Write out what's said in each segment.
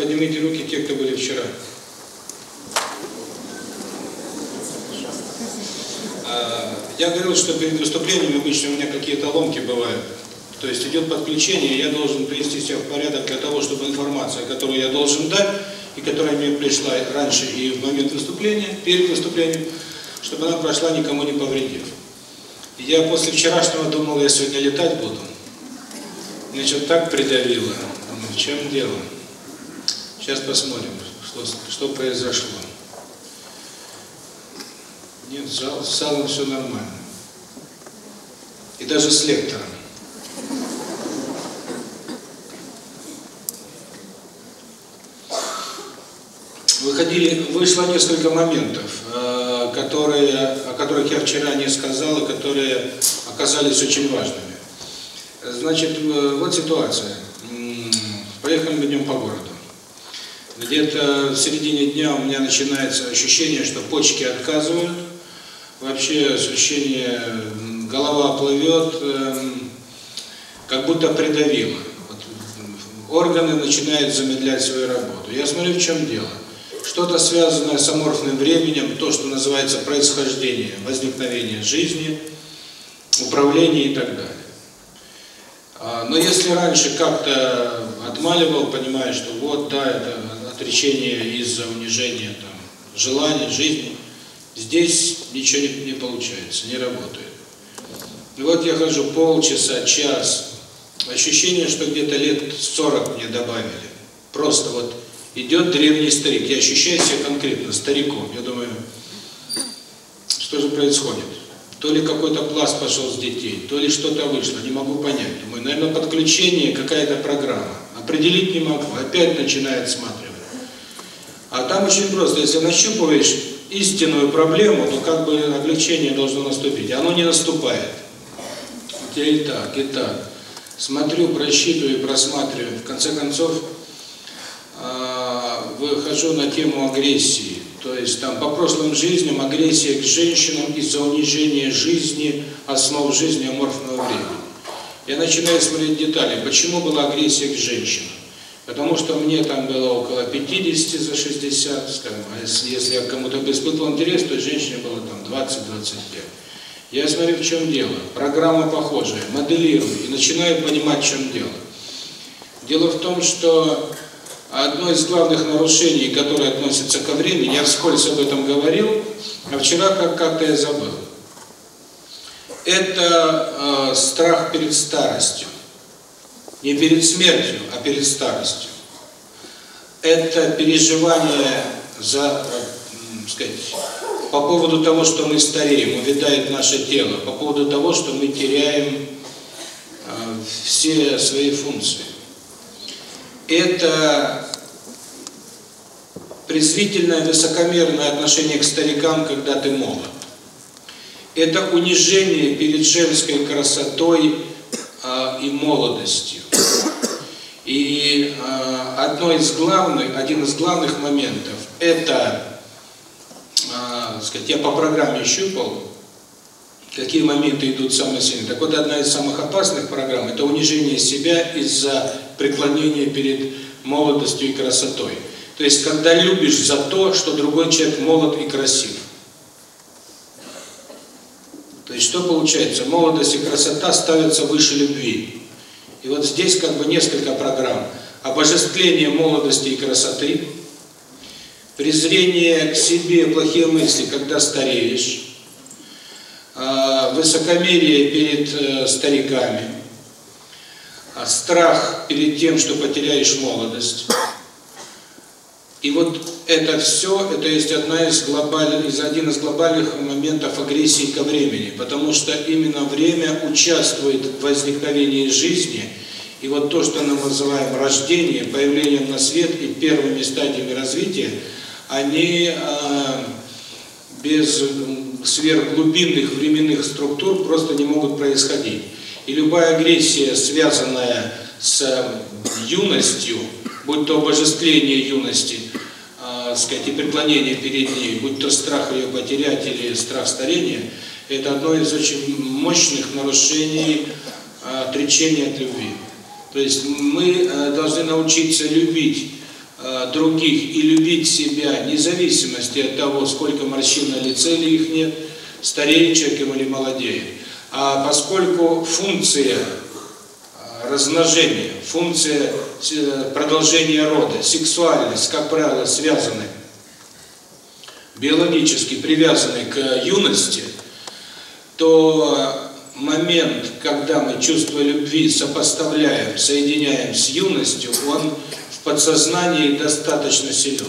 Поднимите руки те, кто были вчера. А, я говорил, что перед выступлением обычно у меня какие-то ломки бывают. То есть идет подключение, я должен привести себя в порядок для того, чтобы информация, которую я должен дать, и которая мне пришла раньше и в момент выступления, перед выступлением, чтобы она прошла никому не повредив. Я после вчерашнего думал, я сегодня летать буду. Значит, так придавило. В чем дело? Сейчас посмотрим, что, что произошло. Нет, с салом все нормально. И даже с лектором. Выходили, вышло несколько моментов, э, которые, о которых я вчера не сказал, и которые оказались очень важными. Значит, э, вот ситуация. Поехали мы днем по городу. Где-то в середине дня у меня начинается ощущение, что почки отказывают, вообще ощущение, голова плывет, эм, как будто придавило. Вот, органы начинают замедлять свою работу. Я смотрю, в чем дело. Что-то связанное с аморфным временем, то, что называется происхождение, возникновение жизни, управление и так далее. А, но если раньше как-то отмаливал, понимая, что вот, да, это отречение из-за унижения там, желаний, жизни, здесь ничего не, не получается, не работает. И вот я хожу полчаса, час, ощущение, что где-то лет 40 мне добавили. Просто вот идет древний старик, я ощущаю себя конкретно стариком. Я думаю, что же происходит? То ли какой-то пласт пошел с детей, то ли что-то вышло, не могу понять. Думаю, наверное, подключение, какая-то программа. Определить не могу, опять начинает сматривать. А там очень просто, если нащупываешь истинную проблему, то как бы облегчение должно наступить. Оно не наступает. И так, и так. Смотрю, просчитываю, просматриваю. В конце концов, выхожу на тему агрессии. То есть там по прошлым жизням агрессия к женщинам из-за унижения жизни, основ жизни аморфного времени. Я начинаю смотреть детали, почему была агрессия к женщинам. Потому что мне там было около 50 за 60, скажем, а если, если я кому-то испытывал интерес, то женщине было там 20-25. Я смотрю, в чем дело. Программа похожая, моделирую и начинаю понимать, в чем дело. Дело в том, что одно из главных нарушений, которое относится ко времени, я вскользь об этом говорил, а вчера как-то как я забыл. Это э, страх перед старостью. Не перед смертью, а перед старостью. Это переживание за, э, сказать, по поводу того, что мы стареем, увядает наше тело, по поводу того, что мы теряем э, все свои функции это презрительное, высокомерное отношение к старикам, когда ты молод. Это унижение перед женской красотой э, и молодостью. И э, одно из главных, один из главных моментов – это, э, сказать, я по программе щупал, какие моменты идут самые сильные. Так вот, одна из самых опасных программ – это унижение себя из-за преклонения перед молодостью и красотой. То есть, когда любишь за то, что другой человек молод и красив. То есть, что получается? Молодость и красота ставятся выше любви. И вот здесь как бы несколько программ. Обожествление молодости и красоты, презрение к себе, плохие мысли, когда стареешь, высокомерие перед э, стариками, страх перед тем, что потеряешь молодость. И вот это все, это есть одна из глобальных, из один из глобальных моментов агрессии ко времени, потому что именно время участвует в возникновении жизни, и вот то, что мы называем рождение, появлением на свет и первыми стадиями развития, они э, без сверхглубинных временных структур просто не могут происходить. И любая агрессия, связанная с юностью, будь то обожествление юности, э, сказать, и преклонение перед ней, будь то страх ее потерять или страх старения, это одно из очень мощных нарушений отречения от любви. То есть мы должны научиться любить э, других и любить себя, вне зависимости от того, сколько морщин на лице или их нет, стареет человек или молодеет. А поскольку функция размножения, функция продолжения рода, сексуальность, как правило, связаны биологически привязаны к юности, то момент, когда мы чувство любви сопоставляем, соединяем с юностью, он в подсознании достаточно силен.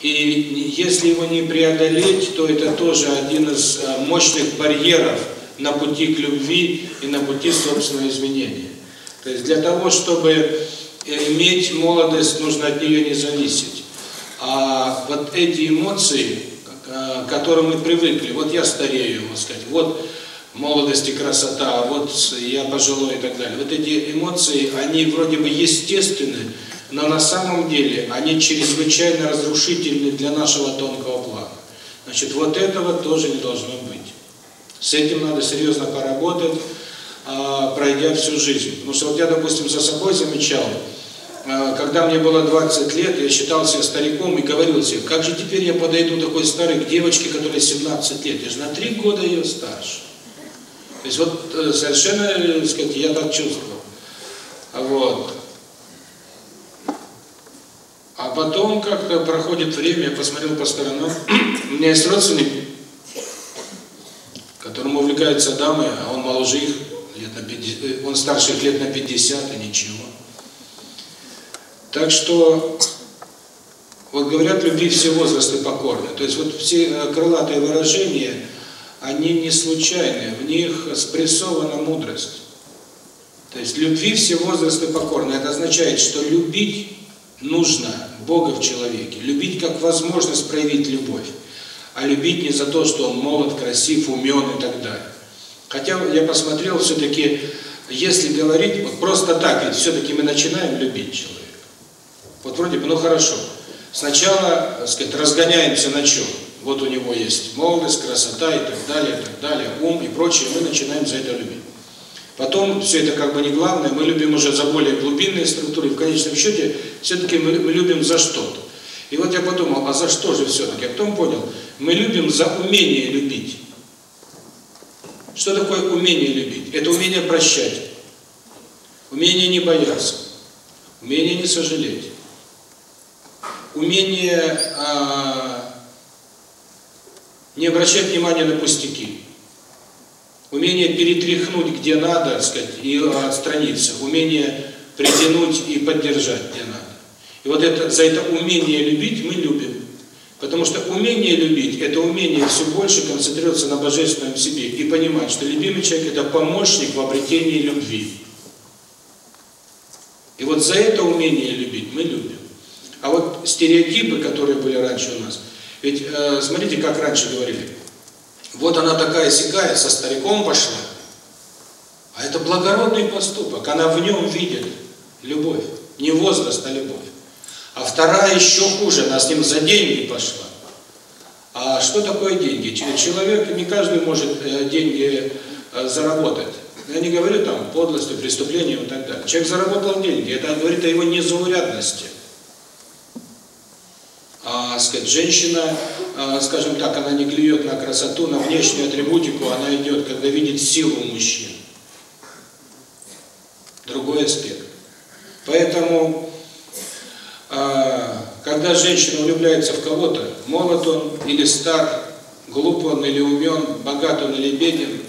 И если его не преодолеть, то это тоже один из мощных барьеров на пути к любви и на пути собственного изменения. То есть для того, чтобы иметь молодость, нужно от нее не зависеть. А вот эти эмоции, к которым мы привыкли, вот я старею, можно сказать, вот молодость и красота, вот я пожилой и так далее. Вот эти эмоции, они вроде бы естественны, но на самом деле они чрезвычайно разрушительны для нашего тонкого плана. Значит, вот этого тоже не должно быть. С этим надо серьезно поработать пройдя всю жизнь. Потому что вот я, допустим, за собой замечал, когда мне было 20 лет, я считал себя стариком и говорил себе, как же теперь я подойду такой старой к девочке, которой 17 лет, я же на 3 года ее старше. То есть вот совершенно, так сказать, я так чувствовал. Вот. А потом как-то проходит время, я посмотрел по сторонам, у меня есть родственник, которым увлекаются дамы, а он моложе их, лет на 50, он старше их лет на 50, а ничего. Так что, вот говорят, любви все возрасты покорны. То есть вот все крылатые выражения, они не случайные, в них спрессована мудрость. То есть любви все возрасты покорны. Это означает, что любить нужно Бога в человеке. Любить как возможность проявить любовь. А любить не за то, что он молод, красив, умен и так далее. Хотя я посмотрел, все-таки, если говорить, вот просто так, ведь все-таки мы начинаем любить человека. Вот вроде бы, ну хорошо. Сначала, так сказать, разгоняемся на чем? Вот у него есть молодость, красота и так далее, и так далее, ум и прочее, мы начинаем за это любить. Потом все это как бы не главное, мы любим уже за более глубинные структуры, в конечном счете, все-таки мы, мы любим за что-то. И вот я подумал, а за что же все-таки? А потом понял, мы любим за умение любить. Что такое умение любить? Это умение прощать, умение не бояться, умение не сожалеть, умение а, не обращать внимания на пустяки, умение перетряхнуть где надо, сказать, и отстраниться, умение притянуть и поддержать где надо. И вот это за это умение любить мы любим. Потому что умение любить – это умение все больше концентрироваться на Божественном себе и понимать, что любимый человек – это помощник в обретении любви. И вот за это умение любить мы любим. А вот стереотипы, которые были раньше у нас, ведь э, смотрите, как раньше говорили, вот она такая сякая, со стариком пошла, а это благородный поступок, она в нем видит любовь, не возраст, а любовь. А вторая еще хуже, она с ним за деньги пошла. А что такое деньги? Человек, не каждый может деньги заработать. Я не говорю там подлостью, преступлением и так далее. Человек заработал деньги, это говорит о его незаурядности. А, сказать, женщина, скажем так, она не клюет на красоту, на внешнюю атрибутику, она идет, когда видит силу мужчин. Другой аспект. Поэтому когда женщина влюбляется в кого-то, молод он или стар, глуп он или умен, богат он или беден,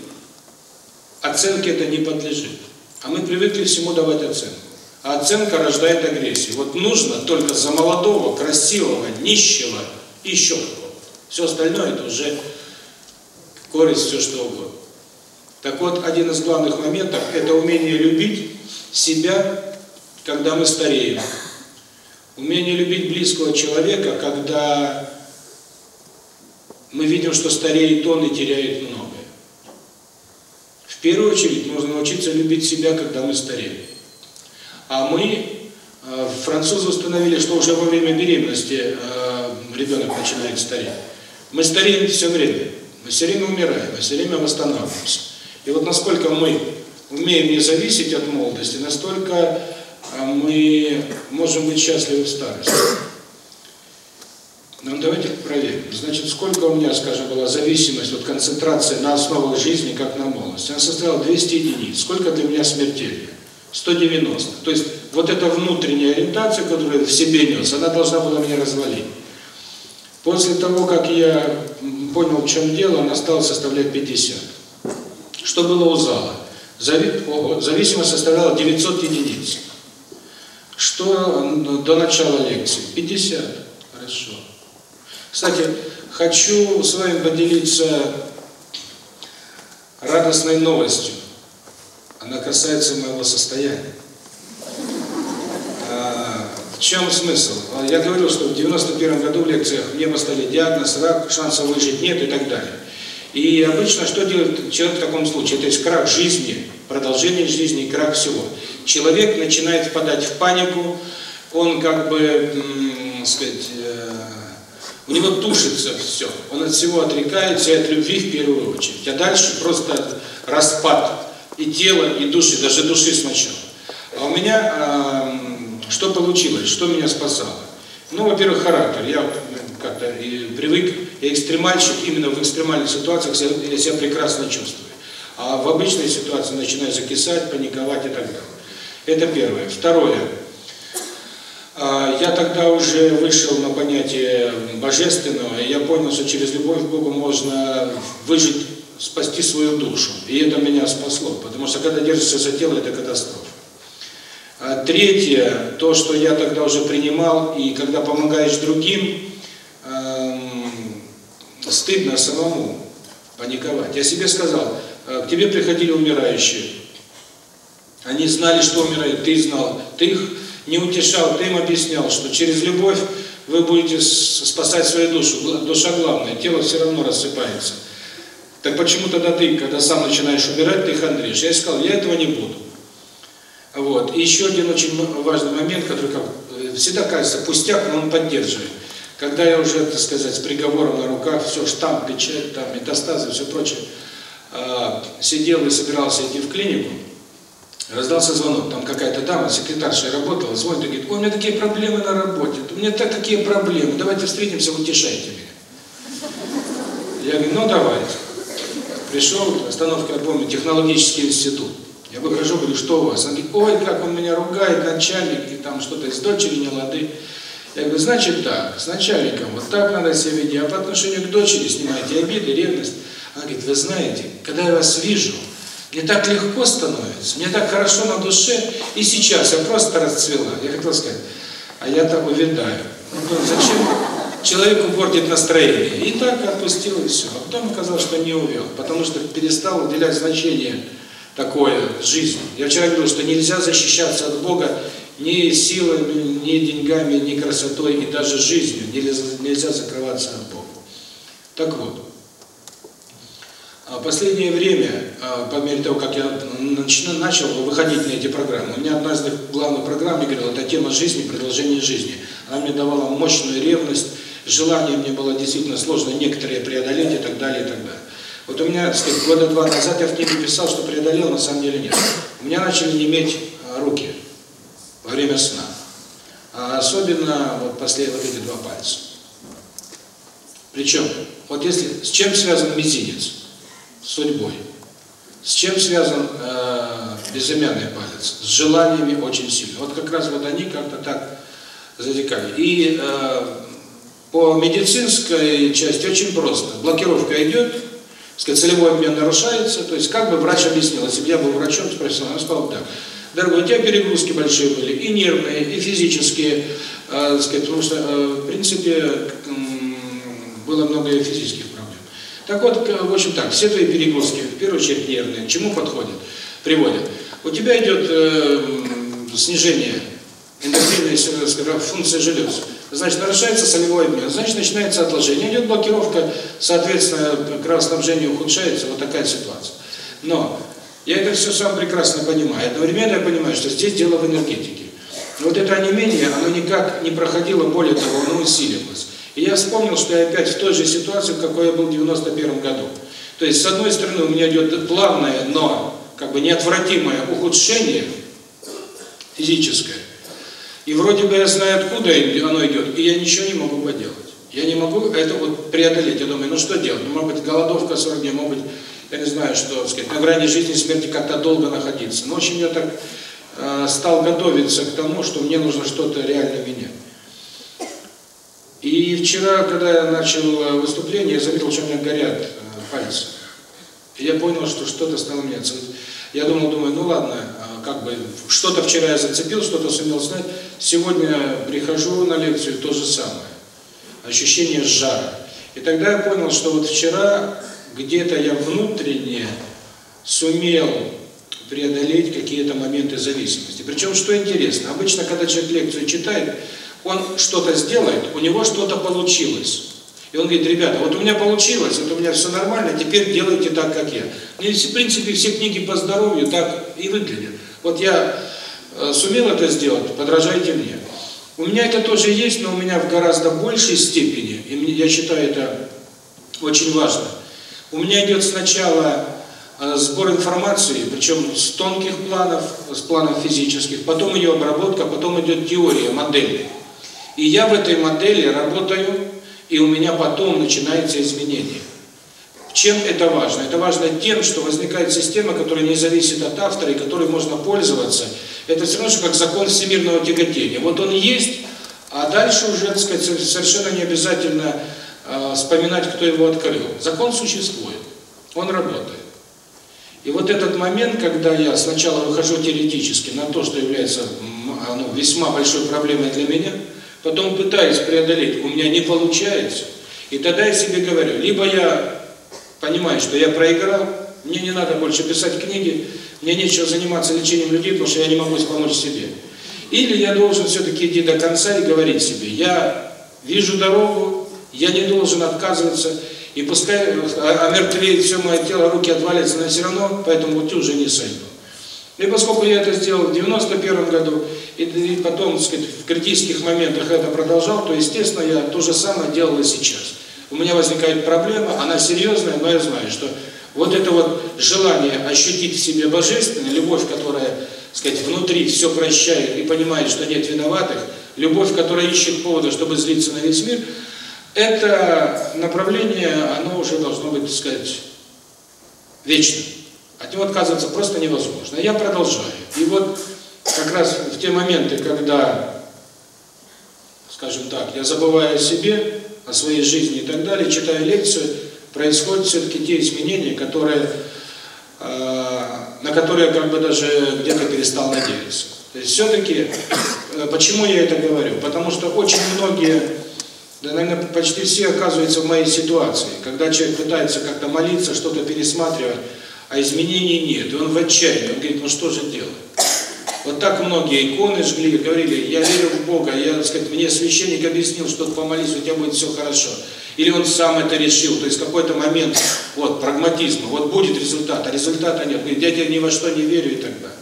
оценке это не подлежит. А мы привыкли всему давать оценку. А оценка рождает агрессию. Вот нужно только за молодого, красивого, нищего и еще кого-то. Все остальное это уже користь, все что угодно. Так вот, один из главных моментов – это умение любить себя, когда мы стареем. Умение любить близкого человека, когда мы видим, что стареет он и теряет многое. В первую очередь нужно научиться любить себя, когда мы стареем. А мы, французы установили, что уже во время беременности ребенок начинает стареть. Мы стареем все время. Мы все время умираем, мы все время восстанавливаемся. И вот насколько мы умеем не зависеть от молодости, настолько мы можем быть счастливы в старости. Ну, давайте проверим. Значит, сколько у меня, скажем, была зависимость от концентрации на основах жизни, как на молодости? Она составила 200 единиц. Сколько для меня смертельно? 190. То есть, вот эта внутренняя ориентация, которую в себе нес, она должна была меня развалить. После того, как я понял, в чем дело, она стала составлять 50. Что было у зала? Зависимость составляла 900 единиц. Что до начала лекции? 50. Хорошо. Кстати, хочу с вами поделиться радостной новостью. Она касается моего состояния. А, в чем смысл? Я говорил, что в 91 году в лекциях мне поставили диагноз, рак, шансов выжить нет и так далее. И обычно что делает человек в таком случае? Это есть крах жизни, продолжение жизни и крах всего. Человек начинает впадать в панику, он как бы, сказать, э, у него тушится все, он от всего отрекается, и от любви в первую очередь. А дальше просто распад и тела, и души, даже души сначала. А у меня э, что получилось, что меня спасало? Ну, во-первых, характер. Я как-то привык, я экстремальщик, именно в экстремальных ситуациях я себя прекрасно чувствую. А в обычной ситуации начинаю закисать, паниковать и так далее. Это первое. Второе. Я тогда уже вышел на понятие божественного, и я понял, что через любовь к Богу можно выжить, спасти свою душу. И это меня спасло, потому что когда держишься за тело, это катастрофа. А третье, то, что я тогда уже принимал, и когда помогаешь другим, эм, стыдно самому паниковать. Я себе сказал, э, к тебе приходили умирающие, они знали, что умирают, ты знал, ты их не утешал, ты им объяснял, что через любовь вы будете спасать свою душу, душа главная, тело все равно рассыпается. Так почему тогда ты, когда сам начинаешь умирать, ты хандришь? Я сказал, я этого не буду. Вот. И еще один очень важный момент, который как, э, всегда кажется пустяк, но он поддерживает. Когда я уже, так сказать, с приговором на руках, все, штамп, печать, там, метастазы, все прочее, э, сидел и собирался идти в клинику, раздался звонок, там какая-то дама, секретарша работала, звонит и говорит, у меня такие проблемы на работе, у меня так такие проблемы, давайте встретимся, утешайте меня. Я говорю, ну давайте. Пришел, остановка, я помню, технологический институт. Я выхожу, говорю, что у вас? Он говорит, ой, как он меня ругает, начальник, и там что-то с дочерью не лады. Я говорю, значит так, с начальником вот так надо себя вести, а по отношению к дочери снимайте обиды, ревность. Она говорит, вы знаете, когда я вас вижу, мне так легко становится, мне так хорошо на душе, и сейчас я просто расцвела. Я хотел сказать, а я так увядаю. Ну, зачем человеку портить настроение? И так отпустил, и все. А потом оказалось, что не увел, потому что перестал уделять значение такое жизни. Я вчера говорил, что нельзя защищаться от Бога ни силами, ни деньгами, ни красотой, и даже жизнью. Нельзя закрываться от Бога. Так вот, а последнее время, а, по мере того, как я начал выходить на эти программы, у меня одна из главных программ, я говорил, это тема жизни, продолжение жизни. Она мне давала мощную ревность, желание мне было действительно сложно некоторые преодолеть и так далее, и так далее. Вот у меня, сказать, года два назад я в книге писал, что преодолел, на самом деле нет. У меня начали неметь а, руки во время сна. А особенно вот последние вот эти два пальца. Причем, вот если, с чем связан мизинец? Судьбой. С чем связан э, безымянный палец? С желаниями очень сильно. Вот как раз вот они как-то так затекали. И э, по медицинской части очень просто. Блокировка идет, сказать, целевой обмен нарушается, то есть как бы врач объяснил, если бы я был врачом, спросил, он сказал так, дорогой, у тебя перегрузки большие были, и нервные, и физические, э, сказать, потому что, э, в принципе, э, было много и физических. Так вот, в общем так, все твои перегрузки, в первую очередь нервные, к чему подходят, приводят? У тебя идет э, снижение эндокринной функции желез. Значит, нарушается солевой обмен, значит, начинается отложение, идет блокировка, соответственно, кровоснабжение ухудшается, вот такая ситуация. Но я это все сам прекрасно понимаю. Одновременно я понимаю, что здесь дело в энергетике. Вот это онемение, оно никак не проходило, более того, оно усиливалось. И я вспомнил, что я опять в той же ситуации, в какой я был в 91 году. То есть, с одной стороны, у меня идет плавное, но как бы неотвратимое ухудшение физическое. И вроде бы я знаю, откуда оно идет, и я ничего не могу поделать. Я не могу это вот преодолеть. Я думаю, ну что делать? Ну, может быть, голодовка 40 дней, может быть, я не знаю, что сказать, на грани жизни и смерти как-то долго находиться. Но, общем, я так э, стал готовиться к тому, что мне нужно что-то реально менять. И вчера, когда я начал выступление, я заметил, что у меня горят э, пальцы. И я понял, что что-то стало меняться. Я думал, думаю, ну ладно, а, как бы что-то вчера я зацепил, что-то сумел знать. Сегодня прихожу на лекцию, то же самое. Ощущение жара. И тогда я понял, что вот вчера где-то я внутренне сумел преодолеть какие-то моменты зависимости. Причем, что интересно, обычно, когда человек лекцию читает, он что-то сделает, у него что-то получилось. И он говорит, ребята, вот у меня получилось, вот у меня все нормально, теперь делайте так, как я. И, в принципе, все книги по здоровью так и выглядят. Вот я э, сумел это сделать, подражайте мне. У меня это тоже есть, но у меня в гораздо большей степени, и я считаю это очень важно. У меня идет сначала э, сбор информации, причем с тонких планов, с планов физических, потом ее обработка, потом идет теория, модель. И я в этой модели работаю, и у меня потом начинается изменение. Чем это важно? Это важно тем, что возникает система, которая не зависит от автора и которой можно пользоваться. Это все равно, что как закон всемирного тяготения. Вот он есть, а дальше уже, так сказать, совершенно не обязательно э, вспоминать, кто его открыл. Закон существует, он работает. И вот этот момент, когда я сначала выхожу теоретически на то, что является ну, весьма большой проблемой для меня – потом пытаюсь преодолеть, у меня не получается, и тогда я себе говорю, либо я понимаю, что я проиграл, мне не надо больше писать книги, мне нечего заниматься лечением людей, потому что я не могу помочь себе. Или я должен все-таки идти до конца и говорить себе, я вижу дорогу, я не должен отказываться, и пускай омертвеет все мое тело, руки отвалятся, но все равно по этому пути уже не сойду. И поскольку я это сделал в 91 году, и, и потом, так сказать, в критических моментах это продолжал, то, естественно, я то же самое делал и сейчас. У меня возникает проблема, она серьезная, но я знаю, что вот это вот желание ощутить в себе божественное, любовь, которая, так сказать, внутри все прощает и понимает, что нет виноватых, любовь, которая ищет повода, чтобы злиться на весь мир, это направление, оно уже должно быть, так сказать, вечным. От него отказываться просто невозможно. Я продолжаю. И вот как раз в те моменты, когда, скажем так, я забываю о себе, о своей жизни и так далее, читаю лекцию, происходят все-таки те изменения, которые, э, на которые как бы даже где-то перестал надеяться. То есть все-таки, э, почему я это говорю? Потому что очень многие, да, наверное, почти все оказываются в моей ситуации, когда человек пытается как-то молиться, что-то пересматривать, а изменений нет. И он в отчаянии, он говорит, ну что же делать? Вот так многие иконы жгли, говорили, я верю в Бога, я, сказать, мне священник объяснил, что помолись, у тебя будет все хорошо. Или он сам это решил, то есть какой-то момент, вот, прагматизма, вот будет результат, а результата нет. Говорит, я ни во что не верю и так далее.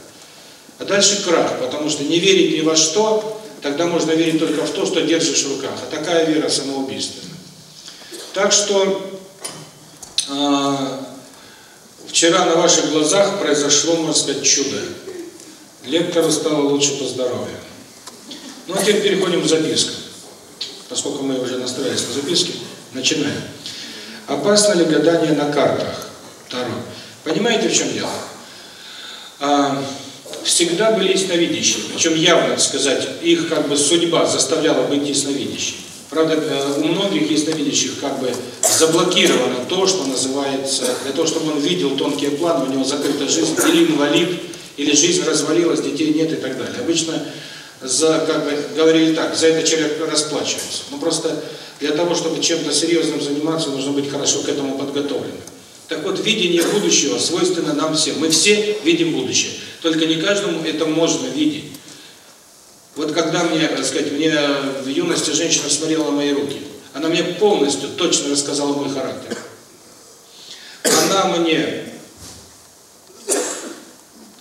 А дальше крах, потому что не верить ни во что, тогда можно верить только в то, что держишь в руках. А такая вера самоубийственна. Так что э, вчера на ваших глазах произошло, можно сказать, чудо. Лектору стало лучше по здоровью. Ну а теперь переходим к запискам. Поскольку мы уже настроились на записки, начинаем. Опасно ли гадание на картах? Таро. Понимаете, в чем дело? А, всегда были ясновидящие, причем явно сказать, их как бы судьба заставляла быть ясновидящими. Правда, э, у многих ясновидящих как бы заблокировано то, что называется, для того, чтобы он видел тонкие планы, у него закрыта жизнь, или инвалид, или жизнь развалилась, детей нет и так далее. Обычно за, как бы, говорили так, за это человек расплачивается. Но просто для того, чтобы чем-то серьезным заниматься, нужно быть хорошо к этому подготовленным. Так вот, видение будущего свойственно нам всем. Мы все видим будущее. Только не каждому это можно видеть. Вот когда мне, так сказать, мне в юности женщина смотрела мои руки, она мне полностью, точно рассказала мой характер. Она мне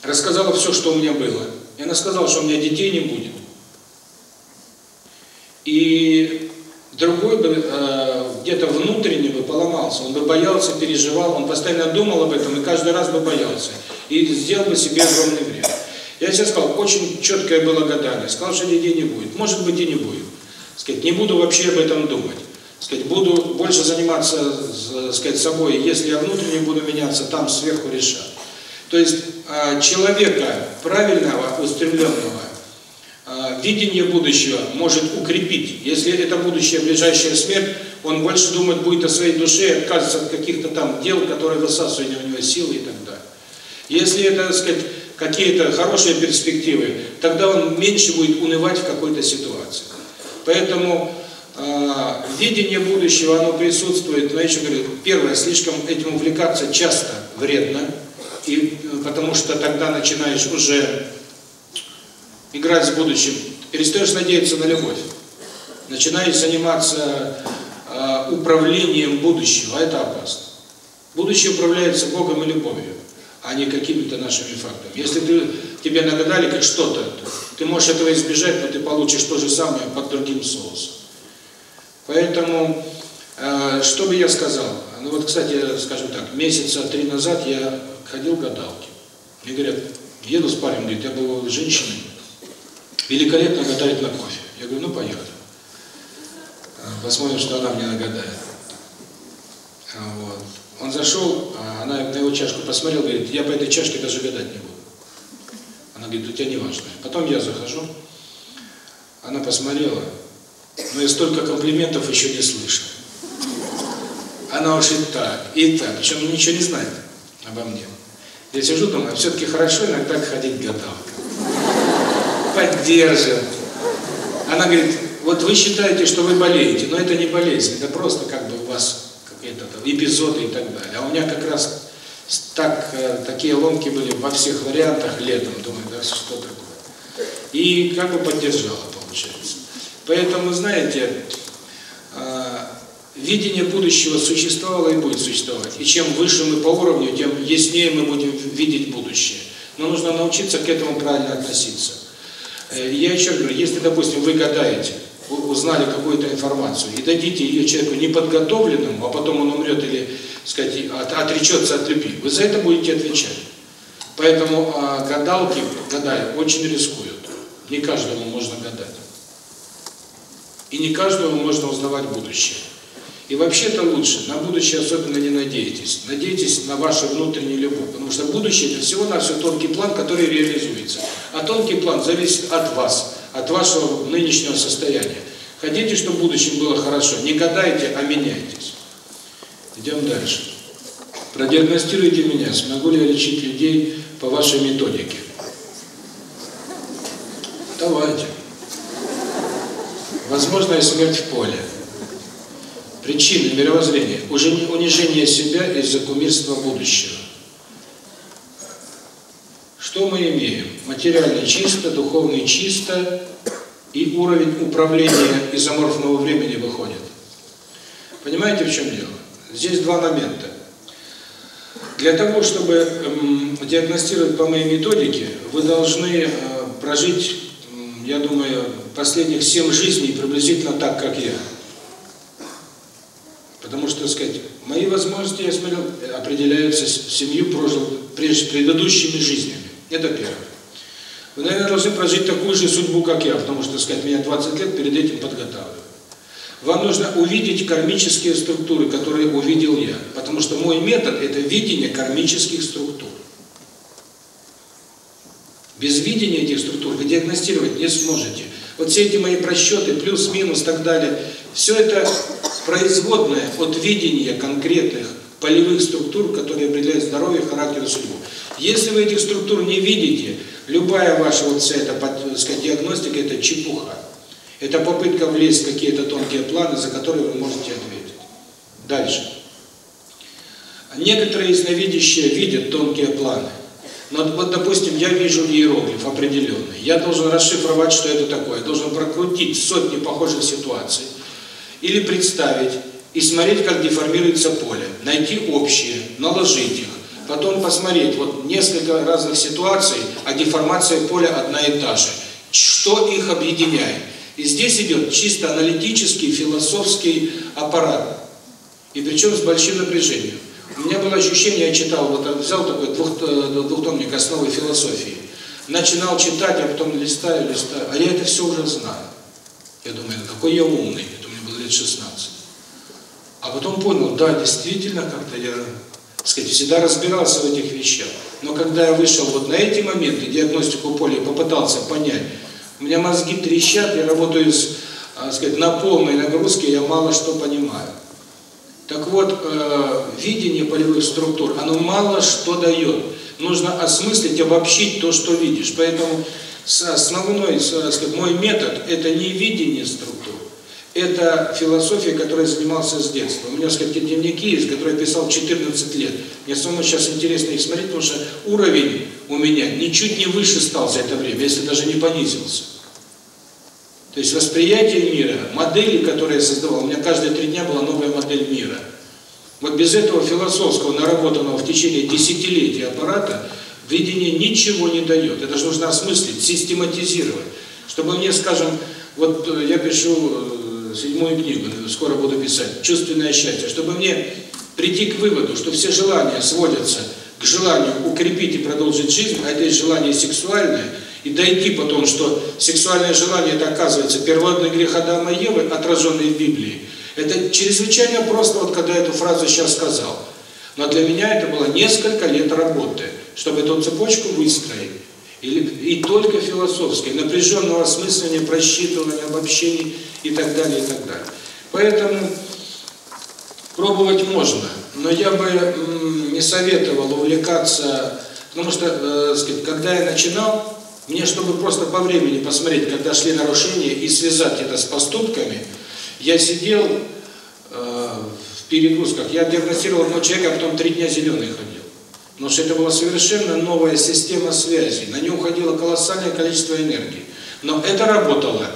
рассказала все, что у меня было. И она сказала, что у меня детей не будет. И другой бы э, где-то внутренне бы поломался, он бы боялся, переживал, он постоянно думал об этом и каждый раз бы боялся. И сделал бы себе огромный вред. Я сейчас сказал, очень четкое было гадание. Сказал, что детей не будет. Может быть и не будет. Сказать, не буду вообще об этом думать. Сказать, буду больше заниматься, сказать, собой. Если я внутренне буду меняться, там сверху решать. То есть а, человека правильного, устремленного, а, видение будущего может укрепить. Если это будущее ближайшая смерть, он больше думать будет о своей душе, откажется от каких-то там дел, которые высасывают у него силы и так далее. Если это, так сказать, какие-то хорошие перспективы, тогда он меньше будет унывать в какой-то ситуации. Поэтому э, видение будущего, оно присутствует, но я еще говорю, первое, слишком этим увлекаться часто вредно, и потому что тогда начинаешь уже играть с будущим, перестаешь надеяться на любовь, начинаешь заниматься э, управлением будущего, а это опасно. Будущее управляется Богом и любовью а не какими-то нашими фактами. Если ты, тебе нагадали как что-то, ты можешь этого избежать, но ты получишь то же самое под другим соусом. Поэтому, э, что бы я сказал? Ну вот, кстати, скажем так, месяца три назад я ходил к гадалке. Мне говорят, еду с парнем, говорит, я был женщиной, великолепно гадает на кофе. Я говорю, ну поехали. Э, посмотрим, что она мне нагадает. Вот. Он зашел, а она на его чашку посмотрела, говорит, я по этой чашке даже гадать не буду. Она говорит, у тебя не важно. Потом я захожу, она посмотрела, но я столько комплиментов еще не слышал. Она уж и так, и так, причем ничего не знает обо мне. Я сижу, думаю, все-таки хорошо иногда ходить гадалка. Поддержит. Она говорит, вот вы считаете, что вы болеете, но это не болезнь, это просто как бы у вас какие-то эпизоды и так далее. А у меня как раз так, э, такие ломки были во всех вариантах летом, думаю, да что такое. И как бы поддержала, получается. Поэтому, знаете, э, видение будущего существовало и будет существовать. И чем выше мы по уровню, тем яснее мы будем видеть будущее. Но нужно научиться к этому правильно относиться. Э, я еще говорю, если, допустим, вы гадаете, узнали какую-то информацию и дадите ее человеку неподготовленному, а потом он умрет или, сказать, отречется от любви, вы за это будете отвечать. Поэтому а, гадалки, гадая, очень рискуют. Не каждому можно гадать. И не каждому можно узнавать будущее. И вообще-то лучше, на будущее особенно не надейтесь. Надейтесь на вашу внутреннюю любовь. Потому что будущее – это всего-навсего тонкий план, который реализуется. А тонкий план зависит от вас от вашего нынешнего состояния. Хотите, чтобы в будущем было хорошо, не гадайте, а меняйтесь. Идем дальше. Продиагностируйте меня, смогу ли я лечить людей по вашей методике. Давайте. Возможная смерть в поле. Причины мировоззрения. Унижение себя из-за кумирства будущего. Что мы имеем? Материально чисто, духовно чисто, и уровень управления изоморфного времени выходит. Понимаете, в чем дело? Здесь два момента. Для того, чтобы эм, диагностировать по моей методике, вы должны э, прожить, я думаю, последних семь жизней приблизительно так, как я. Потому что, так сказать, мои возможности, я смотрел, определяются семью прожил, предыдущими жизнями. Это первое. Вы, наверное, должны прожить такую же судьбу, как я, потому что, так сказать, меня 20 лет перед этим подготавливают. Вам нужно увидеть кармические структуры, которые увидел я. Потому что мой метод – это видение кармических структур. Без видения этих структур вы диагностировать не сможете. Вот все эти мои просчеты, плюс, минус и так далее, все это производное от видения конкретных полевых структур, которые определяют здоровье, характер и судьбу. Если вы этих структур не видите, любая ваша вот вся эта, так сказать, диагностика – это чепуха. Это попытка влезть в какие-то тонкие планы, за которые вы можете ответить. Дальше. Некоторые ясновидящие видят тонкие планы. Но вот, допустим, я вижу иероглиф определенный. Я должен расшифровать, что это такое. Я должен прокрутить сотни похожих ситуаций. Или представить, и смотреть, как деформируется поле. Найти общие, наложить их потом посмотреть, вот несколько разных ситуаций, а деформация поля одна и та же. Что их объединяет? И здесь идет чисто аналитический, философский аппарат. И причем с большим напряжением. У меня было ощущение, я читал, вот взял такой двух, э, двухтомник основы философии. начинал читать, а потом листаю, листаю, а я это все уже знаю. Я думаю, какой я умный, это мне было лет 16. А потом понял, да, действительно, как-то я, сказать, всегда разбирался в этих вещах. Но когда я вышел вот на эти моменты, диагностику поля, попытался понять, у меня мозги трещат, я работаю с, так сказать, на полной нагрузке, я мало что понимаю. Так вот, э, видение полевых структур, оно мало что дает. Нужно осмыслить, обобщить то, что видишь. Поэтому основной, сказать, мой метод – это не видение структур, это философия, которой занимался с детства. У меня, сказать, дневники есть, которые писал 14 лет. Мне самому сейчас интересно их смотреть, потому что уровень у меня ничуть не выше стал за это время, если даже не понизился. То есть восприятие мира, модели, которые я создавал, у меня каждые три дня была новая модель мира. Вот без этого философского, наработанного в течение десятилетий аппарата, видение ничего не дает. Это же нужно осмыслить, систематизировать. Чтобы мне, скажем, вот э, я пишу э, седьмую книгу, скоро буду писать, «Чувственное счастье», чтобы мне прийти к выводу, что все желания сводятся к желанию укрепить и продолжить жизнь, а это желание сексуальное – и дойти потом, что сексуальное желание, это оказывается первотный грех Адама и Евы, отраженный в Библии. Это чрезвычайно просто, вот когда эту фразу сейчас сказал. Но для меня это было несколько лет работы, чтобы эту цепочку выстроить. И, и только философской, напряженного осмысления, просчитывания, обобщений и так далее, и так далее. Поэтому пробовать можно, но я бы не советовал увлекаться, потому что, э, сказать, когда я начинал, мне, чтобы просто по времени посмотреть, когда шли нарушения, и связать это с поступками, я сидел э, в перегрузках. Я диагностировал одного человека, а потом три дня зеленый ходил. Потому что это была совершенно новая система связи. На нее уходило колоссальное количество энергии. Но это работало.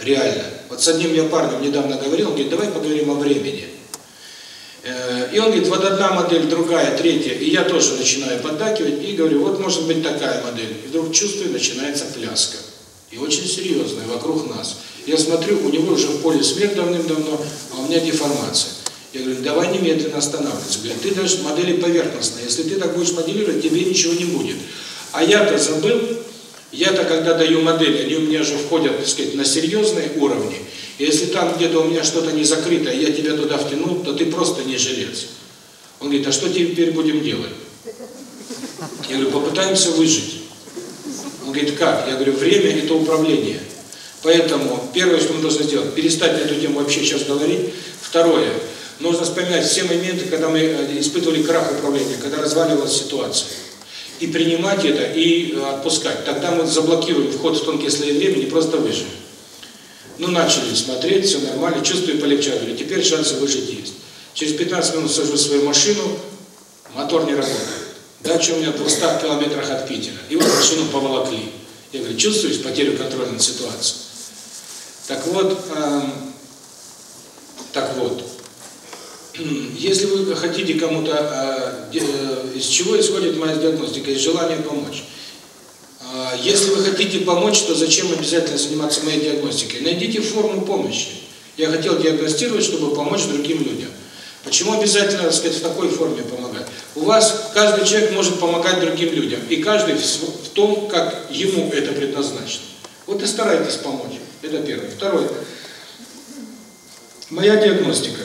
Реально. Вот с одним я парнем недавно говорил, говорит, давай поговорим о времени. Э, и он говорит, вот одна модель, другая, третья, и я тоже начинаю поддакивать, и говорю, вот может быть такая модель. И вдруг чувствую, начинается пляска. И очень серьезная, вокруг нас. Я смотрю, у него уже в поле смерть давным-давно, а у меня деформация. Я говорю, давай немедленно останавливаться. Говорит, ты даже модели поверхностные, если ты так будешь моделировать, тебе ничего не будет. А я-то забыл, я-то когда даю модели, они у меня же входят, так сказать, на серьезные уровни, если там где-то у меня что-то не закрыто, и я тебя туда втянул, то ты просто не жилец. Он говорит, а что теперь будем делать? Я говорю, попытаемся выжить. Он говорит, как? Я говорю, время – это управление. Поэтому первое, что мы должны сделать, перестать на эту тему вообще сейчас говорить. Второе, нужно вспоминать все моменты, когда мы э, испытывали крах управления, когда разваливалась ситуация. И принимать это, и отпускать. Тогда мы заблокируем вход в тонкие слои времени, просто выживем. Ну, начали смотреть, все нормально, чувствую полегчало. Говорю, теперь шансы выжить есть. Через 15 минут сажу свою машину, мотор не работает. Дача у меня в 200 километрах от Питера. И вот машину поволокли. Я говорю, чувствуешь потерю контроля над ситуацией? Так вот, эм, так вот, если вы хотите кому-то, э, э, из чего исходит моя диагностика? Из желания помочь. А, если вы хотите помочь, то зачем обязательно заниматься моей диагностикой? Найдите форму помощи. Я хотел диагностировать, чтобы помочь другим людям. Почему обязательно, так сказать, в такой форме помогать? У вас каждый человек может помогать другим людям, и каждый в том, как ему это предназначено. Вот и старайтесь помочь. Это первое. Второе. Моя диагностика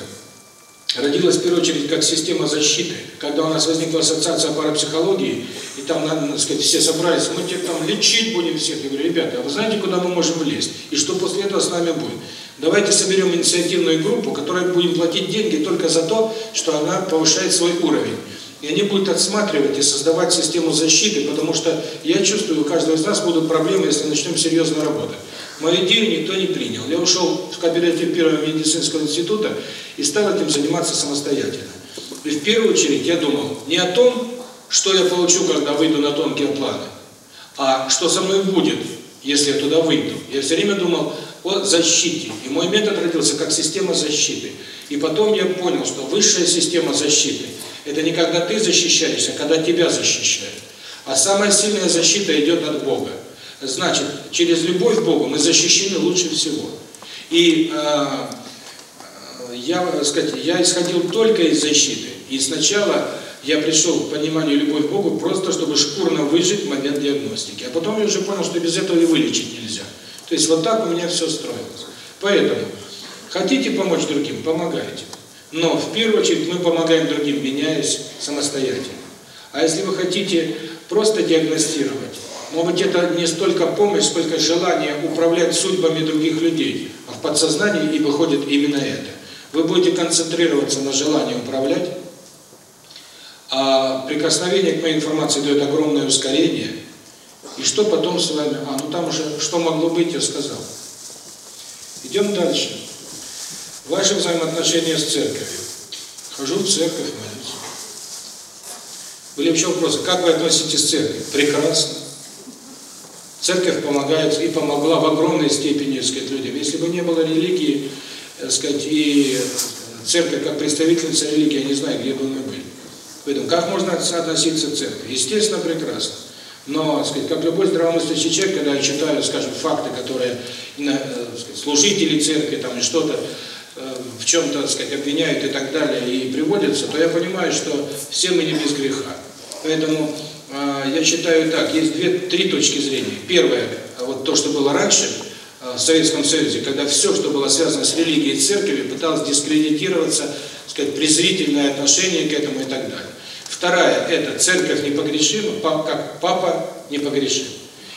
родилась в первую очередь как система защиты. Когда у нас возникла ассоциация парапсихологии, и там, надо сказать, все собрались, мы тебе там лечить будем всех. Я говорю, ребята, а вы знаете, куда мы можем влезть? И что после этого с нами будет? Давайте соберем инициативную группу, которой будем платить деньги только за то, что она повышает свой уровень. И они будут отсматривать и создавать систему защиты, потому что я чувствую, у каждого из нас будут проблемы, если начнем серьезно работать. Мою идею никто не принял. Я ушел в кооператив Первого медицинского института и стал этим заниматься самостоятельно. И в первую очередь я думал не о том, что я получу, когда выйду на тонкие планы, а что со мной будет, если я туда выйду. Я все время думал о защите. И мой метод родился как система защиты. И потом я понял, что высшая система защиты – это не когда ты защищаешься, а когда тебя защищают. А самая сильная защита идет от Бога. Значит, через любовь к Богу мы защищены лучше всего. И э, я, сказать, я исходил только из защиты. И сначала я пришел к пониманию любовь к Богу просто, чтобы шкурно выжить в момент диагностики. А потом я уже понял, что без этого и вылечить нельзя. То есть вот так у меня все строилось. Поэтому, хотите помочь другим, помогайте. Но в первую очередь мы помогаем другим, меняясь самостоятельно. А если вы хотите просто диагностировать, может быть, это не столько помощь, сколько желание управлять судьбами других людей. А в подсознании и выходит именно это. Вы будете концентрироваться на желании управлять, а прикосновение к моей информации дает огромное ускорение. И что потом с вами? А, ну там уже, что могло быть, я сказал. Идем дальше. Ваши взаимоотношения с церковью. Хожу в церковь, молюсь. Были вообще вопросы, как вы относитесь к церкви? Прекрасно. Церковь помогает и помогла в огромной степени, сказать, людям. Если бы не было религии, сказать, и церковь как представительница религии, я не знаю, где бы мы были. Поэтому как можно относиться к церкви? Естественно, прекрасно. Но, сказать, как любой здравомыслящий человек, когда я читаю, скажем, факты, которые сказать, служители церкви там и что-то в чем-то, сказать, обвиняют и так далее, и приводятся, то я понимаю, что все мы не без греха. Поэтому э, я считаю так, есть две, три точки зрения. Первое, вот то, что было раньше, э, в Советском Союзе, когда все, что было связано с религией и церковью, пыталось дискредитироваться, сказать, презрительное отношение к этому и так далее. Вторая – это церковь непогрешима, как папа непогрешим.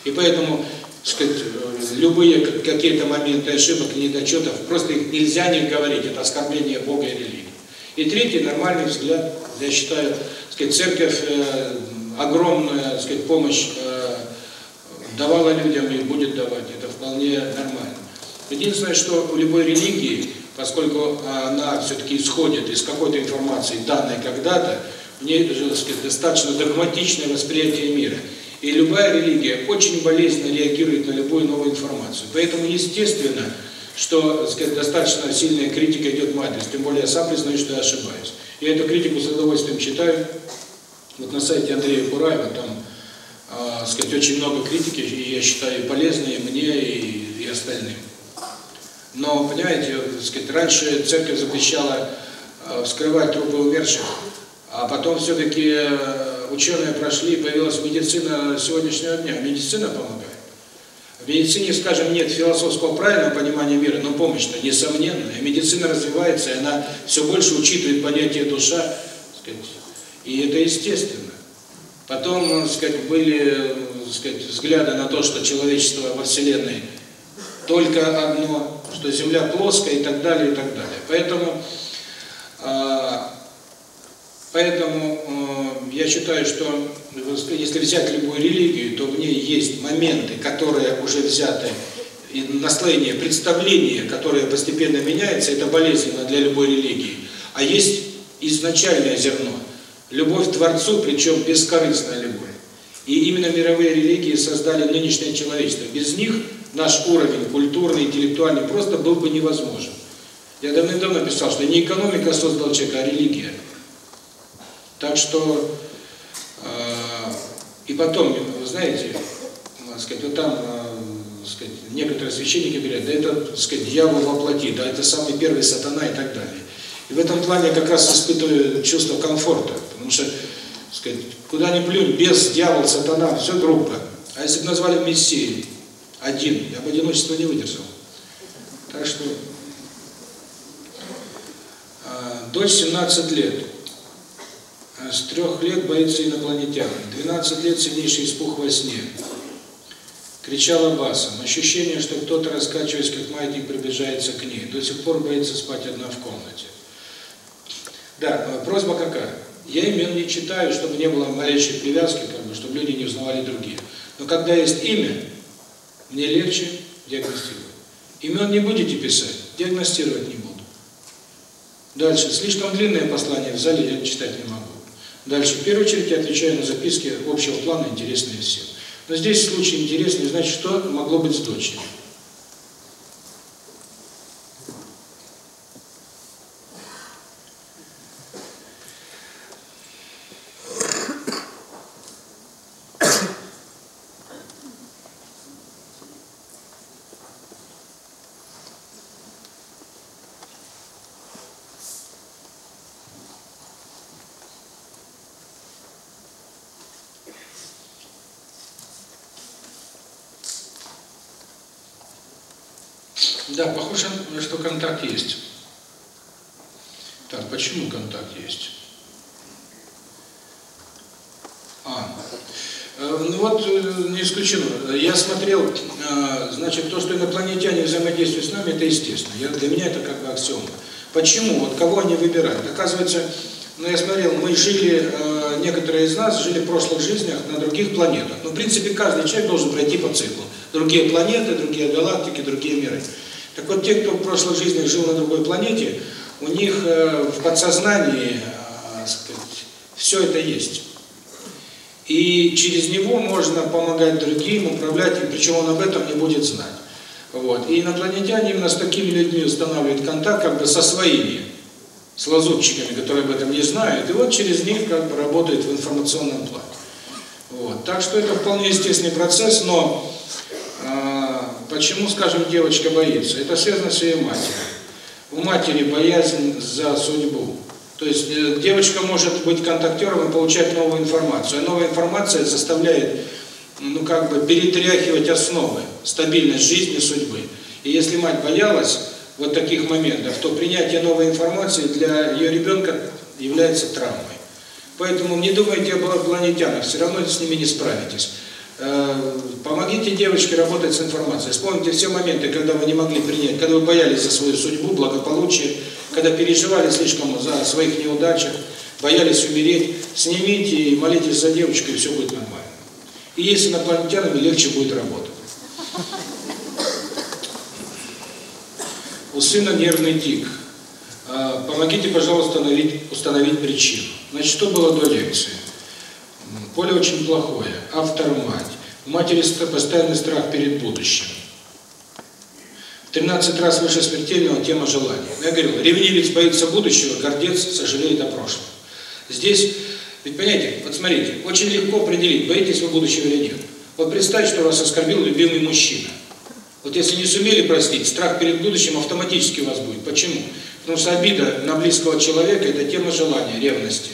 И поэтому, сказать, любые какие-то моменты ошибок, недочетов, просто их нельзя не говорить, это оскорбление Бога и религии. И третий нормальный взгляд, я считаю, сказать, церковь э, огромную, сказать, помощь э, давала людям и будет давать, это вполне нормально. Единственное, что у любой религии, поскольку она все-таки исходит из какой-то информации, данной когда-то, в ней сказать, достаточно догматичное восприятие мира. И любая религия очень болезненно реагирует на любую новую информацию. Поэтому естественно, что сказать, достаточно сильная критика идет в адрес, тем более я сам признаю, что я ошибаюсь. Я эту критику с удовольствием читаю. Вот на сайте Андрея Кураева там, э, сказать, очень много критики, и я считаю полезной мне, и, и остальным. Но, понимаете, сказать, раньше церковь запрещала э, вскрывать трупы умерших, а потом все-таки э, ученые прошли, появилась медицина сегодняшнего дня. Медицина помогает. В медицине, скажем, нет философского правильного понимания мира, но помощь-то несомненная. Медицина развивается, и она все больше учитывает понятие душа, сказать, и это естественно. Потом, сказать, были сказать, взгляды на то, что человечество во Вселенной только одно, что Земля плоская и так далее, и так далее. Поэтому Поэтому э, я считаю, что если взять любую религию, то в ней есть моменты, которые уже взяты, и наслоение, представление, которое постепенно меняется, это болезненно для любой религии. А есть изначальное зерно, любовь к Творцу, причем бескорыстная любовь. И именно мировые религии создали нынешнее человечество. Без них наш уровень культурный, интеллектуальный просто был бы невозможен. Я давно-давно писал, что не экономика создала человека, а религия. Так что, э, и потом, вы знаете, сказать, вот там, э, сказать, некоторые священники говорят, да это, сказать, дьявол воплоти, да это самый первый сатана и так далее. И в этом плане я как раз испытываю чувство комфорта, потому что, сказать, куда ни плюнь, без дьявол, сатана, все группа. А если бы назвали Мессией один, я бы одиночество не выдержал. Так что, э, дочь 17 лет. С трех лет боится инопланетян. 12 лет сильнейший испуг во сне. Кричала басом. Ощущение, что кто-то, раскачиваясь как маятник, приближается к ней. До сих пор боится спать одна в комнате. Да, э, просьба какая? Я имен не читаю, чтобы не было малейшей привязки, как бы, чтобы люди не узнавали другие. Но когда есть имя, мне легче диагностировать. Имен не будете писать, диагностировать не буду. Дальше. Слишком длинное послание в зале я читать не могу. Дальше, в первую очередь, я отвечаю на записки общего плана, интересные всем. Но здесь случай интересный, значит, что могло быть с дочерью. Что контакт есть. Так, почему контакт есть? А, э, ну вот, э, не исключено. Я смотрел, э, значит, то, что инопланетяне взаимодействуют с нами, это естественно. Я, для меня это как бы аксиома. Почему? Вот кого они выбирают? Оказывается, ну я смотрел, мы жили, некоторые из нас жили в прошлых жизнях на других планетах. Ну, в принципе, каждый человек должен пройти по циклу. Другие планеты, другие галактики, другие миры. Так вот, те, кто в прошлых жизнях жил на другой планете, у них в подсознании, сказать, все это есть. И через него можно помогать другим, управлять им, причем он об этом не будет знать. Вот. И инопланетяне именно с такими людьми устанавливают контакт как бы со своими, с лазутчиками, которые об этом не знают, и вот через них как бы работает в информационном плане. Вот. Так что это вполне естественный процесс, но э, почему, скажем, девочка боится? Это связано с ее матерью. У матери боязнь за судьбу. То есть э, девочка может быть контактером и получать новую информацию. А новая информация заставляет, ну как бы, перетряхивать основы, стабильность жизни, судьбы. И если мать боялась вот таких моментов, то принятие новой информации для ее ребенка является травмой. Поэтому не думайте об инопланетянах, все равно с ними не справитесь. Э, помогите девочке работать с информацией. Вспомните все моменты, когда вы не могли принять, когда вы боялись за свою судьбу, благополучие, когда переживали слишком за своих неудачах, боялись умереть, снимите и молитесь за девочку, и все будет нормально. И если инопланетянами легче будет работать. У сына нервный тик. А, помогите, пожалуйста, установить, установить причину. Значит, что было до лекции? Поле очень плохое. Автор мать. У матери постоянный страх перед будущим. 13 раз выше смертельного тема желания. Я говорил, ревнивец боится будущего, гордец сожалеет о прошлом. Здесь, ведь понимаете, вот смотрите, очень легко определить, боитесь вы будущего или нет. Вот представьте, что вас оскорбил любимый мужчина. Вот если не сумели простить, страх перед будущим автоматически у вас будет. Почему? Потому что обида на близкого человека – это тема желания, ревности.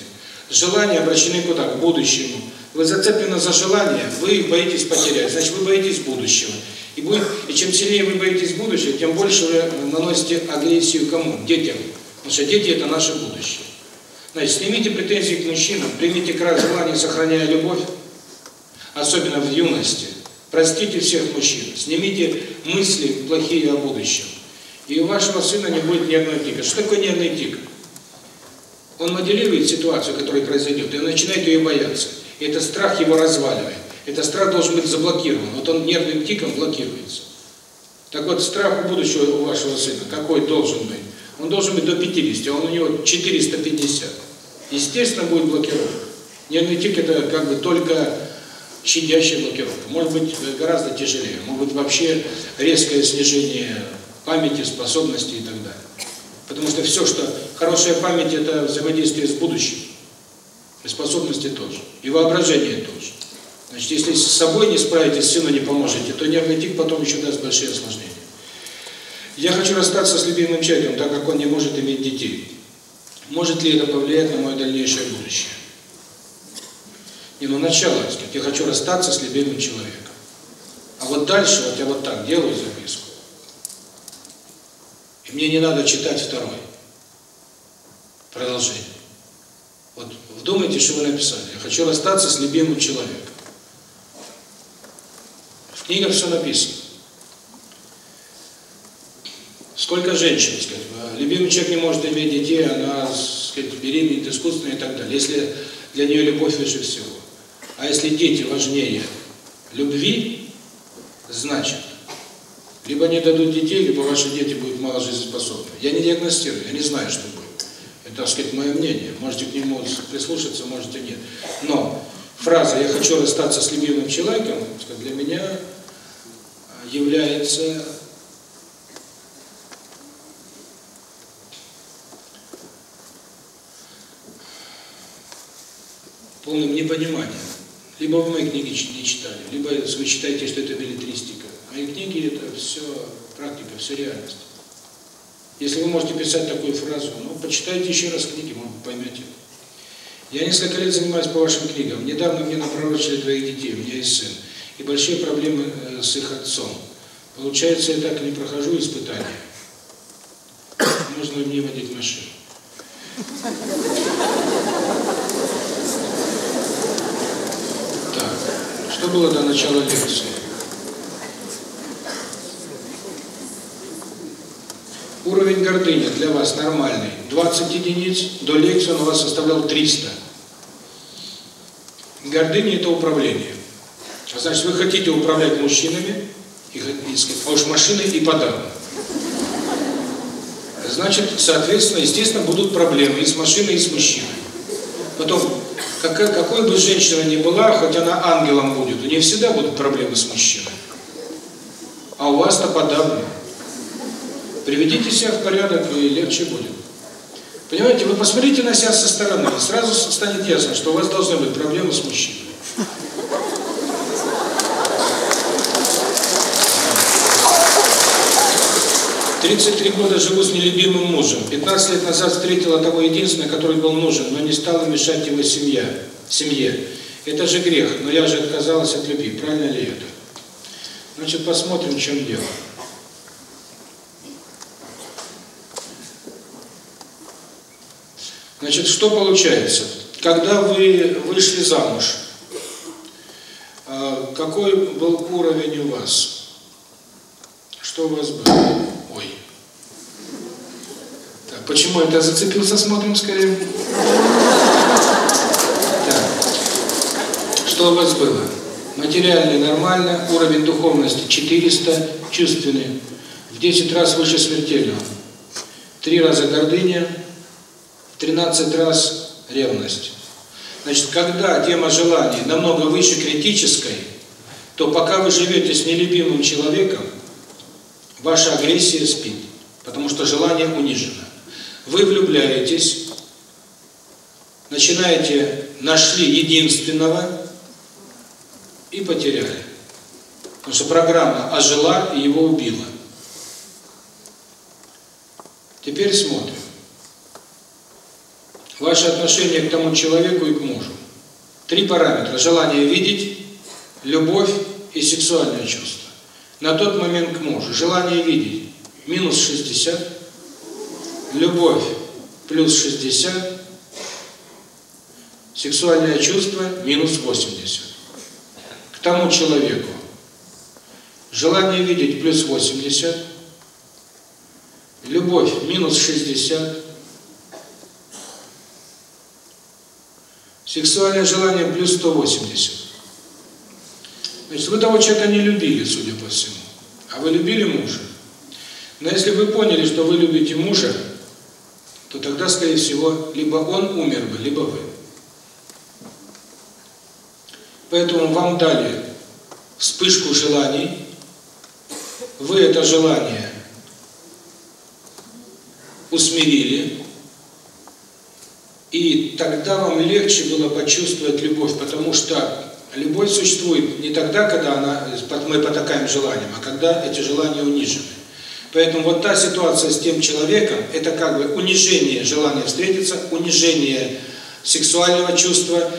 Желания обращены куда? К будущему. Вы зацеплены за желание, вы боитесь потерять, значит, вы боитесь будущего. И, будет, и чем сильнее вы боитесь будущего, тем больше вы наносите агрессию кому? Детям. Потому что дети – это наше будущее. Значит, снимите претензии к мужчинам, примите крах желания, сохраняя любовь, особенно в юности. Простите всех мужчин, снимите мысли плохие о будущем. И у вашего сына не будет нервного тика. Что такое нервный тик? Он моделирует ситуацию, которая произойдет, и он начинает ее бояться. И этот страх его разваливает. Этот страх должен быть заблокирован. Вот он нервным тиком блокируется. Так вот, страх у будущего у вашего сына какой должен быть? Он должен быть до 50, а он у него 450. Естественно, будет блокировка. Нервный тик – это как бы только щадящая блокировка. Может быть, гораздо тяжелее. Может быть, вообще резкое снижение памяти, способностей и так далее. Потому что все, что хорошая память – это взаимодействие с будущим. И способности тоже. И воображение тоже. Значит, если с собой не справитесь, сыну не поможете, то нервный тик потом еще даст большие осложнения. Я хочу расстаться с любимым человеком, так как он не может иметь детей. Может ли это повлиять на мое дальнейшее будущее? Не, ну начало, сказать, я хочу расстаться с любимым человеком. А вот дальше, вот я вот так делаю записку. И мне не надо читать второй. Продолжение. Вот вдумайтесь, что вы написали. Я хочу расстаться с любимым человеком. Книга все написано. Сколько женщин, сказать, любимый человек не может иметь детей, она, сказать, беременеет искусственно и так далее. Если для нее любовь выше всего. А если дети важнее любви, значит, либо не дадут детей, либо ваши дети будут мало жизнеспособны. Я не диагностирую, я не знаю, что будет. Так сказать, мое мнение. Можете к нему прислушаться, можете нет. Но фраза «я хочу расстаться с любимым человеком» для меня является полным непониманием. Либо вы мои книги не читали, либо вы считаете, что это билетристика. Мои книги – это все практика, все реальность. Если вы можете писать такую фразу, ну, почитайте еще раз книги, может, поймете. Я несколько лет занимаюсь по вашим книгам. Недавно мне напророчили двоих детей, у меня есть сын и большие проблемы э, с их отцом. Получается, я так не прохожу испытания. Нужно мне водить машину. Так, что было до начала лекции? Уровень гордыни для вас нормальный. 20 единиц, до лекции он у вас составлял 300. Гордыня – это управление. Значит, вы хотите управлять мужчинами, и, и, а уж машиной и подавно. Значит, соответственно, естественно, будут проблемы и с машиной, и с мужчиной. Потом, какая, какой бы женщина ни была, хоть она ангелом будет, у нее всегда будут проблемы с мужчиной. А у вас-то подавно. Приведите себя в порядок, и легче будет. Понимаете, вы посмотрите на себя со стороны, и сразу станет ясно, что у вас должны быть проблемы с мужчиной. 33 года живу с нелюбимым мужем. 15 лет назад встретила того единственного, который был нужен, но не стала мешать его семья, семье. Это же грех, но я же отказалась от любви. Правильно ли это? Значит, посмотрим, в чем дело. Значит, что получается? Когда вы вышли замуж, а, какой был уровень у вас? Что у вас было? Почему это зацепился, смотрим скорее. Так. Что у вас было? Материальный нормально, уровень духовности 400, чувственный в 10 раз выше смертельного. Три раза гордыня, 13 раз ревность. Значит, когда тема желаний намного выше критической, то пока вы живете с нелюбимым человеком, ваша агрессия спит, потому что желание унижено. Вы влюбляетесь, начинаете, нашли единственного и потеряли. Потому что программа ожила и его убила. Теперь смотрим. Ваше отношение к тому человеку и к мужу. Три параметра. Желание видеть, любовь и сексуальное чувство. На тот момент к мужу. Желание видеть минус 60, любовь плюс 60, сексуальное чувство минус 80. К тому человеку желание видеть плюс 80, любовь минус 60, сексуальное желание плюс 180. Значит, вы того человека не любили, судя по всему, а вы любили мужа. Но если вы поняли, что вы любите мужа, то тогда, скорее всего, либо он умер бы, либо вы. Поэтому вам дали вспышку желаний, вы это желание усмирили, и тогда вам легче было почувствовать любовь, потому что любовь существует не тогда, когда она, мы потакаем желанием, а когда эти желания унижены. Поэтому вот та ситуация с тем человеком, это как бы унижение желания встретиться, унижение сексуального чувства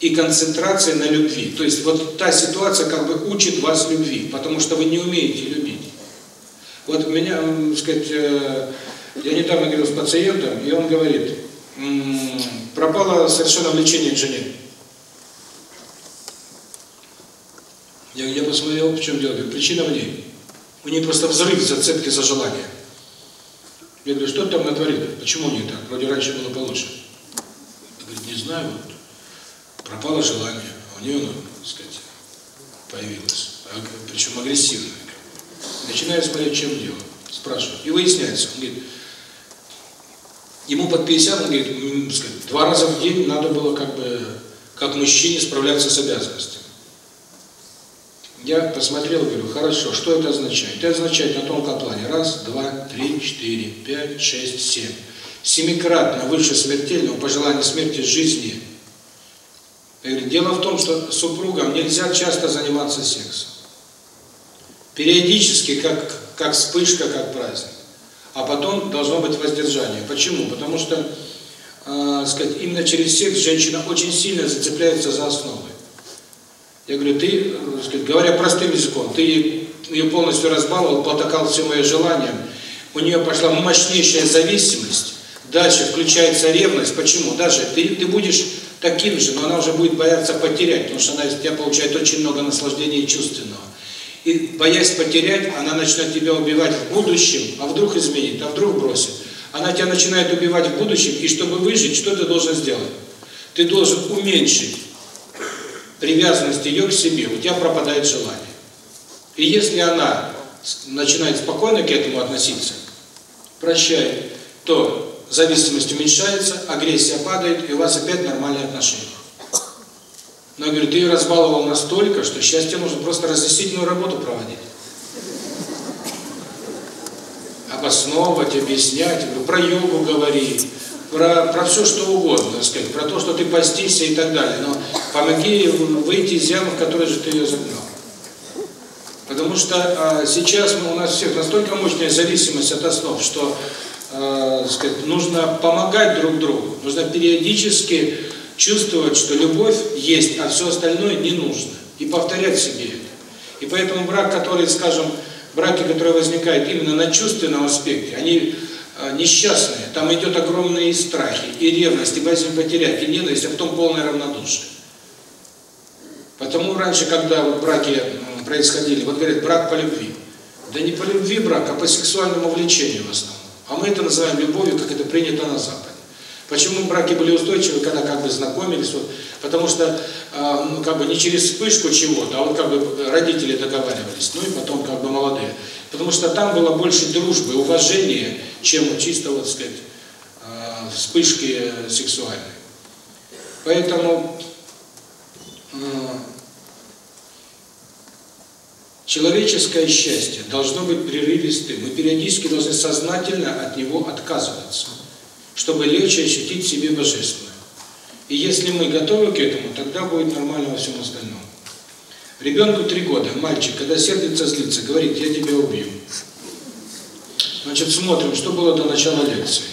и концентрация на любви. То есть вот та ситуация как бы учит вас любви, потому что вы не умеете любить. Вот меня, так сказать, э, я недавно говорил с пациентом, и он говорит, пропало совершенно влечение к жене. Я, я посмотрел, в чем дело. Причина в ней. У нее просто взрыв зацепки за желание. Я говорю, что там натворил? Почему не так? Вроде раньше было получше. Я говорю, не знаю, вот пропало желание, а у нее оно, так сказать, появилось. Причем агрессивное. Начинаю смотреть, чем дело. Спрашиваю. И выясняется, он говорит, ему под 50, он говорит, сказать, два раза в день надо было как бы, как мужчине справляться с обязанностями. Я посмотрел говорю, хорошо, что это означает? Это означает на тонком плане. Раз, два, три, четыре, пять, шесть, семь. Семикратно выше смертельного по желанию смерти жизни. Я говорю, дело в том, что супругам нельзя часто заниматься сексом. Периодически, как, как вспышка, как праздник. А потом должно быть воздержание. Почему? Потому что, э, сказать, именно через секс женщина очень сильно зацепляется за основы. Я говорю, ты, сказать, говоря простым языком, ты ее полностью разбаловал, потакал все мои желания, у нее пошла мощнейшая зависимость, дальше включается ревность. Почему? Даже ты, ты будешь таким же, но она уже будет бояться потерять, потому что она из тебя получает очень много наслаждения чувственного. И боясь потерять, она начнет тебя убивать в будущем, а вдруг изменит, а вдруг бросит. Она тебя начинает убивать в будущем, и чтобы выжить, что ты должен сделать? Ты должен уменьшить привязанность ее к себе, у тебя пропадает желание. И если она начинает спокойно к этому относиться, прощает, то зависимость уменьшается, агрессия падает, и у вас опять нормальные отношения. Но говорю, ты ее разбаловал настолько, что счастье нужно просто разъяснительную работу проводить. Обосновывать, объяснять, говорю, про йогу говори, про, про все что угодно, сказать, про то, что ты постишься и так далее. Но помоги выйти из ямы, в которой же ты ее загнал. Потому что а, сейчас мы, у нас всех настолько мощная зависимость от основ, что э, сказать, нужно помогать друг другу, нужно периодически чувствовать, что любовь есть, а все остальное не нужно. И повторять себе это. И поэтому брак, который, скажем, браки, которые возникают именно на чувственном аспекте, они э, несчастные. Там идет огромные страхи, и ревность, и боязнь потерять, и ненависть, а потом полное равнодушие. Потому раньше, когда вот браки происходили, вот говорят, брак по любви. Да не по любви брак, а по сексуальному влечению в основном. А мы это называем любовью, как это принято на Западе. Почему браки были устойчивы, когда как бы знакомились? Вот, потому что э, как бы не через вспышку чего-то, а вот как бы родители договаривались, ну и потом как бы молодые. Потому что там было больше дружбы, уважения, чем чисто, вот сказать, э, вспышки сексуальные. Поэтому э, человеческое счастье должно быть прерывистым. Мы периодически должны сознательно от него отказываться чтобы легче ощутить в себе Божественное. И если мы готовы к этому, тогда будет нормально во всем остальном. Ребенку три года, мальчик, когда сердится, злится, говорит, я тебя убью. Значит, смотрим, что было до начала лекции.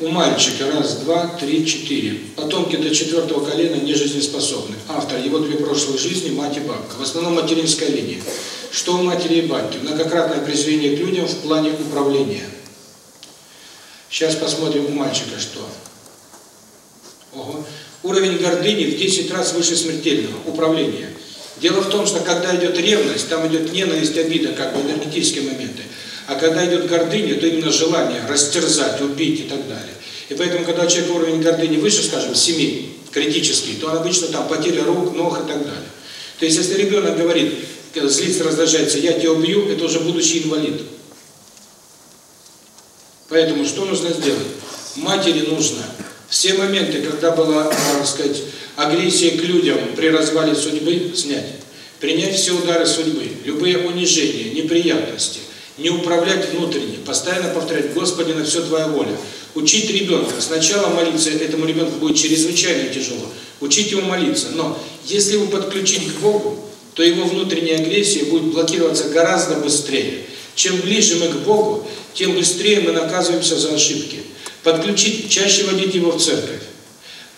У мальчика раз, два, три, четыре. Потомки до четвертого колена не жизнеспособны. Автор, его две прошлых жизни, мать и бабка. В основном материнская линия. Что у матери и бабки? Многократное презрение к людям в плане управления. Сейчас посмотрим у мальчика что. Ого. Уровень гордыни в 10 раз выше смертельного управления. Дело в том, что когда идет ревность, там идет ненависть, обида, как бы энергетические моменты. А когда идет гордыня, то именно желание растерзать, убить и так далее. И поэтому, когда у человека уровень гордыни выше, скажем, 7, критический, то он обычно там потеря рук, ног и так далее. То есть, если ребенок говорит, злится, раздражается, я тебя убью, это уже будущий инвалид. Поэтому что нужно сделать? Матери нужно все моменты, когда была, так сказать, агрессия к людям при развале судьбы, снять. Принять все удары судьбы, любые унижения, неприятности, не управлять внутренне, постоянно повторять «Господи, на все Твоя воля». Учить ребенка. Сначала молиться этому ребенку будет чрезвычайно тяжело. Учить его молиться. Но если его подключить к Богу, то его внутренняя агрессия будет блокироваться гораздо быстрее. Чем ближе мы к Богу, тем быстрее мы наказываемся за ошибки. Подключить, чаще водить его в церковь,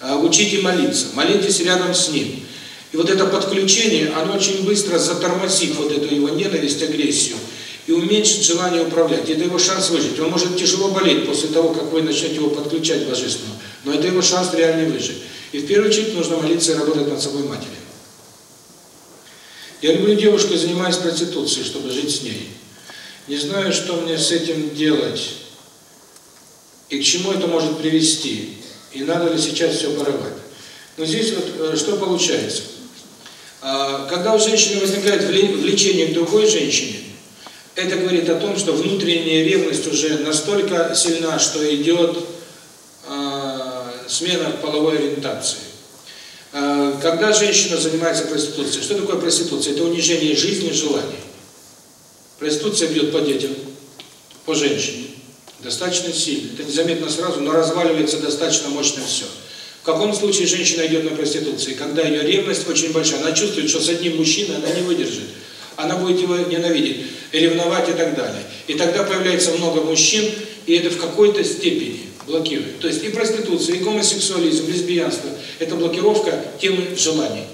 а, учите молиться, молитесь рядом с ним. И вот это подключение, оно очень быстро затормозит вот эту его ненависть, агрессию и уменьшит желание управлять. Это его шанс выжить. Он может тяжело болеть после того, как вы начнете его подключать божественному, но это его шанс реально выжить. И в первую очередь нужно молиться и работать над собой матери. Я люблю девушку и занимаюсь проституцией, чтобы жить с ней. Не знаю, что мне с этим делать и к чему это может привести, и надо ли сейчас все порывать. Но здесь вот э, что получается. А, когда у женщины возникает влечение к другой женщине, это говорит о том, что внутренняя ревность уже настолько сильна, что идет а, смена половой ориентации. А, когда женщина занимается проституцией, что такое проституция? Это унижение жизни, желаний. Проституция бьет по детям, по женщине. Достаточно сильно. Это незаметно сразу, но разваливается достаточно мощно все. В каком случае женщина идет на проституцию? Когда ее ревность очень большая. Она чувствует, что с одним мужчиной она не выдержит. Она будет его ненавидеть, ревновать и так далее. И тогда появляется много мужчин, и это в какой-то степени блокирует. То есть и проституция, и гомосексуализм, лесбиянство – это блокировка темы желаний.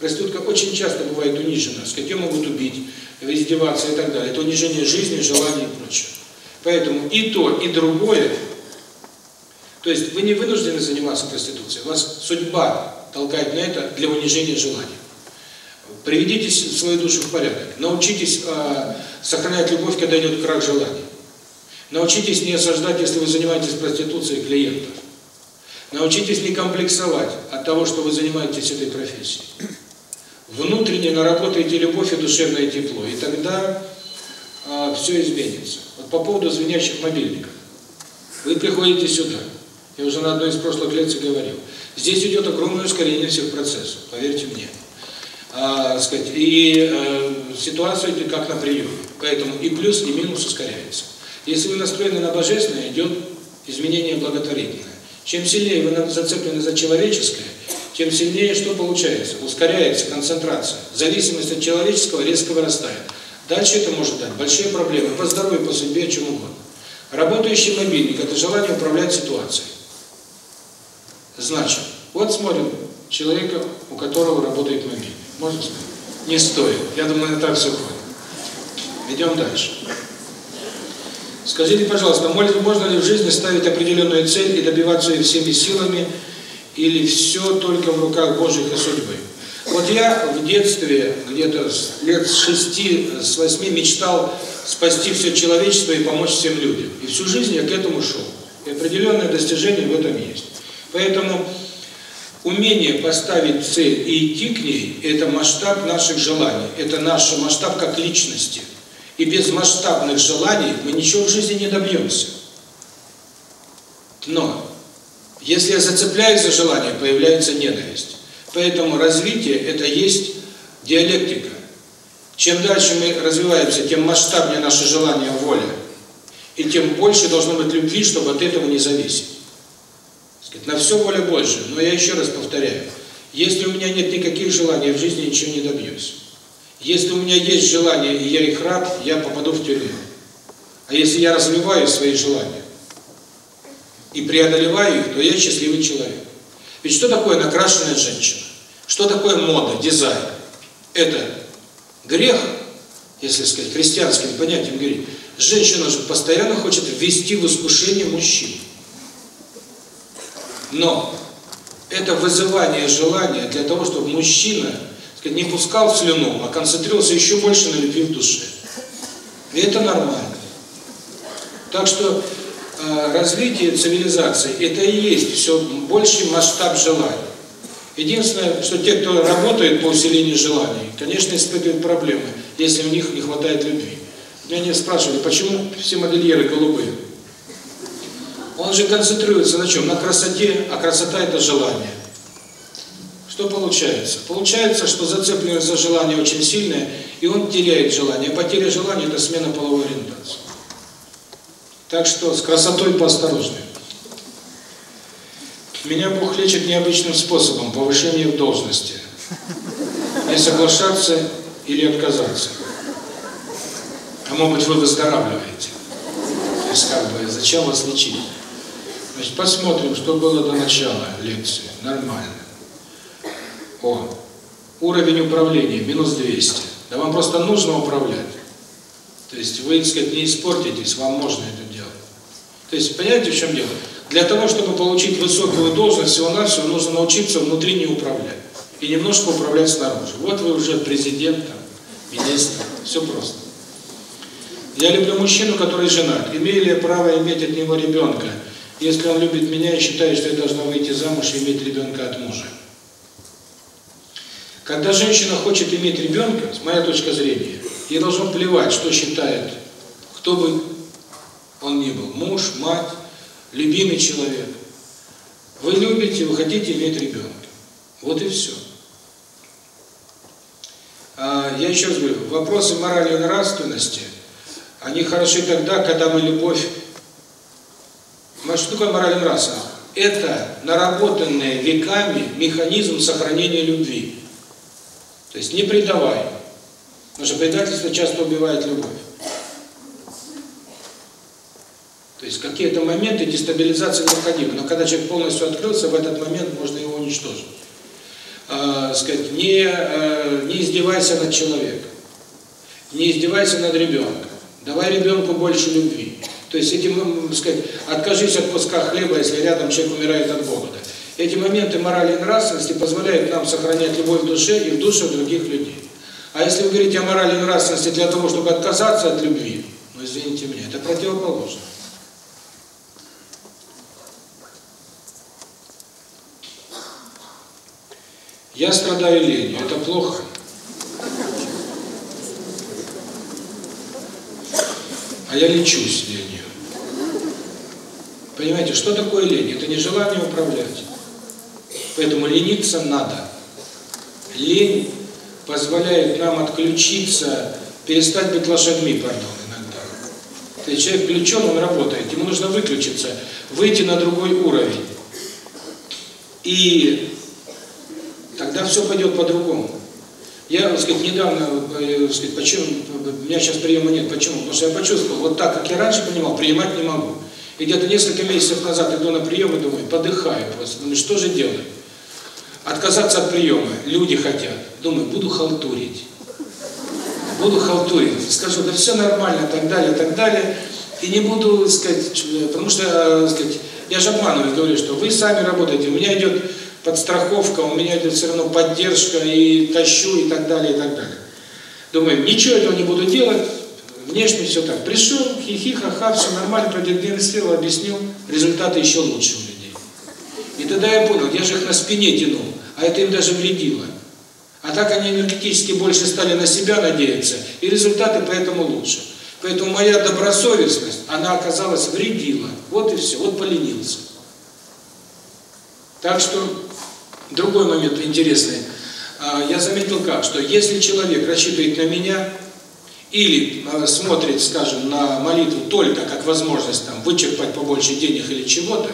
Проститутка очень часто бывает унижена, с ее могут убить, издеваться и так далее. Это унижение жизни, желаний и прочее. Поэтому и то, и другое, то есть вы не вынуждены заниматься проституцией, вас судьба толкает на это для унижения желаний. Приведите свою душу в порядок, научитесь э, сохранять любовь, когда идет крах желаний. Научитесь не осаждать, если вы занимаетесь проституцией клиентов. Научитесь не комплексовать от того, что вы занимаетесь этой профессией. Внутренне наработайте любовь и душевное тепло, и тогда а, все изменится. Вот по поводу звенящих мобильников. Вы приходите сюда, я уже на одной из прошлых лекций говорил, здесь идет огромное ускорение всех процессов, поверьте мне. А, сказать, и э, ситуация идет как на приеме, поэтому и плюс, и минус ускоряется. Если вы настроены на божественное, идет изменение благотворительное. Чем сильнее вы зацеплены за человеческое, тем сильнее что получается? Ускоряется концентрация. Зависимость от человеческого резко вырастает. Дальше это может дать большие проблемы по здоровью, по судьбе, чем угодно. Работающий мобильник – это желание управлять ситуацией. Значит, вот смотрим человека, у которого работает мобильник. Можно сказать? Не стоит. Я думаю, на так все ходит. Идем дальше. Скажите, пожалуйста, можно ли в жизни ставить определенную цель и добиваться ее всеми силами, или все только в руках Божьих и судьбы? Вот я в детстве, где-то лет с шести, с восьми, мечтал спасти все человечество и помочь всем людям. И всю жизнь я к этому шел. И определенное достижение в этом есть. Поэтому умение поставить цель и идти к ней – это масштаб наших желаний, это наш масштаб как личности. И без масштабных желаний мы ничего в жизни не добьемся. Но если я зацепляюсь за желание, появляется ненависть. Поэтому развитие – это есть диалектика. Чем дальше мы развиваемся, тем масштабнее наше желание, воля. И тем больше должно быть любви, чтобы от этого не зависеть. На все воля больше. Но я еще раз повторяю. Если у меня нет никаких желаний, я в жизни ничего не добьюсь. Если у меня есть желания, и я их рад, я попаду в тюрьму. А если я развиваю свои желания и преодолеваю их, то я счастливый человек. Ведь что такое накрашенная женщина? Что такое мода, дизайн? Это грех, если сказать, христианским понятием говорить. Женщина же постоянно хочет ввести в искушение мужчин. Но это вызывание желания для того, чтобы мужчина сказать, не пускал слюну, а концентрировался еще больше на любви в душе. И это нормально. Так что развитие цивилизации – это и есть все больший масштаб желаний. Единственное, что те, кто работает по усилению желаний, конечно, испытывают проблемы, если у них не хватает любви. Меня спрашивали, почему все модельеры голубые? Он же концентрируется на чем? На красоте, а красота – это желание. Что получается? Получается, что зацепленность за желание очень сильная, и он теряет желание. Потеря желания – это смена половой ориентации. Так что с красотой поосторожнее. Меня Бог лечит необычным способом – повышение в должности. Не соглашаться или отказаться. А может быть, вы выздоравливаете. То есть, как бы, зачем вас лечить? Значит, посмотрим, что было до начала лекции. Нормально. О, уровень управления минус 200. Да вам просто нужно управлять. То есть вы, так сказать, не испортитесь, вам можно это. То есть, понимаете, в чем дело? Для того, чтобы получить высокую должность, всего-навсего нужно научиться внутри не управлять. И немножко управлять снаружи. Вот вы уже президент, министр, все просто. Я люблю мужчину, который женат. Имею ли я право иметь от него ребенка? Если он любит меня, я считаю, что я должна выйти замуж и иметь ребенка от мужа. Когда женщина хочет иметь ребенка, с моей точки зрения, ей должно плевать, что считает, кто бы он ни был, муж, мать, любимый человек. Вы любите, вы хотите иметь ребенка. Вот и все. А, я еще раз говорю, вопросы морали и нравственности, они хороши тогда, когда мы любовь что такое мораль раса? Это наработанный веками механизм сохранения любви. То есть не предавай. Потому что предательство часто убивает любовь. То есть какие-то моменты дестабилизации необходимы. Но когда человек полностью открылся, в этот момент можно его уничтожить. э, сказать, не, э, не издевайся над человеком, не издевайся над ребенком, давай ребенку больше любви. То есть так сказать, откажись от куска хлеба, если рядом человек умирает от голода. Эти моменты морали и нравственности позволяют нам сохранять любовь в душе и в душе других людей. А если вы говорите о морали и нравственности для того, чтобы отказаться от любви, ну извините меня, это противоположно. Я страдаю ленью, это плохо. А я лечусь ленью. Понимаете, что такое лень? Это нежелание управлять. Поэтому лениться надо. Лень позволяет нам отключиться, перестать быть лошадьми, пардон, иногда. То есть человек включен, он работает, ему нужно выключиться, выйти на другой уровень. И тогда все пойдет по-другому. Я, так сказать, недавно, э, так сказать, почему, у меня сейчас приема нет, почему? Потому что я почувствовал, вот так, как я раньше понимал, принимать не могу. И где-то несколько месяцев назад иду на прием и думаю, подыхаю просто, думаю, что же делать? Отказаться от приема, люди хотят. Думаю, буду халтурить. Буду халтурить. Скажу, да все нормально, так далее, так далее. И не буду, сказать, потому что, э, сказать, я же обманываю, говорю, что вы сами работаете, у меня идет подстраховка, у меня идет все равно поддержка, и тащу, и так далее, и так далее. Думаю, ничего этого не буду делать, внешне все так. Пришел, хихи, ха-ха, все нормально, продиагностировал, объяснил, результаты еще лучше у людей. И тогда я понял, я же их на спине тянул, а это им даже вредило. А так они энергетически больше стали на себя надеяться, и результаты поэтому лучше. Поэтому моя добросовестность, она оказалась вредила. Вот и все, вот поленился. Так что, другой момент интересный. А, я заметил как, что если человек рассчитывает на меня, или а, смотрит, скажем, на молитву только как возможность там вычерпать побольше денег или чего-то,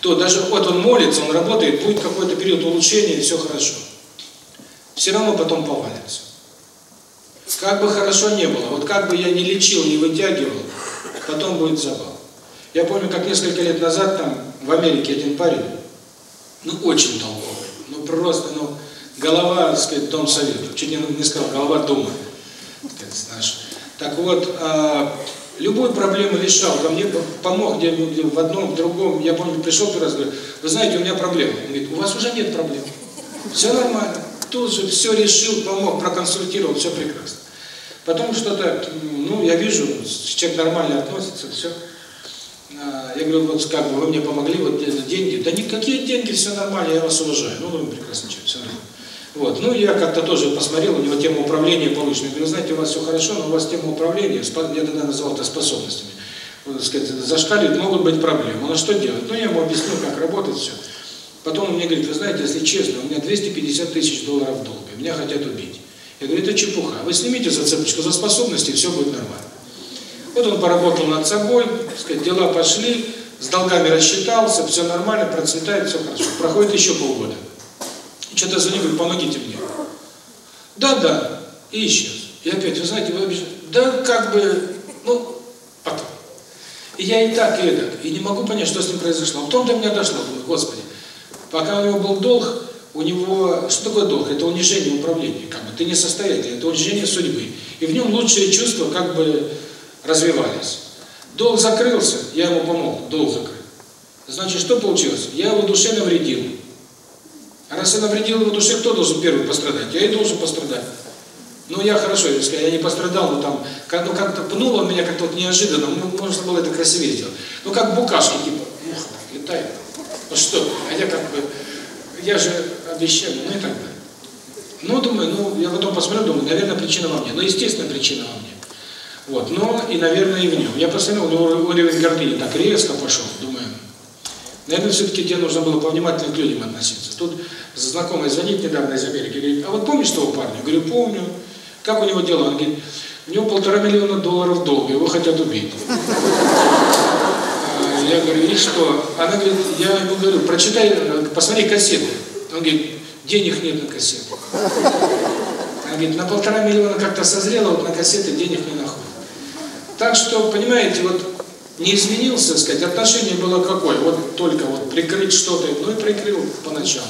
то даже вот он молится, он работает, будет какой-то период улучшения, и все хорошо. Все равно потом повалится. Как бы хорошо не было, вот как бы я не лечил, не вытягивал, потом будет завал. Я помню, как несколько лет назад там в Америке один парень, ну очень толковый, ну просто, ну голова, так сказать, дом совета, чуть не, не сказал, голова дома, так, знаешь. Так вот, а, любую проблему решал, ко мне помог где, где в одном, в другом, я помню, пришел раз, говорю, вы знаете, у меня проблема. Он говорит, у вас уже нет проблем, все нормально. Тут же все решил, помог, проконсультировал, все прекрасно. Потом что-то, ну, я вижу, человек нормально относится, все. А, я говорю, вот как бы вы мне помогли, вот деньги. Да никакие деньги, все нормально, я вас уважаю. Ну, вы прекрасно человек, все нормально. Вот. Ну, я как-то тоже посмотрел, у него тема управления получена. Я говорю, знаете, у вас все хорошо, но у вас тема управления, я тогда назвал это способностями. Вот, сказать, зашкаливает, могут быть проблемы. Ну, что делать? Ну, я ему объяснил, как работать, все. Потом он мне говорит, вы знаете, если честно, у меня 250 тысяч долларов долга, меня хотят убить. Я говорю, это чепуха. Вы снимите зацепочку за способности, и все будет нормально. Вот он поработал над собой, сказать, дела пошли, с долгами рассчитался, все нормально, процветает, все хорошо. Проходит еще полгода. И что-то за ним говорю, помогите мне. Да, да, и исчез. И опять, вы знаете, вы обещали, да как бы, ну, потом. И я и так, и так, и не могу понять, что с ним произошло. А потом до меня дошло, думаю, Господи, пока у него был долг, у него, что такое долг? Это унижение управления, как бы, ты не состоятельный, это унижение судьбы. И в нем лучшие чувства, как бы, развивались. Долг закрылся, я ему помог, долг закрыл. Значит, что получилось? Я его душе навредил. А раз я навредил его душе, кто должен первый пострадать? Я и должен пострадать. Ну, я хорошо, сказать, я не пострадал, но там, как, ну, как-то пнул он меня как-то вот неожиданно, ну, можно было это красивее сделать. Ну, как букашки, типа, муха летает. Ну что, а я как бы, я же обещал, ну и так далее. Ну, думаю, ну, я потом посмотрел, думаю, наверное, причина во мне. Ну, естественно, причина во мне. Вот, но и, наверное, и в нем. Я посмотрел, у него уровень гордыни так резко пошел, думаю, наверное, все-таки тебе нужно было повнимательнее к людям относиться. Тут знакомый звонит недавно из Америки, говорит, а вот помнишь того парня? Я говорю, помню. Как у него дела? Он говорит, у него полтора миллиона долларов долга, его хотят убить. А, я говорю, и что? Она говорит, я ему говорю, прочитай, посмотри кассеты. Он говорит, денег нет на кассеты. Она говорит, на полтора миллиона как-то созрело, вот на кассеты денег не находит. Так что, понимаете, вот не изменился, сказать, отношение было какое? Вот только вот прикрыть что-то, ну и прикрыл поначалу.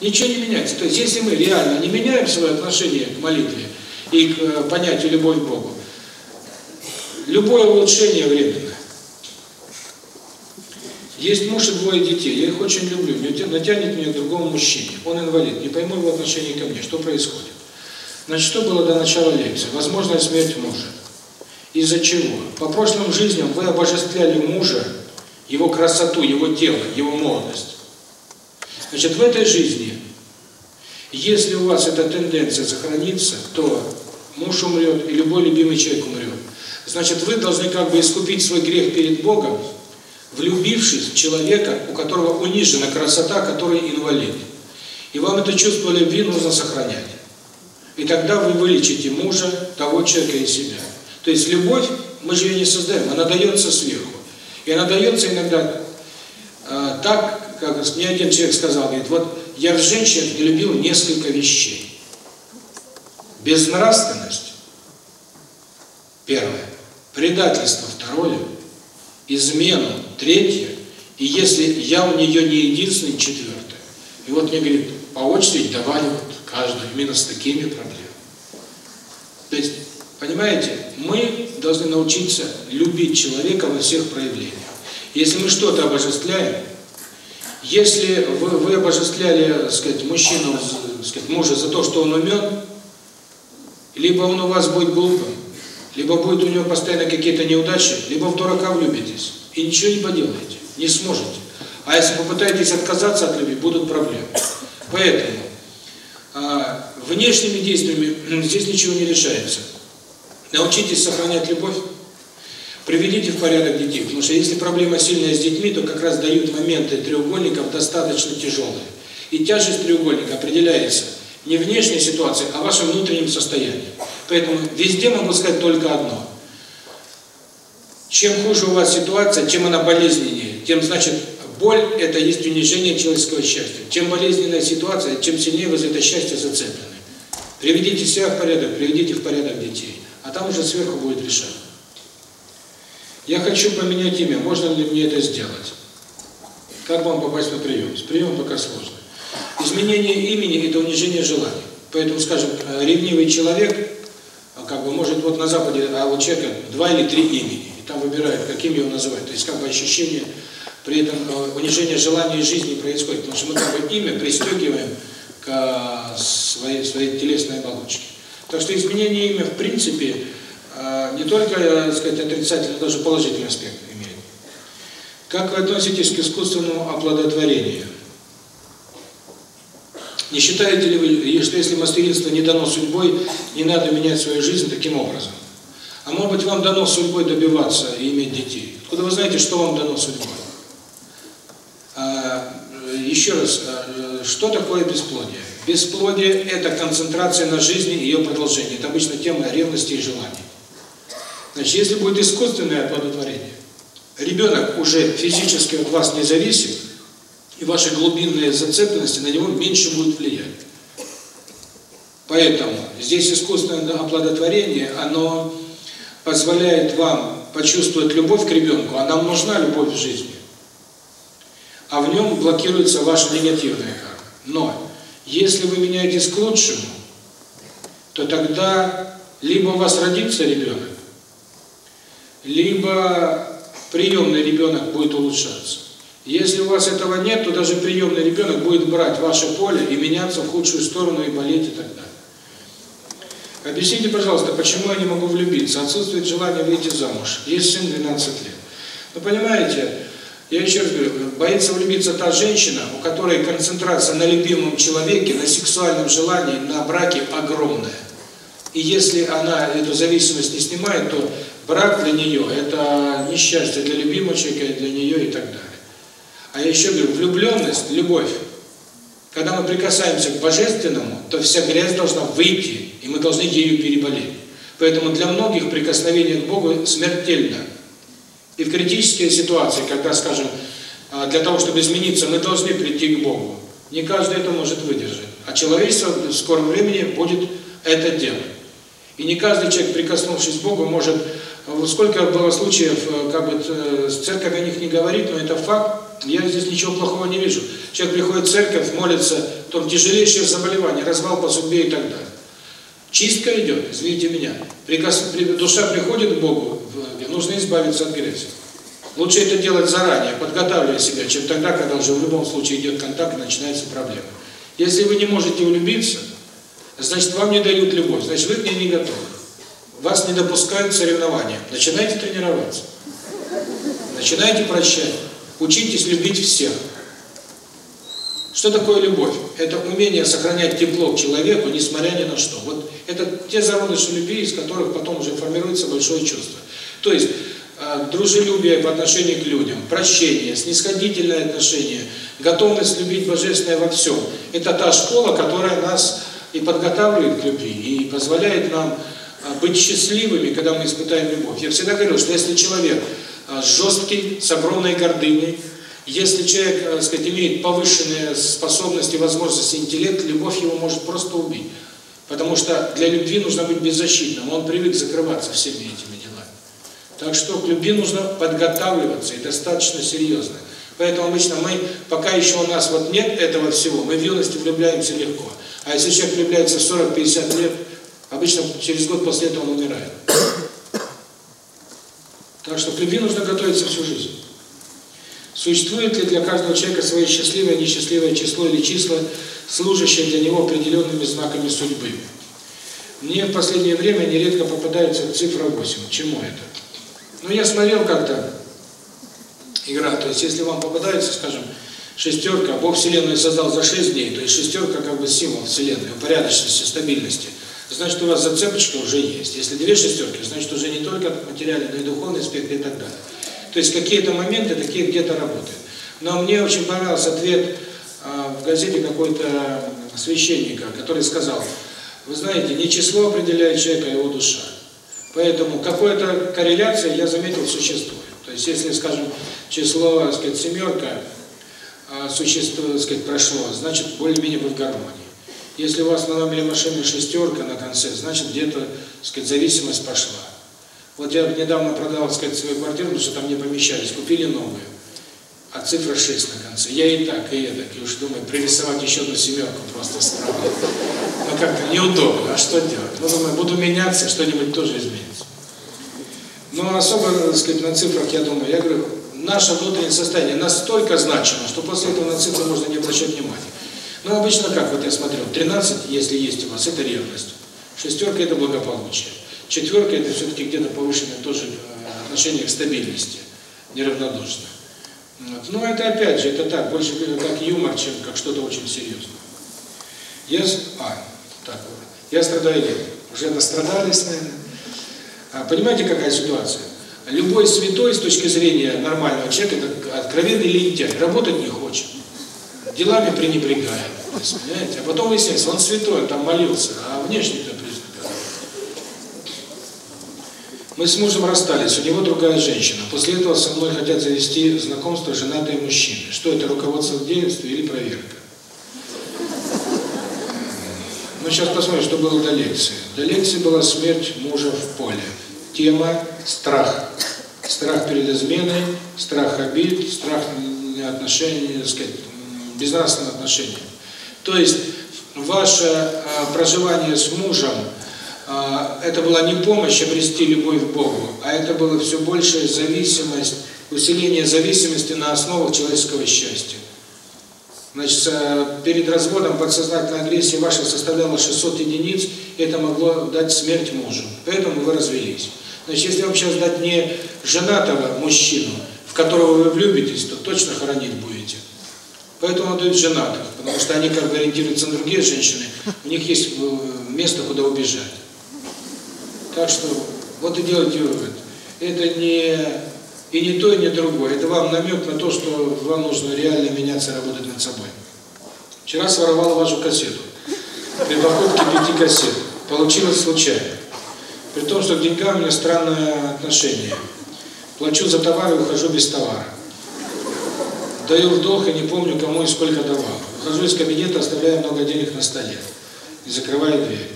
Ничего не меняется. То есть, если мы реально не меняем свое отношение к молитве и к э, понятию любовь к Богу, любое улучшение временное. Есть муж и двое детей, я их очень люблю, но тянет меня к другому мужчине. Он инвалид, не пойму его отношение ко мне, что происходит. Значит, что было до начала лекции? Возможная смерть мужа. Из-за чего? По прошлым жизням вы обожествляли мужа, его красоту, его тело, его молодость. Значит, в этой жизни, если у вас эта тенденция сохранится, то муж умрет и любой любимый человек умрет. Значит, вы должны как бы искупить свой грех перед Богом, влюбившись в человека, у которого унижена красота, который инвалид. И вам это чувство любви нужно сохранять. И тогда вы вылечите мужа, того человека и себя. То есть любовь, мы же ее не создаем, она дается сверху. И она дается иногда э, так, как мне один человек сказал, говорит, вот я в женщинах не любил несколько вещей. Безнравственность, первое, предательство, второе, измену, третье, и если я у нее не единственный, четвертое. И вот мне говорит, по очереди давали вот каждую именно с такими проблемами. То есть Понимаете, мы должны научиться любить человека во всех проявлениях. Если мы что-то обожествляем, если вы, вы обожествляли, сказать, мужчину, так сказать, мужа за то, что он умен, либо он у вас будет глупым, либо будет у него постоянно какие-то неудачи, либо в дурака влюбитесь. И ничего не поделаете, не сможете. А если попытаетесь отказаться от любви, будут проблемы. Поэтому а, внешними действиями здесь ничего не решается. Научитесь сохранять любовь, приведите в порядок детей. Потому что если проблема сильная с детьми, то как раз дают моменты треугольников достаточно тяжелые. И тяжесть треугольника определяется не внешней ситуацией, а вашим внутренним состоянием. Поэтому везде могу сказать только одно. Чем хуже у вас ситуация, чем она болезненнее, тем значит боль – это есть унижение человеческого счастья. Чем болезненная ситуация, чем сильнее вы за это счастье зацеплены. Приведите себя в порядок, приведите в порядок детей а там уже сверху будет решать. Я хочу поменять имя, можно ли мне это сделать? Как вам попасть на прием? С приемом пока сложно. Изменение имени – это унижение желаний. Поэтому, скажем, ревнивый человек, как бы может вот на Западе, а у человека два или три имени, и там выбирают, каким его называть. То есть как бы ощущение, при этом унижение желаний жизни происходит, потому что мы как бы имя пристегиваем к своей, своей телесной оболочке. Так что изменение имя, в принципе, не только, так сказать, отрицательный, даже положительный аспект имеет. Как вы относитесь к искусственному оплодотворению? Не считаете ли вы, что если материнство не дано судьбой, не надо менять свою жизнь таким образом? А может быть, вам дано судьбой добиваться и иметь детей? Откуда вы знаете, что вам дано судьбой? А, еще раз, что такое бесплодие? Бесплодие – это концентрация на жизни и ее продолжение. Это обычно тема ревности и желаний. Значит, если будет искусственное оплодотворение, ребенок уже физически от вас не зависит, и ваши глубинные зацепленности на него меньше будут влиять. Поэтому здесь искусственное оплодотворение, оно позволяет вам почувствовать любовь к ребенку, а нам нужна любовь в жизни. А в нем блокируется ваша негативная карма. Но если вы меняетесь к лучшему, то тогда либо у вас родится ребенок, либо приемный ребенок будет улучшаться. Если у вас этого нет, то даже приемный ребенок будет брать ваше поле и меняться в худшую сторону и болеть и так далее. Объясните, пожалуйста, почему я не могу влюбиться? Отсутствует желание выйти замуж. Есть сын 12 лет. Вы понимаете, я еще раз говорю, боится влюбиться та женщина, у которой концентрация на любимом человеке, на сексуальном желании, на браке огромная. И если она эту зависимость не снимает, то брак для нее – это несчастье для любимого человека, для нее и так далее. А я еще говорю, влюбленность, любовь, когда мы прикасаемся к Божественному, то вся грязь должна выйти, и мы должны ею переболеть. Поэтому для многих прикосновение к Богу смертельно – и в критические ситуации, когда, скажем, а, для того, чтобы измениться, мы должны прийти к Богу. Не каждый это может выдержать. А человечество в скором времени будет это делать. И не каждый человек, прикоснувшись к Богу, может... Вот сколько было случаев, э, как бы, э, церковь о них не говорит, но это факт, я здесь ничего плохого не вижу. Человек приходит в церковь, молится, том тяжелейшее заболевание, развал по судьбе и так далее. Чистка идет, извините меня. Душа приходит к Богу, нужно избавиться от грязи. Лучше это делать заранее, подготавливая себя, чем тогда, когда уже в любом случае идет контакт и начинается проблема. Если вы не можете влюбиться, значит вам не дают любовь, значит вы к ней не готовы. Вас не допускают соревнования. Начинайте тренироваться. Начинайте прощать. Учитесь любить всех. Что такое любовь? Это умение сохранять тепло к человеку, несмотря ни на что. Вот это те зародыши любви, из которых потом уже формируется большое чувство. То есть, э, дружелюбие по отношению к людям, прощение, снисходительное отношение, готовность любить Божественное во всем. Это та школа, которая нас и подготавливает к любви, и позволяет нам э, быть счастливыми, когда мы испытаем любовь. Я всегда говорю, что если человек э, жесткий, с огромной гордыней, если человек, так сказать, имеет повышенные способности, возможности, интеллект, любовь его может просто убить. Потому что для любви нужно быть беззащитным, он привык закрываться всеми этими делами. Так что к любви нужно подготавливаться и достаточно серьезно. Поэтому обычно мы, пока еще у нас вот нет этого всего, мы в юности влюбляемся легко. А если человек влюбляется в 40-50 лет, обычно через год после этого он умирает. Так что к любви нужно готовиться всю жизнь. Существует ли для каждого человека свое счастливое, несчастливое число или числа, служащие для него определенными знаками судьбы? Мне в последнее время нередко попадается цифра 8. Чему это? Ну, я смотрел как-то игра, то есть если вам попадается, скажем, шестерка, Бог Вселенную создал за 6 дней, то есть шестерка как бы символ Вселенной, упорядоченности, стабильности, значит у вас зацепочка уже есть. Если две шестерки, значит уже не только материальный, но и духовный аспект и так далее. То есть какие-то моменты такие где-то работают. Но мне очень понравился ответ э, в газете какой-то священника, который сказал, вы знаете, не число определяет человека, а его душа. Поэтому какая-то корреляция, я заметил, существует. То есть если, скажем, число, так сказать, семерка э, существует, так сказать, прошло, значит, более-менее вы в гармонии. Если у вас на номере машины шестерка на конце, значит, где-то, так сказать, зависимость пошла. Вот я недавно продал, так сказать, свою квартиру, потому что там не помещались, купили новую. А цифра 6 на конце. Я и так, и так, и уж думаю, пририсовать еще одну семерку просто странно. Но как-то неудобно, а что делать? Ну, думаю, буду меняться, что-нибудь тоже изменится. Но особо, так сказать, на цифрах, я думаю, я говорю, наше внутреннее состояние настолько значимо, что после этого на цифры можно не обращать внимания. Но обычно как, вот я смотрел, 13, если есть у вас, это ревность. Шестерка – это благополучие. Четверка – это все-таки где-то повышенное тоже э, отношение к стабильности, неравнодушно. Вот. Но это опять же, это так, больше как юмор, чем как что-то очень серьезное. Я, а, так, я страдаю летом. Уже настрадались, наверное. А, понимаете, какая ситуация? Любой святой с точки зрения нормального человека – это откровенный лентяй, работать не хочет, делами пренебрегает. Понимаете? А потом выясняется, он святой, там молился, а внешне-то Мы с мужем расстались, у него другая женщина. После этого со мной хотят завести знакомство женатые мужчины. Что это, руководство к действию или проверка? Ну, сейчас посмотрим, что было до лекции. До лекции была смерть мужа в поле. Тема – страх. Страх перед изменой, страх обид, страх отношений, так сказать, безнравственного отношения. То есть, ваше а, проживание с мужем – а, это была не помощь обрести любовь к Богу, а это была все большая зависимость, усиление зависимости на основах человеческого счастья. Значит, перед разводом подсознательная агрессия ваша составляла 600 единиц, и это могло дать смерть мужу. Поэтому вы развелись. Значит, если вам сейчас дать не женатого мужчину, в которого вы влюбитесь, то точно хоронить будете. Поэтому дают женатых, потому что они как бы ориентируются на другие женщины, у них есть э, место, куда убежать. Так что вот и делайте вывод. Это не и не то, и не другое. Это вам намек на то, что вам нужно реально меняться, работать над собой. Вчера своровал вашу кассету. При покупке пяти кассет. Получилось случайно. При том, что к деньгам у меня странное отношение. Плачу за товар и ухожу без товара. Даю в долг и не помню, кому и сколько давал. Ухожу из кабинета, оставляю много денег на столе. И закрываю дверь.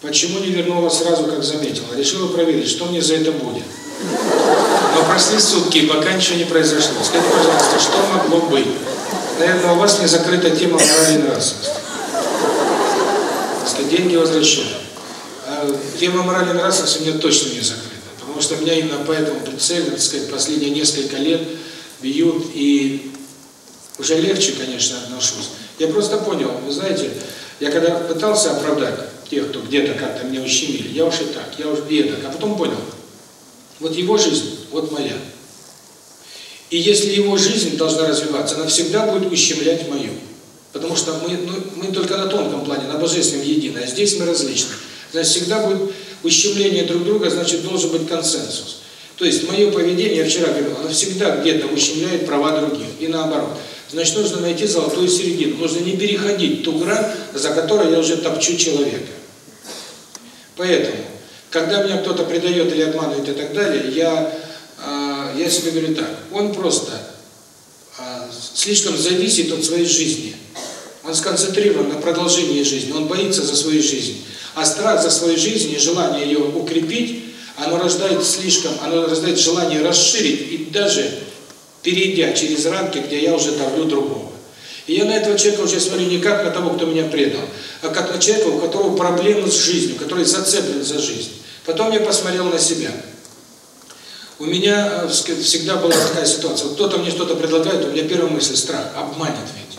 Почему не вернула сразу, как заметила? Решила проверить, что мне за это будет. Но прошли сутки, пока ничего не произошло. Скажите, пожалуйста, что могло быть? Наверное, у вас не закрыта тема морали и нравственности. Что деньги возвращают. А тема морали и нравственности у меня точно не закрыта. Потому что меня именно поэтому прицельно, так сказать, последние несколько лет бьют, и уже легче, конечно, отношусь. Я просто понял, вы знаете, я когда пытался оправдать тех, кто где-то как-то меня ущемили, я уж и так, я уж и так, а потом понял, вот его жизнь, вот моя. И если его жизнь должна развиваться, она всегда будет ущемлять мою. Потому что мы, ну, мы только на тонком плане, на божественном едины, а здесь мы различны. Значит, всегда будет ущемление друг друга, значит, должен быть консенсус. То есть мое поведение, я вчера говорил, оно всегда где-то ущемляет права других. И наоборот. Значит, нужно найти золотую середину. Нужно не переходить ту грань, за которой я уже топчу человека. Поэтому, когда меня кто-то предает или обманывает и так далее, я, я себе говорю так, он просто э, слишком зависит от своей жизни. Он сконцентрирован на продолжении жизни, он боится за свою жизнь. А страх за свою жизнь и желание ее укрепить, оно рождает слишком, оно рождает желание расширить и даже перейдя через рамки, где я уже давлю другого. И я на этого человека уже смотрю не как на того, кто меня предал, а как на человека, у которого проблемы с жизнью, который зацеплен за жизнь. Потом я посмотрел на себя. У меня э, всегда была такая ситуация. Кто-то мне что-то предлагает, у меня первая мысль – страх. Обманет ведь.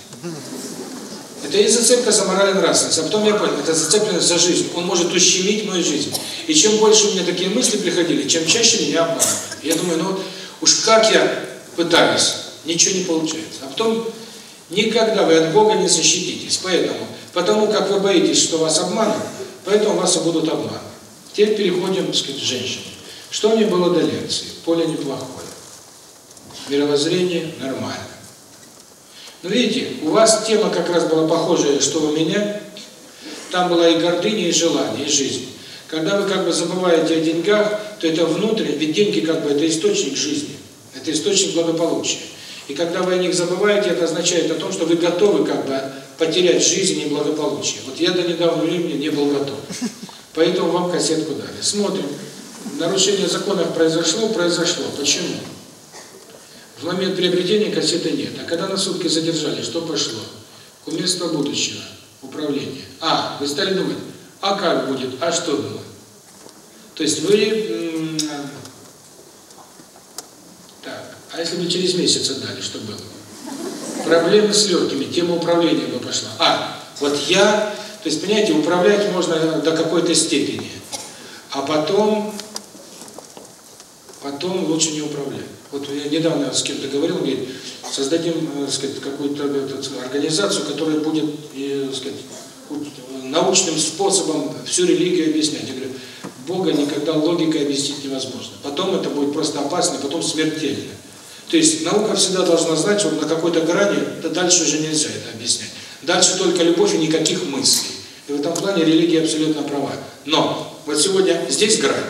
Это и зацепка за мораль и нравственность. А потом я понял, это зацепленность за жизнь. Он может ущемить мою жизнь. И чем больше у меня такие мысли приходили, чем чаще меня обманывают. Я думаю, ну уж как я пытаюсь, ничего не получается. А потом никогда вы от Бога не защититесь. Поэтому, потому как вы боитесь, что вас обманут, поэтому вас и будут обманывать. Теперь переходим, так сказать, к женщине. Что мне было до лекции? Поле неплохое. Мировоззрение нормально. Но видите, у вас тема как раз была похожая, что у меня. Там была и гордыня, и желание, и жизнь. Когда вы как бы забываете о деньгах, то это внутренне, ведь деньги как бы это источник жизни, это источник благополучия. И когда вы о них забываете, это означает о том, что вы готовы как бы потерять жизнь и благополучие. Вот я до недавнего времени не был готов. Поэтому вам кассетку дали. Смотрим. Нарушение законов произошло, произошло. Почему? В момент приобретения кассеты нет. А когда на сутки задержали, что пошло? Кумирство будущего, управление. А, вы стали думать, а как будет, а что было? То есть вы... Так, а если бы через месяц отдали, что было? Проблемы с легкими, тема управления бы пошла. А, вот я... То есть, понимаете, управлять можно до какой-то степени. А потом... Потом лучше не управлять. Вот я недавно с кем-то говорил, говорит, создадим, сказать, какую-то организацию, которая будет, так сказать, научным способом всю религию объяснять. Я говорю, Бога никогда логикой объяснить невозможно. Потом это будет просто опасно, потом смертельно. То есть наука всегда должна знать, что на какой-то грани, да дальше уже нельзя это объяснять. Дальше только любовь и никаких мыслей. И в этом плане религия абсолютно права. Но вот сегодня здесь грань,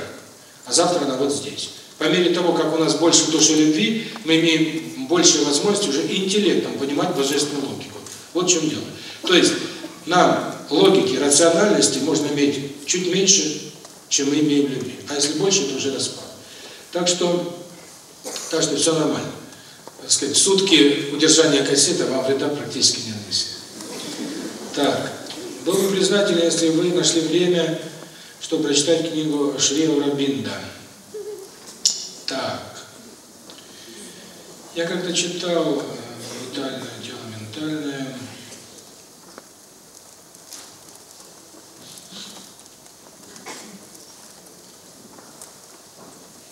а завтра она вот здесь. По мере того, как у нас больше души любви, мы имеем большую возможность уже интеллектом понимать божественную логику. Вот в чем дело. То есть нам логики, рациональности можно иметь чуть меньше, чем мы имеем любви. А если больше, то уже распад. Так что, так что все нормально. Так сказать, сутки удержания кассеты вам вреда практически не нанесет. Так, был бы признателен, если вы нашли время, чтобы прочитать книгу Шри Рабинда. Так. Я как-то читал э, «Витальное тело ментальное».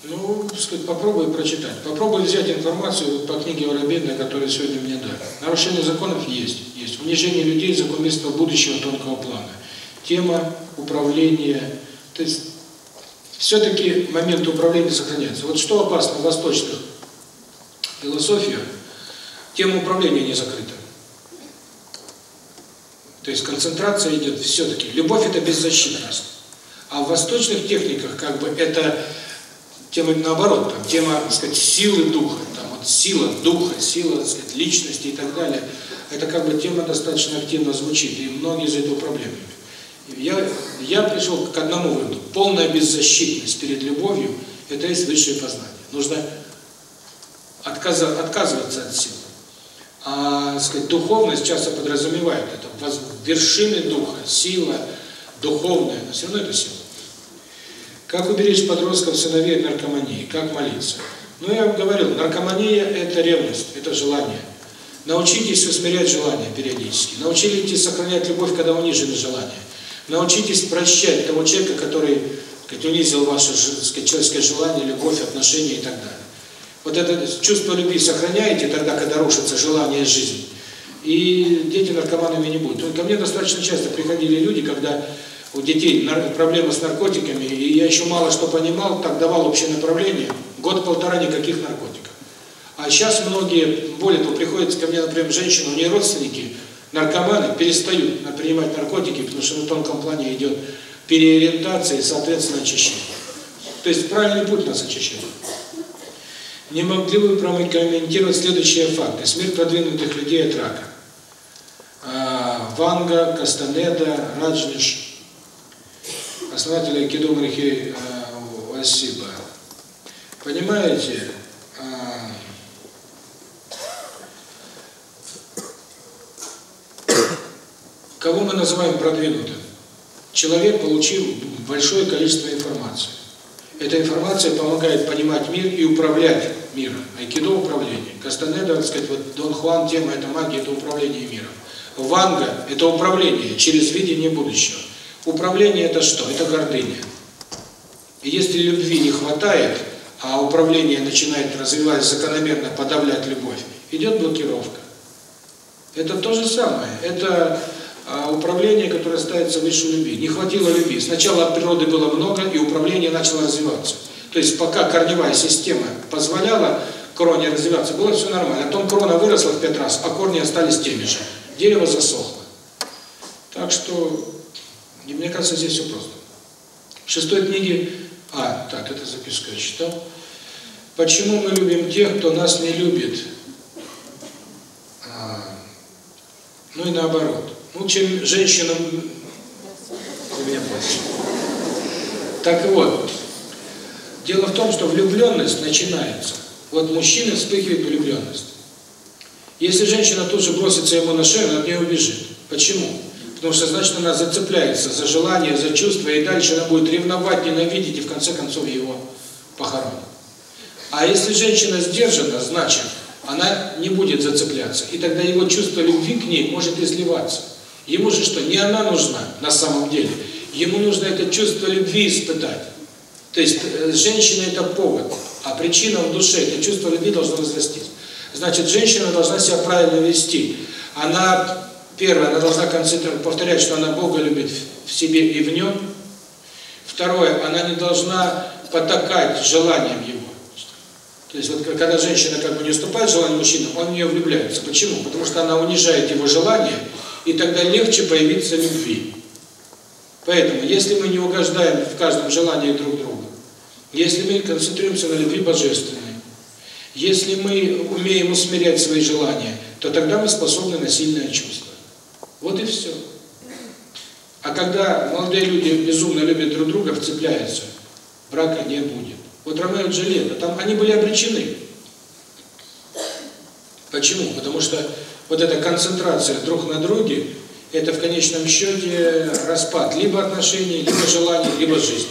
Ну, сказать, попробуй прочитать. Попробуй взять информацию по книге Воробейна, которую сегодня мне дали. Нарушение законов есть. Есть. Унижение людей за кумирство будущего тонкого плана. Тема управления. То есть все-таки момент управления сохраняется. Вот что опасно в восточных философиях, тема управления не закрыта. То есть концентрация идет все-таки. Любовь – это беззащитность. А в восточных техниках как бы это тема наоборот, там, тема, так сказать, силы духа, там вот сила духа, сила, так сказать, личности и так далее. Это как бы тема достаточно активно звучит, и многие из этого проблемами. Я, я пришел к одному выводу. Полная беззащитность перед любовью – это есть высшее познание. Нужно отказа, отказываться от сил. А сказать, духовность часто подразумевает это вершины духа, сила духовная, но все равно это сила. Как уберечь подростков, сыновей от наркомании? Как молиться? Ну, я вам говорил, наркомания – это ревность, это желание. Научитесь усмирять желания периодически. Научитесь сохранять любовь, когда унижены желания. Научитесь прощать того человека, который сказать, унизил ваше сказать, человеческое желание, любовь, отношения и так далее. Вот это чувство любви сохраняете тогда, когда рушится желание жизни. И дети наркоманами не будут. Ко мне достаточно часто приходили люди, когда у детей проблемы с наркотиками, и я еще мало что понимал, так давал общее направление, год-полтора никаких наркотиков. А сейчас многие, более того, приходят ко мне, например, женщины, у нее родственники, наркоманы, перестают принимать наркотики, потому что на тонком плане идет переориентация и, соответственно, очищение. То есть правильный путь нас очищает. Не могли бы прокомментировать следующие факты. Смерть продвинутых людей от рака. А, Ванга, Кастанеда, Раджниш, основатели Кидо Мрихи Васиба. Понимаете, а, кого мы называем продвинутым? Человек получил большое количество информации. Эта информация помогает понимать мир и управлять миром. Айкидо – управление. Кастанеда, так сказать, вот Дон Хуан тема – это магия, это управление миром. Ванга – это управление через видение будущего. Управление – это что? Это гордыня. И если любви не хватает, а управление начинает развивать закономерно, подавлять любовь, идет блокировка. Это то же самое. Это управление, которое ставится выше любви. Не хватило любви. Сначала от природы было много, и управление начало развиваться. То есть пока корневая система позволяла кроне развиваться, было все нормально. Потом крона выросла в пять раз, а корни остались теми же. Дерево засохло. Так что, мне кажется, здесь все просто. В шестой книге, а, так, это записку я читал. Почему мы любим тех, кто нас не любит? А, ну и наоборот. Ну, чем женщинам... Вы меня поняли. Так вот, дело в том, что влюбленность начинается. Вот мужчина вспыхивает влюбленность. Если женщина тут же бросится ему на шею, она от нее убежит. Почему? Потому что, значит, она зацепляется за желание, за чувства, и дальше она будет ревновать, ненавидеть, и в конце концов его похоронит. А если женщина сдержана, значит, она не будет зацепляться. И тогда его чувство любви к ней может изливаться. Ему же что, не она нужна на самом деле. Ему нужно это чувство любви испытать. То есть э, женщина это повод, а причина в душе, это чувство любви должно возрастись. Значит, женщина должна себя правильно вести. Она, первое, она должна концентрировать, повторять, что она Бога любит в себе и в нем. Второе, она не должна потакать желанием его. То есть вот когда женщина как бы не уступает желанию мужчины, он в нее влюбляется. Почему? Потому что она унижает его желание и тогда легче появиться любви. Поэтому, если мы не угождаем в каждом желании друг друга, если мы концентрируемся на любви божественной, если мы умеем усмирять свои желания, то тогда мы способны на сильное чувство. Вот и все. А когда молодые люди безумно любят друг друга, вцепляются, брака не будет. Вот Ромео и Джульетта, там они были обречены. Почему? Потому что вот эта концентрация друг на друге, это в конечном счете распад либо отношений, либо желаний, либо жизни.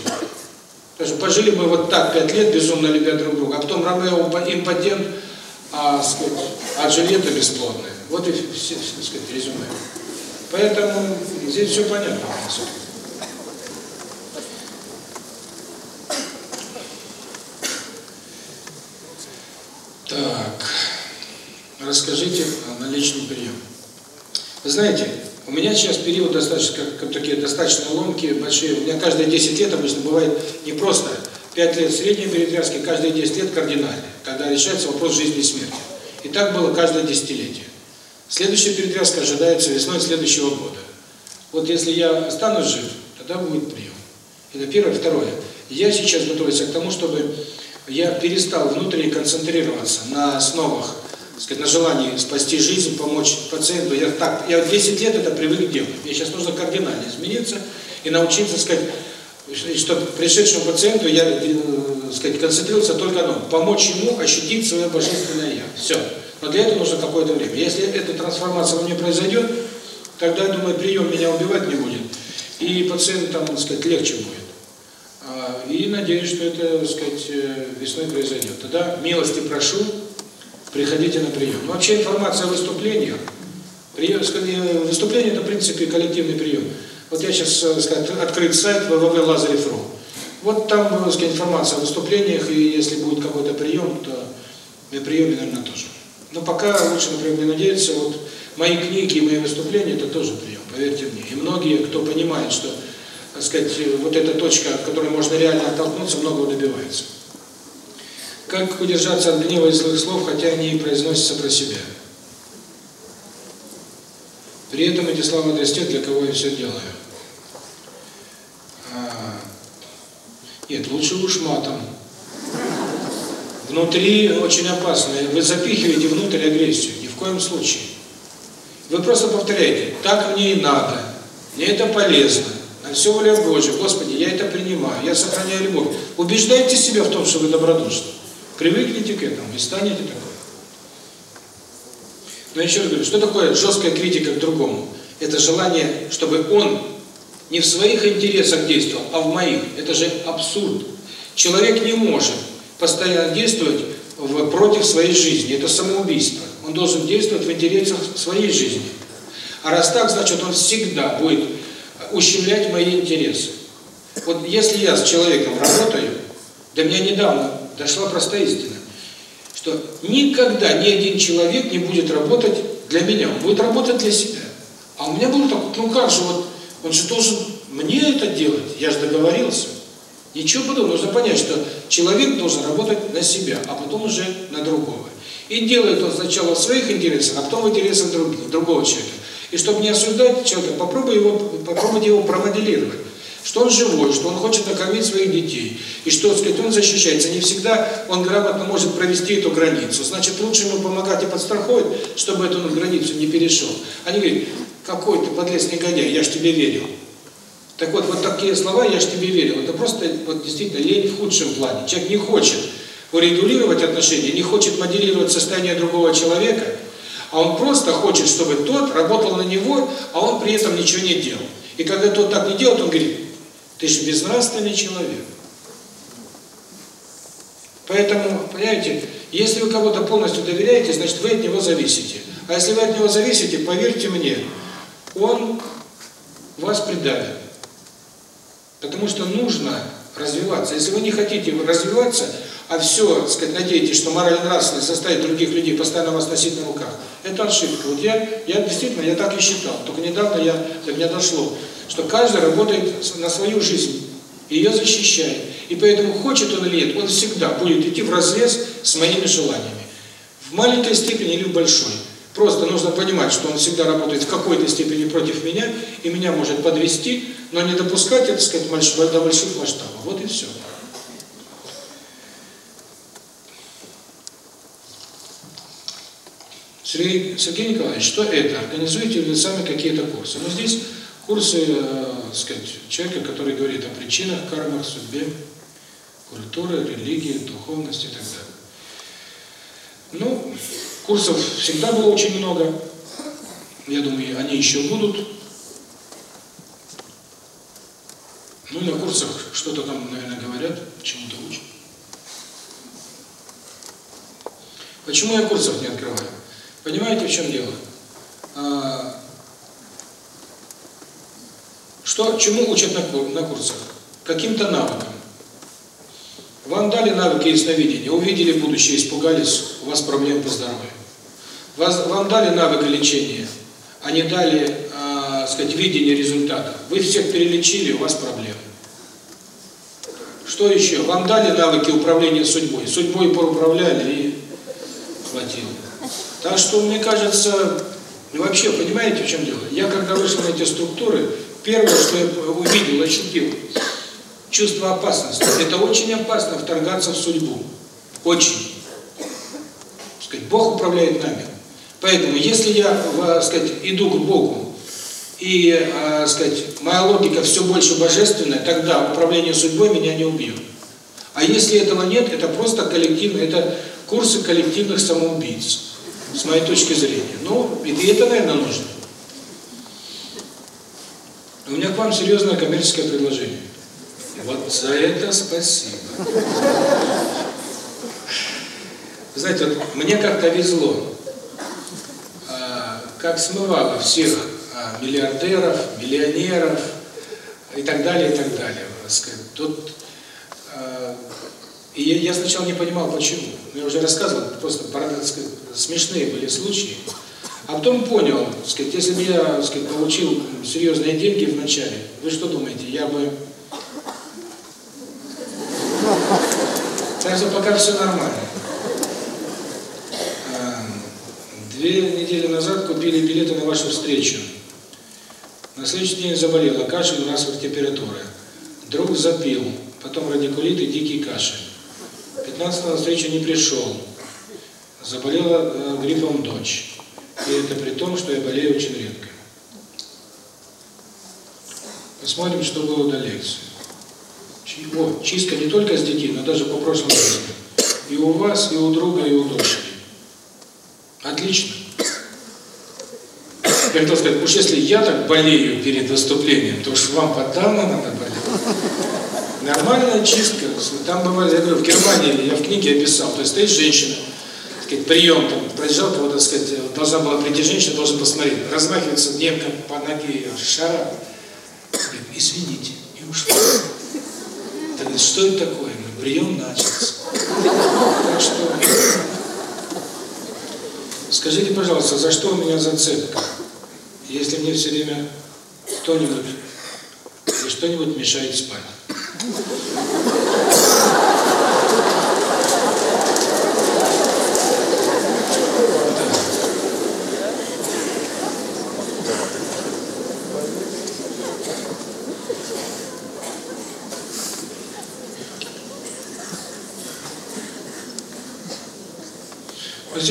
Что пожили мы вот так пять лет, безумно любя друг друга, а потом Ромео импотент, а, а Джульетта бесплодная. Вот и все, так сказать, резюме. Поэтому здесь все понятно. Так расскажите на личный прием. Вы знаете, у меня сейчас период достаточно, как, как такие достаточно ломкие, большие. У меня каждые 10 лет обычно бывает не просто 5 лет средней перетряски, каждые 10 лет кардинальные, когда решается вопрос жизни и смерти. И так было каждое десятилетие. Следующая перетряска ожидается весной следующего года. Вот если я останусь жив, тогда будет прием. Это первое. Второе. Я сейчас готовлюсь к тому, чтобы я перестал внутренне концентрироваться на основах сказать, на желании спасти жизнь, помочь пациенту. Я так, я 10 лет это привык делать. Мне сейчас нужно кардинально измениться и научиться, сказать, чтобы пришедшему пациенту я, э, сказать, концентрировался только одно – помочь ему ощутить свое божественное «я». Все. Но для этого нужно какое-то время. Если эта трансформация во мне произойдет, тогда, я думаю, прием меня убивать не будет, и пациентам, так сказать, легче будет. А, и надеюсь, что это, так сказать, э, весной произойдет. Тогда милости прошу, приходите на прием. Но вообще информация о выступлениях, прием, э, выступление – это, в принципе, коллективный прием. Вот я сейчас, так сказать, открыт сайт www.lazarев.ru. Вот там, так сказать, информация о выступлениях, и если будет какой-то прием, то и приеме, наверное, тоже. Но пока лучше, например, не надеяться, вот мои книги и мои выступления – это тоже прием, поверьте мне. И многие, кто понимает, что, так сказать, вот эта точка, от которой можно реально оттолкнуться, многого добивается. Как удержаться от гнева и злых слов, хотя они и произносятся про себя? При этом эти слова для для кого я все делаю. А, нет, лучше уж матом. Внутри очень опасно. Вы запихиваете внутрь агрессию. Ни в коем случае. Вы просто повторяете, так мне и надо, мне это полезно, на все воля Божья, Господи, я это принимаю, я сохраняю любовь. Убеждайте себя в том, что вы добродушны. Привыкните к этому и станете такой. Но еще раз говорю, что такое жесткая критика к другому? Это желание, чтобы он не в своих интересах действовал, а в моих. Это же абсурд. Человек не может постоянно действовать в, против своей жизни. Это самоубийство. Он должен действовать в интересах своей жизни. А раз так, значит, он всегда будет ущемлять мои интересы. Вот если я с человеком работаю, до меня недавно дошла простая истина, что никогда ни один человек не будет работать для меня, он будет работать для себя. А у меня было так, ну как же, вот он же должен мне это делать, я же договорился. Ничего подобного. Нужно понять, что человек должен работать на себя, а потом уже на другого. И делает он сначала в своих интересах, а потом в интересах другого человека. И чтобы не осуждать человека, попробуй его, попробуйте его промоделировать. Что он живой, что он хочет накормить своих детей. И что, сказать, он защищается. Не всегда он грамотно может провести эту границу. Значит, лучше ему помогать и подстраховать, чтобы эту границу не перешел. Они говорят, какой ты подлез негодяй, я ж тебе верил. Так вот, вот такие слова «я ж тебе верил» – это просто вот, действительно лень в худшем плане. Человек не хочет урегулировать отношения, не хочет моделировать состояние другого человека, а он просто хочет, чтобы тот работал на него, а он при этом ничего не делал. И когда тот так не делает, он говорит, ты же безнравственный человек. Поэтому, понимаете, если вы кого-то полностью доверяете, значит вы от него зависите. А если вы от него зависите, поверьте мне, он вас предавит. Потому что нужно развиваться. Если вы не хотите развиваться, а все, так сказать, надеетесь, что мораль нравственность заставит других людей постоянно вас носить на руках, это ошибка. Вот я, я действительно, я так и считал. Только недавно я, до меня дошло, что каждый работает на свою жизнь, ее защищает. И поэтому, хочет он или нет, он всегда будет идти в разрез с моими желаниями. В маленькой степени или в большой. Просто нужно понимать, что он всегда работает в какой-то степени против меня, и меня может подвести, но не допускать, это сказать, до больших масштабов. Вот и все. Сергей, Сергей Николаевич, что это? Организуете ли вы сами какие-то курсы? Ну, здесь курсы, э, сказать, человека, который говорит о причинах, кармах, судьбе, культуры, религии, духовности и так далее. Ну, курсов всегда было очень много. Я думаю, они еще будут. Ну, на курсах что-то там, наверное, говорят, чему-то учат. Почему я курсов не открываю? Понимаете, в чем дело? А, что, чему учат на, на курсах? Каким-то навыкам. Вам дали навыки ясновидения, увидели будущее, испугались, у вас проблемы по здоровью. Вас, вам дали навыки лечения, а не дали, э, сказать, видение результата. Вы всех перелечили, у вас проблемы. Что еще? Вам дали навыки управления судьбой. Судьбой поуправляли и хватило. Так что, мне кажется, вообще, понимаете, в чем дело? Я, когда вышел на эти структуры, первое, что я увидел, ощутил, чувство опасности. Это очень опасно вторгаться в судьбу. Очень. Сказать, Бог управляет нами. Поэтому, если я, сказать, иду к Богу и, э, сказать, моя логика все больше божественная, тогда управление судьбой меня не убьет. А если этого нет, это просто коллективно, это курсы коллективных самоубийц, с моей точки зрения. Ну, и это, наверное, нужно. У меня к вам серьезное коммерческое предложение. Вот за это спасибо. Знаете, вот мне как-то везло. А, как смывало всех а, миллиардеров, миллионеров и так далее, и так далее. Тут а, и я сначала не понимал, почему. Я уже рассказывал, просто смешные были случаи. А потом понял, сказать, если бы я сказать, получил серьезные деньги в начале, вы что думаете, я бы... Так что пока все нормально. Две недели назад купили билеты на вашу встречу. На следующий день заболела, кашель, насморк, температура. Друг запил, потом радикулит и дикий кашель. 15 на встречу не пришел. Заболела э, гриппом дочь. И это при том, что я болею очень редко. Посмотрим, что было до лекции. О, чистка не только с детей, но даже по прошлым жизни. И у вас, и у друга, и у дочери. Отлично. Я хотел сказать, уж если я так болею перед выступлением, то уж вам подавно надо болеть. Нормальная чистка. Там бывает, я говорю, в Германии, я в книге описал, то есть стоит женщина, сказать, прием, там, проезжал кого-то, сказать, должна была прийти женщина, должен посмотреть, размахивается немка по ноге шара, говорит, извините, и ушла. Так говорит, что это такое? говорю, прием начался. Так что, скажите, пожалуйста, за что у меня зацепка? Если мне все время кто-нибудь или что-нибудь мешает спать.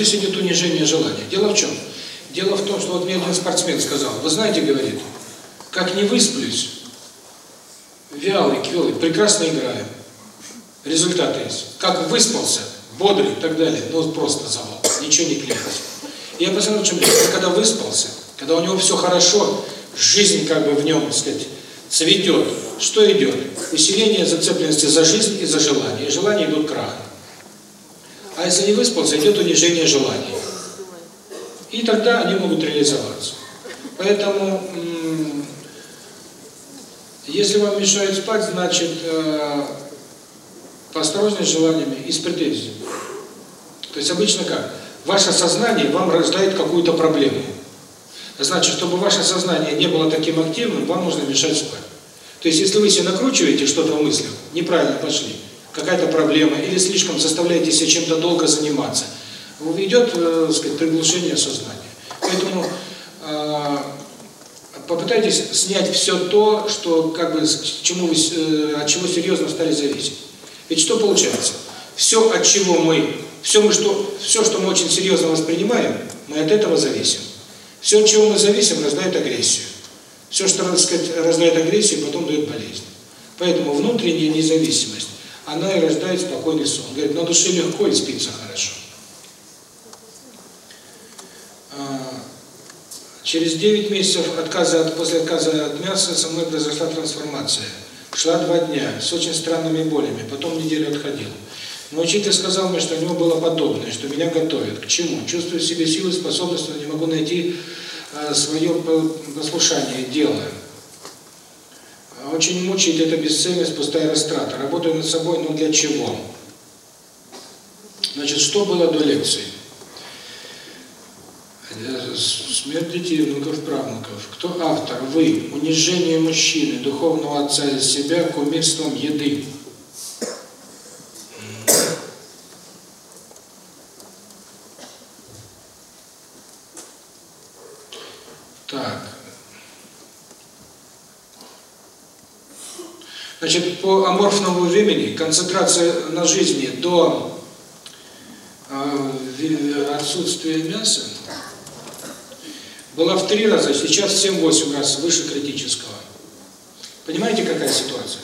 Здесь идет унижение желания. Дело в чем? Дело в том, что вот мне один спортсмен сказал, вы знаете, говорит, как не высплюсь, вялый, квелый, прекрасно играю. Результат есть. Как выспался, бодрый и так далее, ну просто завал, ничего не клеится. Я посмотрел, чем дело. Когда выспался, когда у него все хорошо, жизнь как бы в нем, так сказать, цветет, что идет? Усиление зацепленности за жизнь и за желание. И желания идут крах. А если не выспался, идет унижение желаний. И тогда они могут реализоваться. Поэтому если вам мешает спать, значит, э, поосторожнее с желаниями и с претензиями. То есть обычно как? Ваше сознание вам рождает какую-то проблему. Значит, чтобы ваше сознание не было таким активным, вам нужно мешать спать. То есть, если вы себе накручиваете что-то в мыслях, неправильно пошли, какая-то проблема, или слишком заставляете себя чем-то долго заниматься, идет, э, сказать, приглушение сознания. Поэтому э, попытайтесь снять все то, что как бы чему вы, э, от чего серьезно стали зависеть. Ведь что получается? Все, от чего мы, все мы что, все, что мы очень серьезно воспринимаем, мы от этого зависим. Все, от чего мы зависим, рождает агрессию. Все, что, так сказать, рождает агрессию, потом дает болезнь. Поэтому внутренняя независимость, она и рождает спокойный сон. Говорит, на душе легко и спится хорошо. Через 9 месяцев отказа от, после отказа от мяса со мной произошла трансформация. Шла два дня с очень странными болями, потом неделю отходил. Но учитель сказал мне, что у него было подобное, что меня готовят. К чему? Чувствую в себе силы, способность, но не могу найти э, свое послушание, дело. Очень мучает эта бесцельность, пустая растрата. Работаю над собой, но для чего? Значит, что было до лекции? Смерть детей, внуков, правнуков. Кто автор? Вы. Унижение мужчины, духовного отца из себя кумирством еды. Значит, по аморфному времени концентрация на жизни до э, отсутствия мяса была в три раза, сейчас в 7-8 раз выше критического. Понимаете, какая ситуация?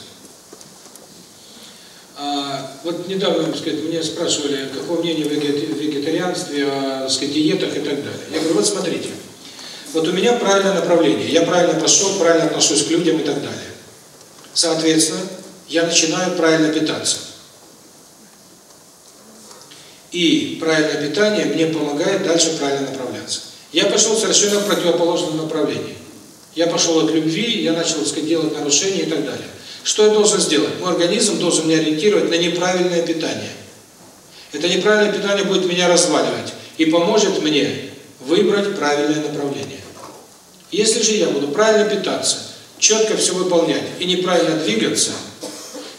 А, вот недавно, так сказать, меня спрашивали, какое мнение о вегетарианстве, о сказать, диетах и так далее. Я говорю, вот смотрите, вот у меня правильное направление, я правильно пошел, правильно отношусь к людям и так далее. Соответственно, я начинаю правильно питаться. И правильное питание мне помогает дальше правильно направляться. Я пошел совершенно в противоположном направлении. Я пошел от любви, я начал, так сказать, делать нарушения и так далее. Что я должен сделать? Мой организм должен меня ориентировать на неправильное питание. Это неправильное питание будет меня разваливать и поможет мне выбрать правильное направление. Если же я буду правильно питаться, четко все выполнять и неправильно двигаться,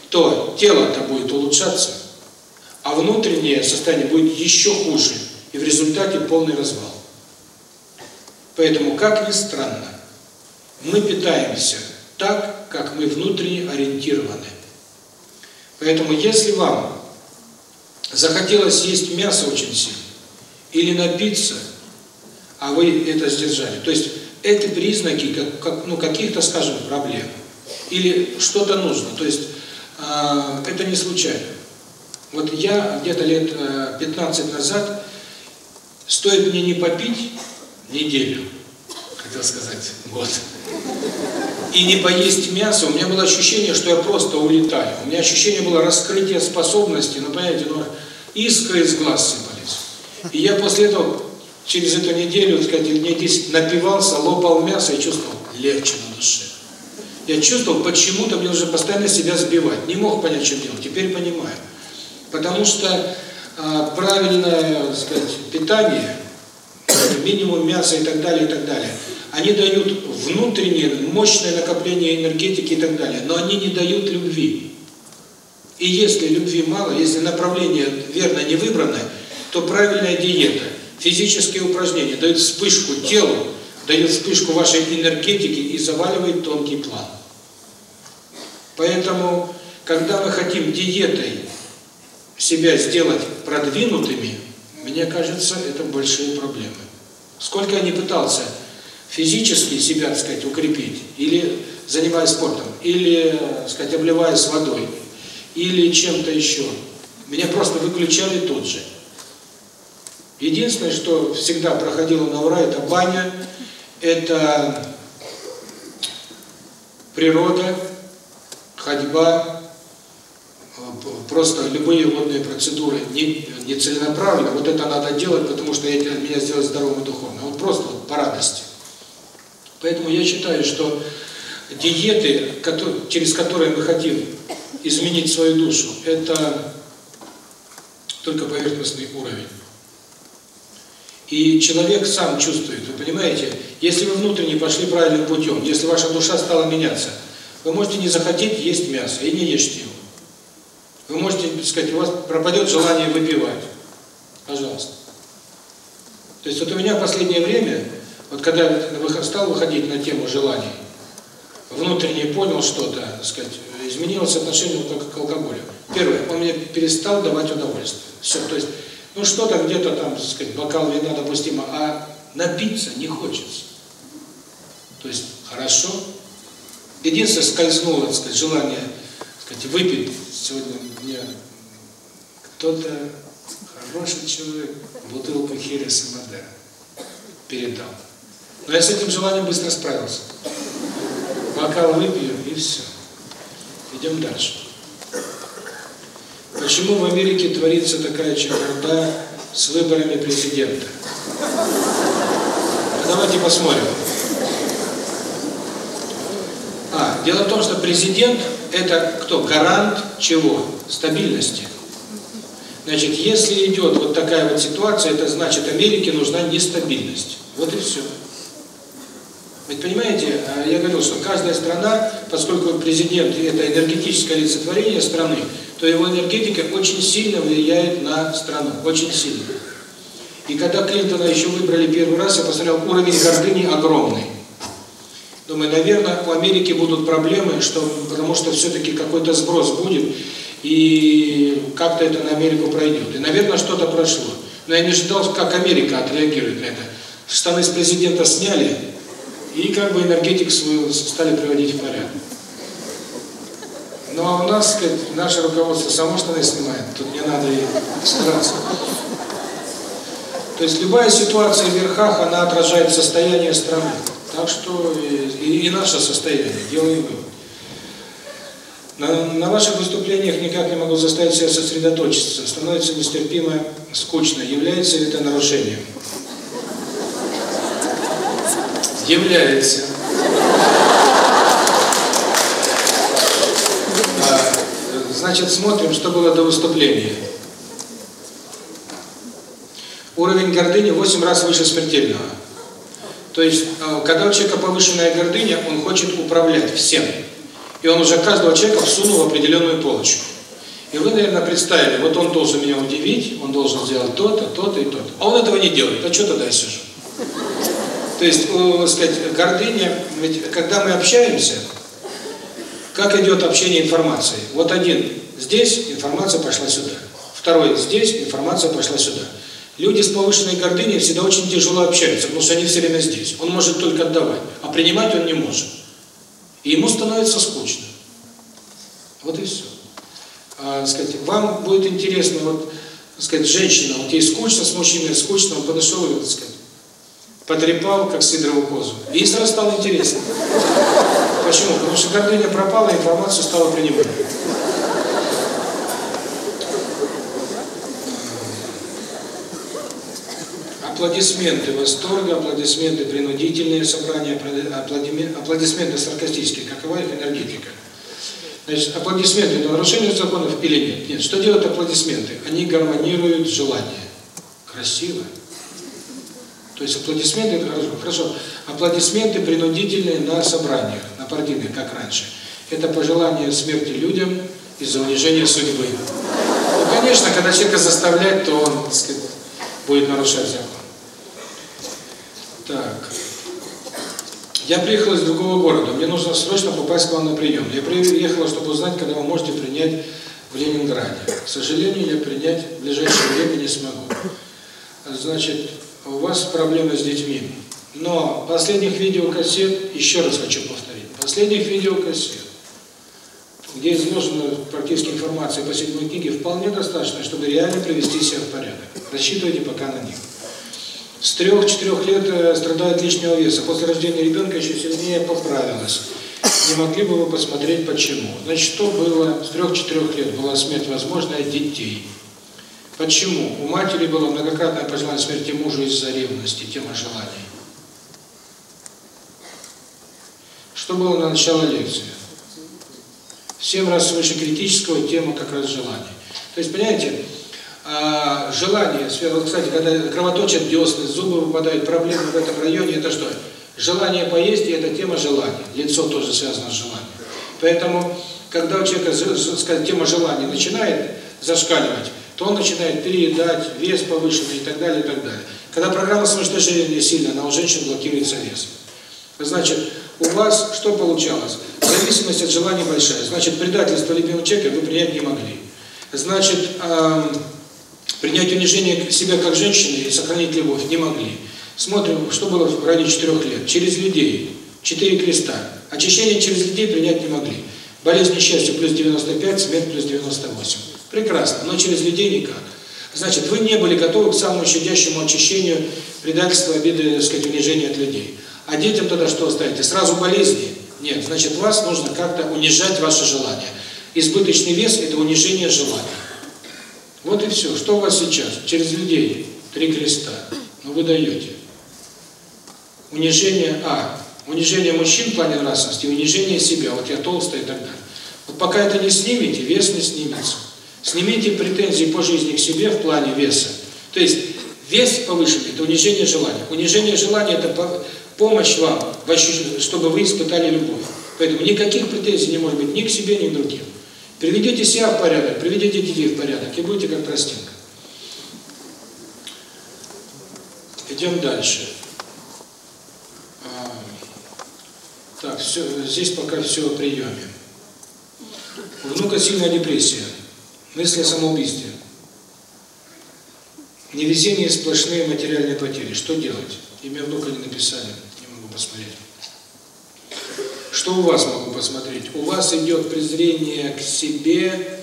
то тело-то будет улучшаться, а внутреннее состояние будет еще хуже, и в результате полный развал. Поэтому, как ни странно, мы питаемся так, как мы внутренне ориентированы. Поэтому, если вам захотелось есть мясо очень сильно, или напиться, а вы это сдержали, то есть это признаки как, как, ну, каких-то, скажем, проблем, или что-то нужно, то есть э, это не случайно. Вот я где-то лет 15 назад, стоит мне не попить неделю, хотел сказать, год, и не поесть мясо, у меня было ощущение, что я просто улетаю. У меня ощущение было раскрытие способностей, ну, понимаете, ну, искры из глаз сыпались. И я после этого, через эту неделю, так сказать, дней 10 напивался, лопал мясо и чувствовал легче на душе. Я чувствовал, почему-то мне уже постоянно себя сбивать. Не мог понять, что делать. Теперь понимаю. Потому что э, правильное, сказать, питание, минимум мяса и так далее, и так далее – они дают внутреннее, мощное накопление энергетики и так далее, но они не дают любви. И если любви мало, если направление верно не выбрано, то правильная диета, физические упражнения дают вспышку телу, дают вспышку вашей энергетики и заваливает тонкий план. Поэтому, когда мы хотим диетой себя сделать продвинутыми, мне кажется, это большие проблемы. Сколько я не пытался физически себя, так сказать, укрепить, или занимаясь спортом, или, так сказать, обливаясь водой, или чем-то еще, меня просто выключали тут же. Единственное, что всегда проходило на ура, это баня, это природа, ходьба, просто любые водные процедуры не, не целенаправленно, вот это надо делать, потому что это меня сделать здоровым и духовным. Вот просто вот по радости. Поэтому я считаю, что диеты, через которые мы хотим изменить свою душу, это только поверхностный уровень. И человек сам чувствует, вы понимаете, если вы внутренне пошли правильным путем, если ваша душа стала меняться, вы можете не захотеть есть мясо и не ешьте его. Вы можете, так сказать, у вас пропадет желание выпивать. Пожалуйста. То есть вот у меня в последнее время вот когда я стал выходить на тему желаний, внутренне понял что-то, сказать, изменилось отношение к алкоголю. Первое, он мне перестал давать удовольствие. Все, то есть, ну что-то где-то там, так сказать, бокал вина допустимо, а напиться не хочется. То есть, хорошо. Единственное, скользнуло, так сказать, желание, так сказать, выпить сегодня мне кто-то, хороший человек, бутылку Хереса Мадера передал. Но я с этим желанием быстро справился. Бокал выпью и все. Идем дальше. Почему в Америке творится такая чехарда с выборами президента? Давайте посмотрим. А, дело в том, что президент – это кто? Гарант чего? Стабильности. Значит, если идет вот такая вот ситуация, это значит, Америке нужна нестабильность. Вот и все. Ведь понимаете, э, я говорил, что каждая страна, поскольку президент – это энергетическое олицетворение страны, то его энергетика очень сильно влияет на страну, очень сильно. И когда Клинтона еще выбрали первый раз, я посмотрел, уровень гордыни огромный. Думаю, наверное, у Америки будут проблемы, что, потому что все-таки какой-то сброс будет, и как-то это на Америку пройдет. И, наверное, что-то прошло. Но я не ожидал, как Америка отреагирует на это. штаны с президента сняли и как бы энергетик свою стали приводить в порядок. Ну а у нас, сказать, наше руководство само штаны снимает, тут не надо и стараться. То есть любая ситуация в верхах, она отражает состояние страны. Так что и, и наше состояние, делаем вывод. На, на ваших выступлениях никак не могу заставить себя сосредоточиться. Становится нестерпимо скучно. Является ли это нарушением? Является. А, значит, смотрим, что было до выступления. Уровень гордыни 8 раз выше смертельного. То есть, а, когда у человека повышенная гордыня, он хочет управлять всем. И он уже каждого человека всунул в определенную полочку. И вы, наверное, представили, вот он должен меня удивить, он должен сделать то-то, то-то и то-то. А он этого не делает. А что тогда я сижу? То есть, э, сказать, гордыня, ведь когда мы общаемся, как идет общение информации? Вот один здесь, информация пошла сюда. Второй здесь, информация пошла сюда. Люди с повышенной гордыней всегда очень тяжело общаются, потому что они все время здесь. Он может только отдавать, а принимать он не может. И ему становится скучно. Вот и все. А, сказать, вам будет интересно, вот, сказать, женщина, вот ей скучно с мужчиной, скучно, он подошел и, так сказать, потрепал, как сидорову козу. И сразу стало интересно. Почему? Потому что гордыня пропала, информацию стала принимать. аплодисменты восторга, аплодисменты принудительные собрания, аплодисменты саркастические. Какова их энергетика? Значит, аплодисменты – это нарушение законов или нет? Нет. Что делают аплодисменты? Они гармонируют желание. Красиво. То есть аплодисменты. Хорошо. Аплодисменты принудительные на собраниях, на партийных, как раньше. Это пожелание смерти людям из-за унижения судьбы. Ну, конечно, когда человека заставлять, то он, так сказать, будет нарушать закон. Так. Я приехал из другого города. Мне нужно срочно попасть к вам на прием. Я приехала, чтобы узнать, когда вы можете принять в Ленинграде. К сожалению, я принять в ближайшее время не смогу. Значит, у вас проблемы с детьми. Но последних видеокассет, еще раз хочу последних видеокассет, где изложена практически информация по седьмой книге, вполне достаточно, чтобы реально привести себя в порядок. Рассчитывайте пока на них. С трех-четырех лет э, страдает лишнего веса. После рождения ребенка еще сильнее поправилась. Не могли бы вы посмотреть, почему? Значит, что было с трех-четырех лет? Была смерть возможная детей. Почему? У матери было многократное пожелание смерти мужа из-за ревности, тема желаний. Что было на начало лекции? Семь раз выше критического тема как раз желания. То есть, понимаете, а, желание, кстати, когда кровоточат десны, зубы выпадают, проблемы в этом районе, это что? Желание поесть, и это тема желания. Лицо тоже связано с желанием. Поэтому, когда у человека, сказать, тема желания начинает зашкаливать, то он начинает переедать, вес повышенный и так далее, и так далее. Когда программа самоуничтожения сильная, она у женщин блокируется вес. Значит, у вас что получалось? Зависимость от желания большая. Значит, предательство любимого человека вы принять не могли. Значит, эм, Принять унижение себя как женщины и сохранить любовь не могли. Смотрим, что было в районе четырех лет. Через людей. Четыре креста. Очищение через людей принять не могли. Болезнь несчастья плюс 95, смерть плюс 98. Прекрасно, но через людей никак. Значит, вы не были готовы к самому щадящему очищению предательства, обиды, так сказать, унижения от людей. А детям тогда что оставите? Сразу болезни? Нет, значит, вас нужно как-то унижать ваше желание. Избыточный вес – это унижение желания. Вот и все. Что у вас сейчас? Через людей. Три креста. Ну вы даете. Унижение, а, унижение мужчин в плане нравственности, унижение себя. Вот я толстый и так далее. Вот пока это не снимете, вес не снимется. Снимите претензии по жизни к себе в плане веса. То есть вес повышенный – это унижение желания. Унижение желания – это помощь вам, чтобы вы испытали любовь. Поэтому никаких претензий не может быть ни к себе, ни к другим. Приведите себя в порядок, приведите детей в порядок, и будете как тростинка. Идем дальше. А, так, все, здесь пока все о приеме. У внука сильная депрессия, мысли о самоубийстве. Невезение сплошные материальные потери. Что делать? Имя внука не написали, посмотреть. Что у вас могу посмотреть? У вас идет презрение к себе,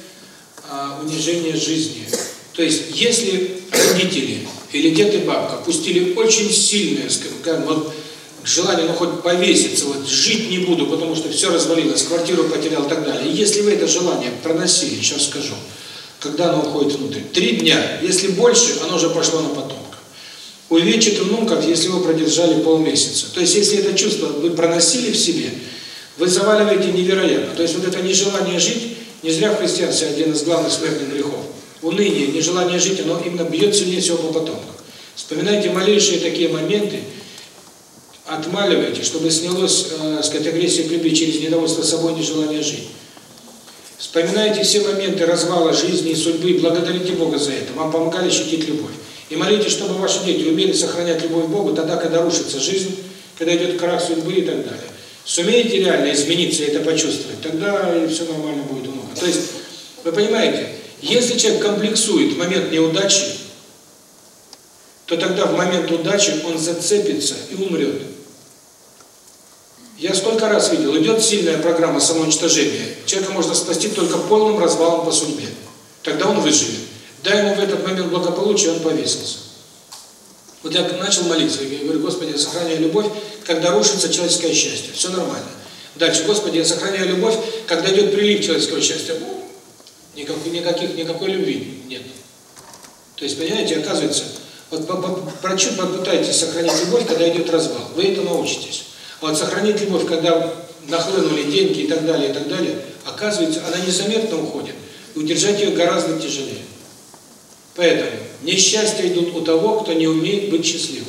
а, унижение жизни. То есть, если родители или дед и бабка пустили очень сильное, скажем, вот желание, ну хоть повеситься, вот жить не буду, потому что все развалилось, квартиру потерял и так далее. Если вы это желание проносили, сейчас скажу, когда оно уходит внутрь, три дня, если больше, оно уже пошло на потомка. Увечит внуков, если вы продержали полмесяца. То есть, если это чувство вы проносили в себе, вы заваливаете невероятно. То есть, вот это нежелание жить, не зря в христианстве один из главных смертных грехов. Уныние, нежелание жить, оно именно бьет сильнее всего по потомкам. Вспоминайте малейшие такие моменты, отмаливайте, чтобы снялось, э, сказать, агрессия к любви через недовольство собой, нежелание жить. Вспоминайте все моменты развала жизни и судьбы, благодарите Бога за это. Вам помогали ощутить любовь. И молитесь, чтобы ваши дети умели сохранять любовь к Богу тогда, когда рушится жизнь, когда идет крах судьбы и так далее. Сумеете реально измениться и это почувствовать, тогда все нормально будет у внука. То есть, вы понимаете, если человек комплексует в момент неудачи, то тогда в момент удачи он зацепится и умрет. Я сколько раз видел, идет сильная программа самоуничтожения, человека можно спасти только полным развалом по судьбе. Тогда он выживет. Дай ему в этот момент благополучие, он повесился. Вот я начал молиться, я говорю, Господи, сохраняй любовь, когда рушится человеческое счастье. Все нормально. Дальше, Господи, я сохраняю любовь, когда идет прилив человеческого счастья. Никаких, никаких, никакой любви нет. То есть, понимаете, оказывается, вот попытайтесь сохранить любовь, когда идет развал. Вы это научитесь. Вот сохранить любовь, когда нахлынули деньги и так далее, и так далее, оказывается, она незаметно уходит. И удержать ее гораздо тяжелее. Поэтому несчастья идут у того, кто не умеет быть счастливым.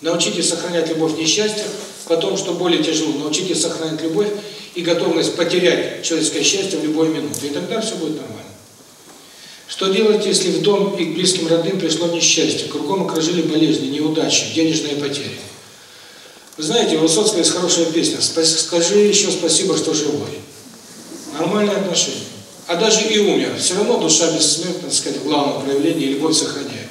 Научитесь сохранять любовь в несчастьях, потом, что более тяжело, научитесь сохранять любовь и готовность потерять человеческое счастье в любой минуту. И тогда все будет нормально. Что делать, если в дом и к близким родным пришло несчастье, кругом окружили болезни, неудачи, денежные потери? Вы знаете, у Высоцкого есть хорошая песня «Скажи еще спасибо, что живой». Нормальное отношение. А даже и умер, все равно душа бессмертна, так сказать, в главном проявлении, любовь сохраняет.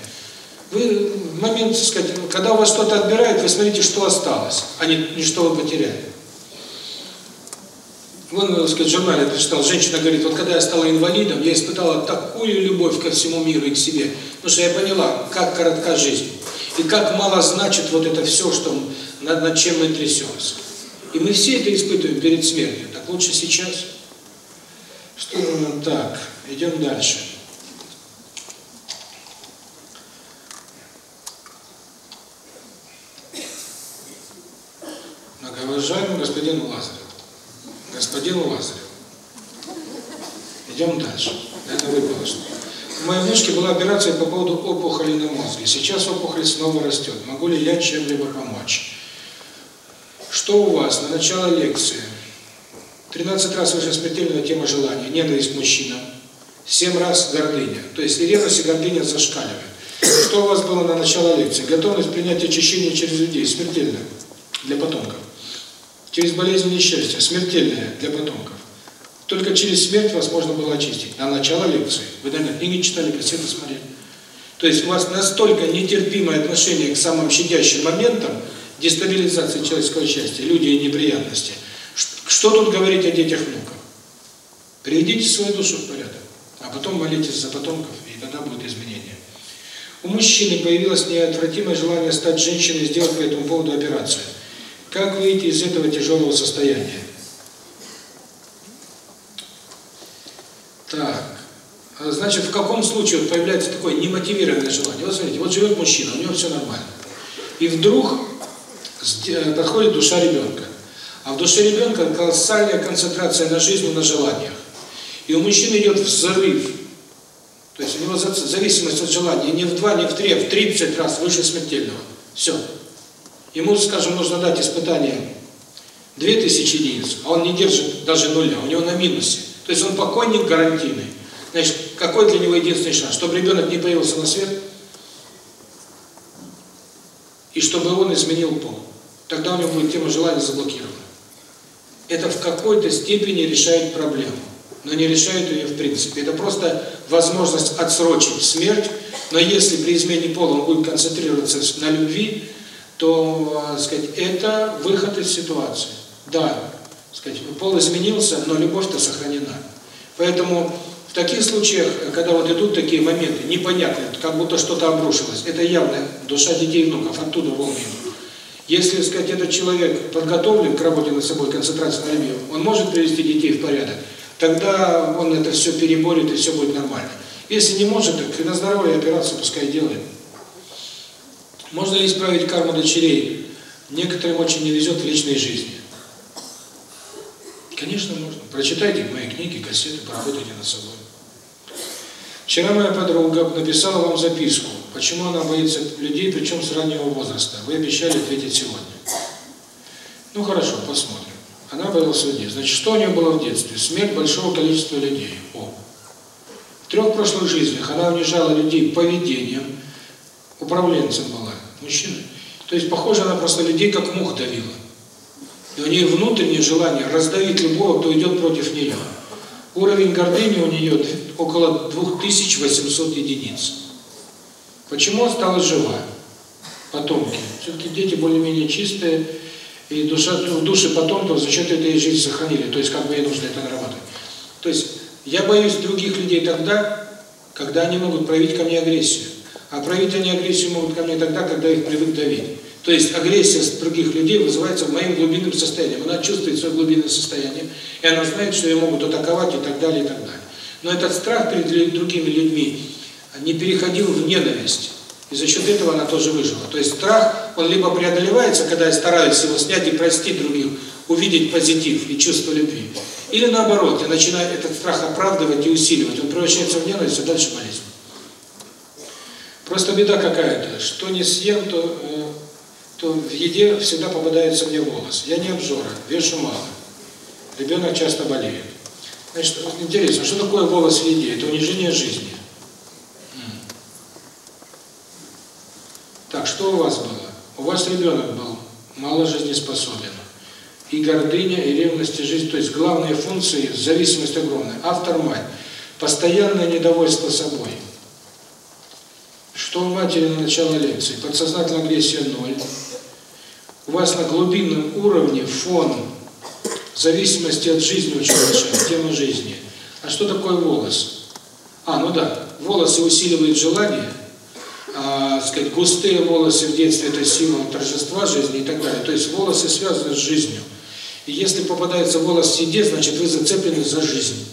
Вы в момент, так сказать, когда у вас что-то отбирает, вы смотрите, что осталось, а не, не что вы потеряли. Вон, так сказать, в журнале прочитал, женщина говорит, вот когда я стала инвалидом, я испытала такую любовь ко всему миру и к себе, потому что я поняла, как коротка жизнь, и как мало значит вот это все, что над, над чем мы трясемся. И мы все это испытываем перед смертью. Так лучше сейчас. Что так, идем дальше. Многоуважаемый господин Лазарев. Господин Лазарев. Идем дальше. Это выпало что. У моей внучки была операция по поводу опухоли на мозге. Сейчас опухоль снова растет. Могу ли я чем-либо помочь? Что у вас на начало лекции? 13 раз выше смертельная тема желания, ненависть к мужчинам. 7 раз гордыня. То есть и ревность, и гордыня зашкаливают. Что у вас было на начало лекции? Готовность принять очищение через людей, смертельная для потомков. Через болезнь несчастья, смертельная для потомков. Только через смерть вас можно было очистить. На начало лекции. Вы, наверное, книги читали, кассеты смотрели. То есть у вас настолько нетерпимое отношение к самым щадящим моментам, дестабилизации человеческого счастья, люди и неприятности. Что тут говорить о детях внуках? Приведите свою душу в порядок, а потом молитесь за потомков, и тогда будет изменение. У мужчины появилось неотвратимое желание стать женщиной и сделать по этому поводу операцию. Как выйти из этого тяжелого состояния? Так, а значит, в каком случае появляется такое немотивированное желание? Вот смотрите, вот живет мужчина, у него все нормально. И вдруг подходит душа ребенка. А в душе ребенка колоссальная концентрация на жизни, на желаниях. И у мужчины идет взрыв. То есть у него зависимость от желания не в два, не в три, а в 30 раз выше смертельного. Все. Ему, скажем, нужно дать испытание 2000 единиц, а он не держит даже нуля, у него на минусе. То есть он покойник гарантийный. Значит, какой для него единственный шанс? Чтобы ребенок не появился на свет, и чтобы он изменил пол тогда у него будет тема желания заблокирована. Это в какой-то степени решает проблему, но не решает ее в принципе. Это просто возможность отсрочить смерть, но если при измене пола он будет концентрироваться на любви, то, сказать, это выход из ситуации. Да, сказать, пол изменился, но любовь-то сохранена. Поэтому в таких случаях, когда вот идут такие моменты, непонятные, как будто что-то обрушилось, это явно душа детей и внуков, оттуда волны идут. Если, сказать, этот человек подготовлен к работе над собой, концентрации на любви, он может привести детей в порядок, тогда он это все переборет и все будет нормально. Если не может, так на здоровье операцию пускай делает. Можно ли исправить карму дочерей? Некоторым очень не везет в личной жизни. Конечно, можно. Прочитайте мои книги, кассеты, поработайте над собой. Вчера моя подруга написала вам записку, почему она боится людей, причем с раннего возраста. Вы обещали ответить сегодня. Ну хорошо, посмотрим. Она боялась людей. Значит, что у нее было в детстве? Смерть большого количества людей. О. В трех прошлых жизнях она унижала людей поведением, управленцем была, мужчиной. То есть, похоже, она просто людей как мух давила. И у нее внутреннее желание раздавить любого, кто идет против нее. Уровень гордыни у нее около 2800 единиц. Почему осталась жива? Потомки. Все-таки дети более-менее чистые, и душа, в душе потомков за счет этой жизни сохранили. То есть, как бы ей нужно это нарабатывать. То есть, я боюсь других людей тогда, когда они могут проявить ко мне агрессию. А проявить они агрессию могут ко мне тогда, когда их привык давить. То есть агрессия с других людей вызывается моим глубинным состоянием. Она чувствует свое глубинное состояние, и она знает, что ее могут атаковать и так далее, и так далее. Но этот страх перед другими людьми не переходил в ненависть. И за счет этого она тоже выжила. То есть страх, он либо преодолевается, когда я стараюсь его снять и простить других, увидеть позитив и чувство любви. Или наоборот, я начинаю этот страх оправдывать и усиливать. Он превращается в ненависть, а дальше болезнь. Просто беда какая-то, что не съем, то э, то в еде всегда попадается мне волос. Я не обжора, вешу мало. Ребенок часто болеет. Значит, интересно, что такое волос в еде? Это унижение жизни. Так, что у вас было? У вас ребенок был мало жизнеспособен. И гордыня, и ревность, и жизнь. То есть главные функции, зависимость огромная. Автор мать. Постоянное недовольство собой. Что у матери на начало лекции? Подсознательная агрессия ноль у вас на глубинном уровне фон зависимости от жизни очень большая, тема жизни. А что такое волос? А, ну да, волосы усиливают желание, а, сказать, густые волосы в детстве – это символ торжества жизни и так далее. То есть волосы связаны с жизнью. И если попадается волос в седе, значит вы зацеплены за жизнь,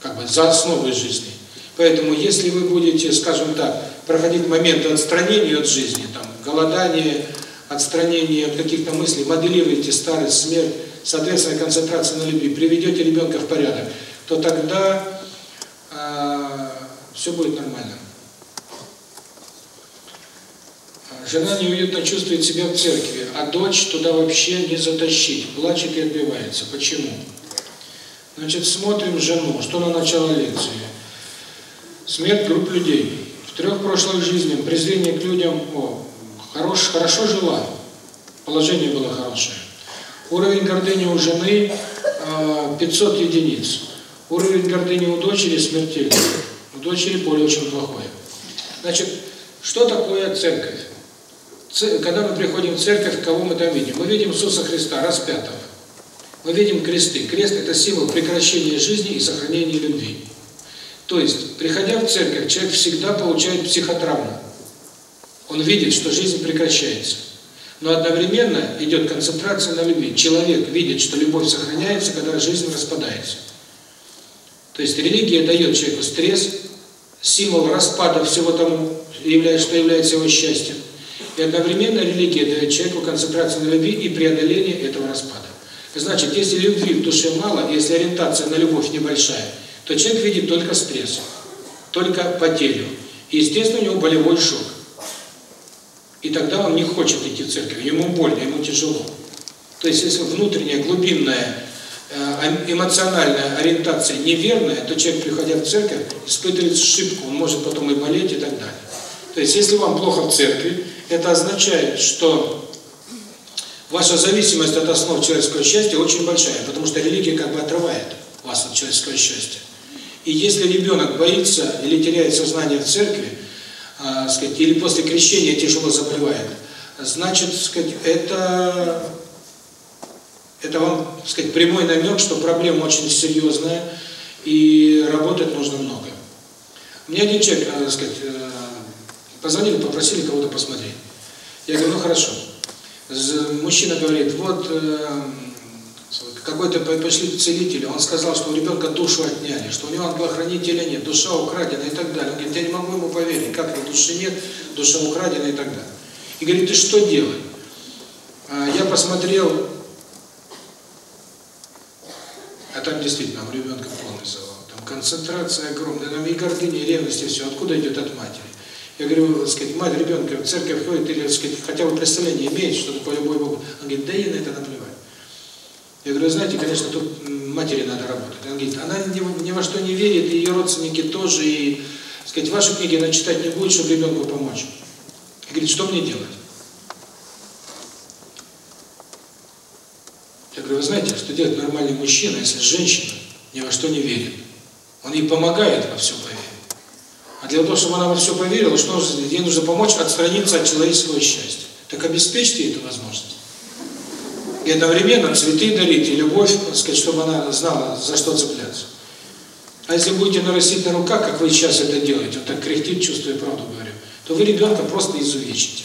как бы за основы жизни. Поэтому если вы будете, скажем так, проходить моменты отстранения от жизни, там, голодание, отстранение от каких-то мыслей, моделируете старость, смерть, соответственно, концентрация на любви, приведете ребенка в порядок, то тогда э, все будет нормально. Жена неуютно чувствует себя в церкви, а дочь туда вообще не затащить, плачет и отбивается. Почему? Значит, смотрим жену, что на начало лекции. Смерть групп людей. В трех прошлых жизнях презрение к людям, о, хорош, хорошо жила, положение было хорошее. Уровень гордыни у жены э, 500 единиц. Уровень гордыни у дочери смертельный. У дочери поле очень плохое. Значит, что такое церковь? Когда мы приходим в церковь, кого мы там видим? Мы видим Иисуса Христа, распятого. Мы видим кресты. Крест – это символ прекращения жизни и сохранения любви. То есть, приходя в церковь, человек всегда получает психотравму. Он видит, что жизнь прекращается. Но одновременно идет концентрация на любви. Человек видит, что любовь сохраняется, когда жизнь распадается. То есть религия дает человеку стресс, символ распада всего тому, что является его счастьем. И одновременно религия дает человеку концентрацию на любви и преодоление этого распада. Значит, если любви в душе мало, если ориентация на любовь небольшая, то человек видит только стресс, только потерю. И, естественно, у него болевой шок. И тогда он не хочет идти в церковь, ему больно, ему тяжело. То есть, если внутренняя, глубинная, э, эмоциональная ориентация неверная, то человек, приходя в церковь, испытывает ошибку, он может потом и болеть и так далее. То есть, если вам плохо в церкви, это означает, что ваша зависимость от основ человеческого счастья очень большая, потому что религия как бы отрывает вас от человеческого счастья. И если ребенок боится или теряет сознание в церкви, а, сказать, или после крещения тяжело заболевает, значит, сказать, это, это вам, сказать, прямой намек, что проблема очень серьезная, и работать нужно много. Мне один человек, так сказать, позвонили, попросили кого-то посмотреть. Я говорю, ну хорошо. Мужчина говорит, вот какой-то пошли к он сказал, что у ребенка душу отняли, что у него ангелохранителя нет, душа украдена и так далее. Он говорит, я не могу ему поверить, как это души нет, душа украдена и так далее. И говорит, ты что делай? Я посмотрел, а там действительно у ребенка полный завал. Там концентрация огромная, там и гордыня, и ревность, и все. Откуда идет от матери? Я говорю, так сказать, мать ребенка в церковь ходит, или, так сказать, хотя бы представление имеет, что такое любой Бог. Он говорит, да ей на это наплевать. Я говорю, знаете, конечно, тут матери надо работать. Он говорит, она ни, ни во что не верит, и ее родственники тоже, и, сказать, ваши книги она читать не будет, чтобы ребенку помочь. И говорит, что мне делать? Я говорю, вы знаете, что делает нормальный мужчина, если женщина ни во что не верит? Он ей помогает во все поверить. А для того, чтобы она во все поверила, что? Ей нужно помочь отстраниться от человеческого счастья. Так обеспечьте эту возможность. И одновременно цветы дарить, и любовь, так сказать, чтобы она знала, за что цепляться. А если будете нарастить на руках, как вы сейчас это делаете, вот так кряхтит, чувствуя правду говорю, то вы ребенка просто изувечите.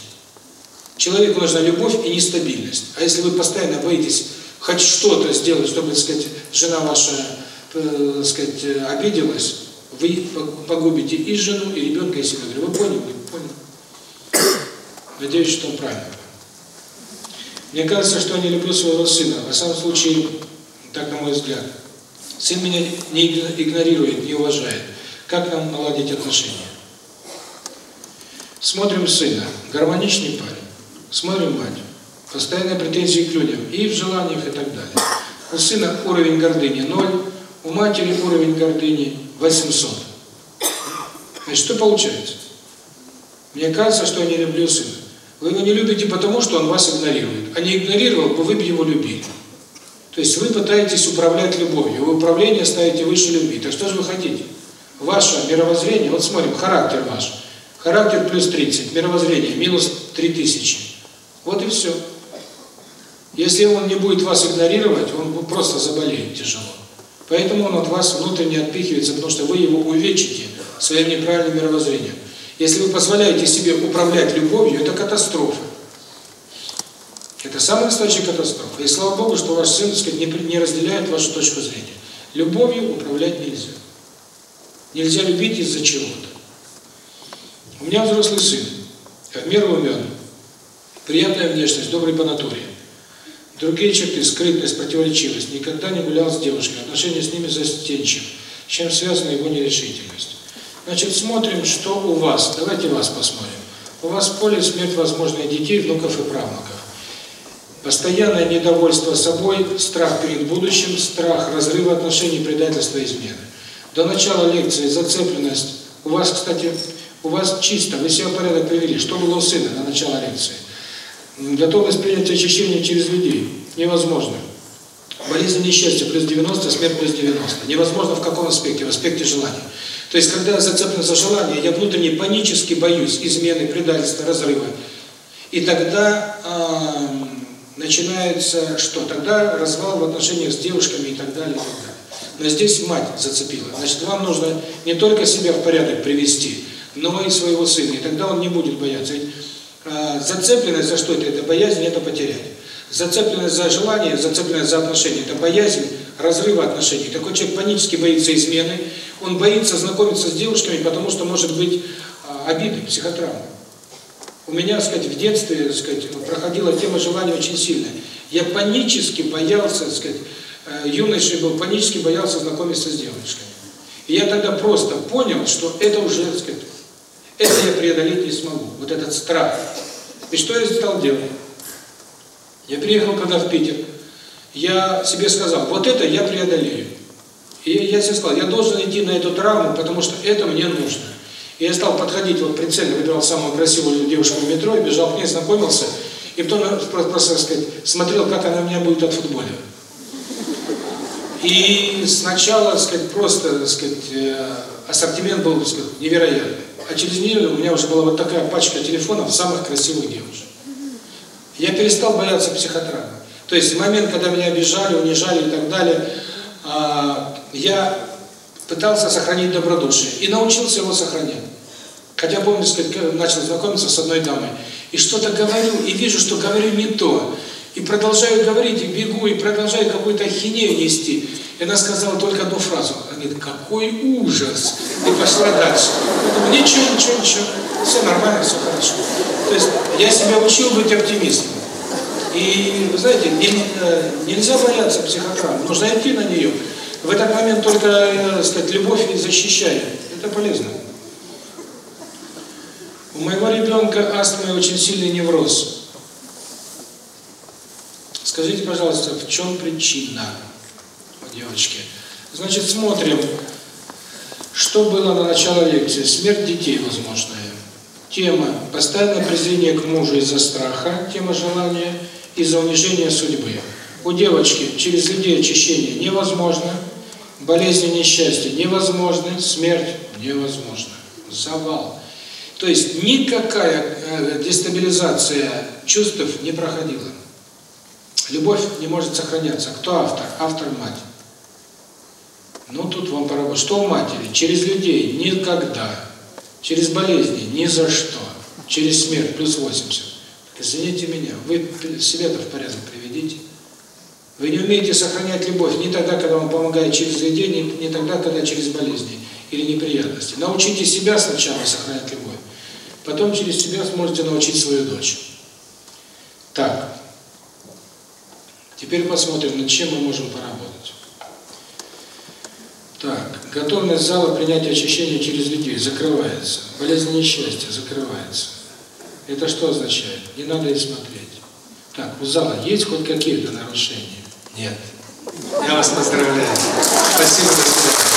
Человеку нужна любовь и нестабильность. А если вы постоянно боитесь хоть что-то сделать, чтобы, так сказать, жена ваша, э, так сказать, обиделась, вы погубите и жену, и ребенка, и себя. Говорю, вы поняли? Понял. Надеюсь, что он правильно. Мне кажется, что я не люблю своего сына. Во всяком случае, так на мой взгляд. Сын меня не игнорирует, не уважает. Как нам наладить отношения? Смотрим сына. Гармоничный парень. Смотрим мать. Постоянные претензии к людям. И в желаниях, и так далее. У сына уровень гордыни ноль, у матери уровень гордыни 800. Значит, что получается? Мне кажется, что я не люблю сына. Вы его не любите потому, что он вас игнорирует. А не игнорировал бы, вы бы его любили. То есть вы пытаетесь управлять любовью. Вы управление ставите выше любви. Так что же вы хотите? Ваше мировоззрение, вот смотрим, характер ваш. Характер плюс 30, мировоззрение минус 3000. Вот и все. Если он не будет вас игнорировать, он просто заболеет тяжело. Поэтому он от вас внутренне отпихивается, потому что вы его увечите своим неправильным мировоззрением. Если вы позволяете себе управлять любовью, это катастрофа. Это самая настоящая катастрофа. И слава Богу, что ваш сын, так сказать, не, разделяет вашу точку зрения. Любовью управлять нельзя. Нельзя любить из-за чего-то. У меня взрослый сын, в меру умен, приятная внешность, добрый по натуре. Другие черты, скрытность, противоречивость, никогда не гулял с девушками, отношения с ними застенчив, с чем связана его нерешительность. Значит, смотрим, что у вас. Давайте вас посмотрим. У вас в поле смерть возможных детей, внуков и правнуков. Постоянное недовольство собой, страх перед будущим, страх разрыва отношений, предательства, измены. До начала лекции зацепленность. У вас, кстати, у вас чисто, вы себя порядок привели. Что было у сына на начало лекции? Готовность принять очищение через людей невозможно. Болезнь несчастья плюс 90, смерть плюс 90. Невозможно в каком аспекте? В аспекте желания. То есть, когда зацеплен за желание, я внутренне панически боюсь измены, предательства, разрыва. И тогда э, начинается что? Тогда развал в отношениях с девушками и так далее, и так далее. Но здесь мать зацепила. Значит, вам нужно не только себя в порядок привести, но и своего сына. И тогда он не будет бояться. Ведь э, зацепленность за что-то – это боязнь, это потерять. Зацепленность за желание, зацепленность за отношения – это боязнь разрыва отношений. Такой человек панически боится измены, он боится знакомиться с девушками, потому что может быть обиды, психотравмы. У меня, так сказать, в детстве, так сказать, проходила тема желания очень сильная. Я панически боялся, так сказать, юношей был, панически боялся знакомиться с девушками. И я тогда просто понял, что это уже, так сказать, это я преодолеть не смогу, вот этот страх. И что я стал делать? Я приехал когда в Питер, я себе сказал, вот это я преодолею. И я себе сказал, я должен идти на эту травму, потому что это мне нужно. И я стал подходить, вот прицельно выбирал самую красивую девушку в метро, и бежал к ней, знакомился, и потом просто, сказать, смотрел, как она меня будет от футбола. И сначала, так сказать, просто, так сказать, э, ассортимент был, так сказать, невероятный. А через неделю у меня уже была вот такая пачка телефонов самых красивых девушек. Я перестал бояться психотравмы. То есть в момент, когда меня обижали, унижали и так далее, а, я пытался сохранить добродушие и научился его сохранять. Хотя, помню, начал знакомиться с одной дамой, и что-то говорю, и вижу, что говорю не то. И продолжаю говорить, и бегу, и продолжаю какую-то ахинею нести. И она сказала только одну фразу. Она говорит, какой ужас! И пошла дальше. Я думаю, ничего, ничего, ничего. Все нормально, все хорошо. То есть я себя учил быть оптимистом. И, вы знаете, э, нельзя бояться психотравмы, нужно идти на нее. В этот момент только, э, сказать, любовь и защищает. Это полезно. У моего ребенка астма и очень сильный невроз. Скажите, пожалуйста, в чем причина девочки? Значит, смотрим, что было на начало лекции. Смерть детей возможная. Тема постоянное презрение к мужу из-за страха, тема желания, из-за унижения судьбы. У девочки через людей очищение невозможно, болезни, несчастья невозможны, смерть невозможна. Завал. То есть никакая э, дестабилизация чувств не проходила. Любовь не может сохраняться. Кто автор? Автор мать. Ну, тут вам пора. Что у матери? Через людей никогда. Через болезни ни за что. Через смерть плюс 80. Извините меня, вы себя-то в порядок приведите. Вы не умеете сохранять любовь не тогда, когда вам помогает через людей, не, тогда, когда через болезни или неприятности. Научите себя сначала сохранять любовь. Потом через себя сможете научить свою дочь. Так. Теперь посмотрим, над чем мы можем поработать. Так, готовность зала принятия очищения через людей закрывается. Болезнь несчастья закрывается. Это что означает? Не надо и смотреть. Так, у зала есть хоть какие-то нарушения? Нет. Я вас поздравляю. Спасибо, до свидания.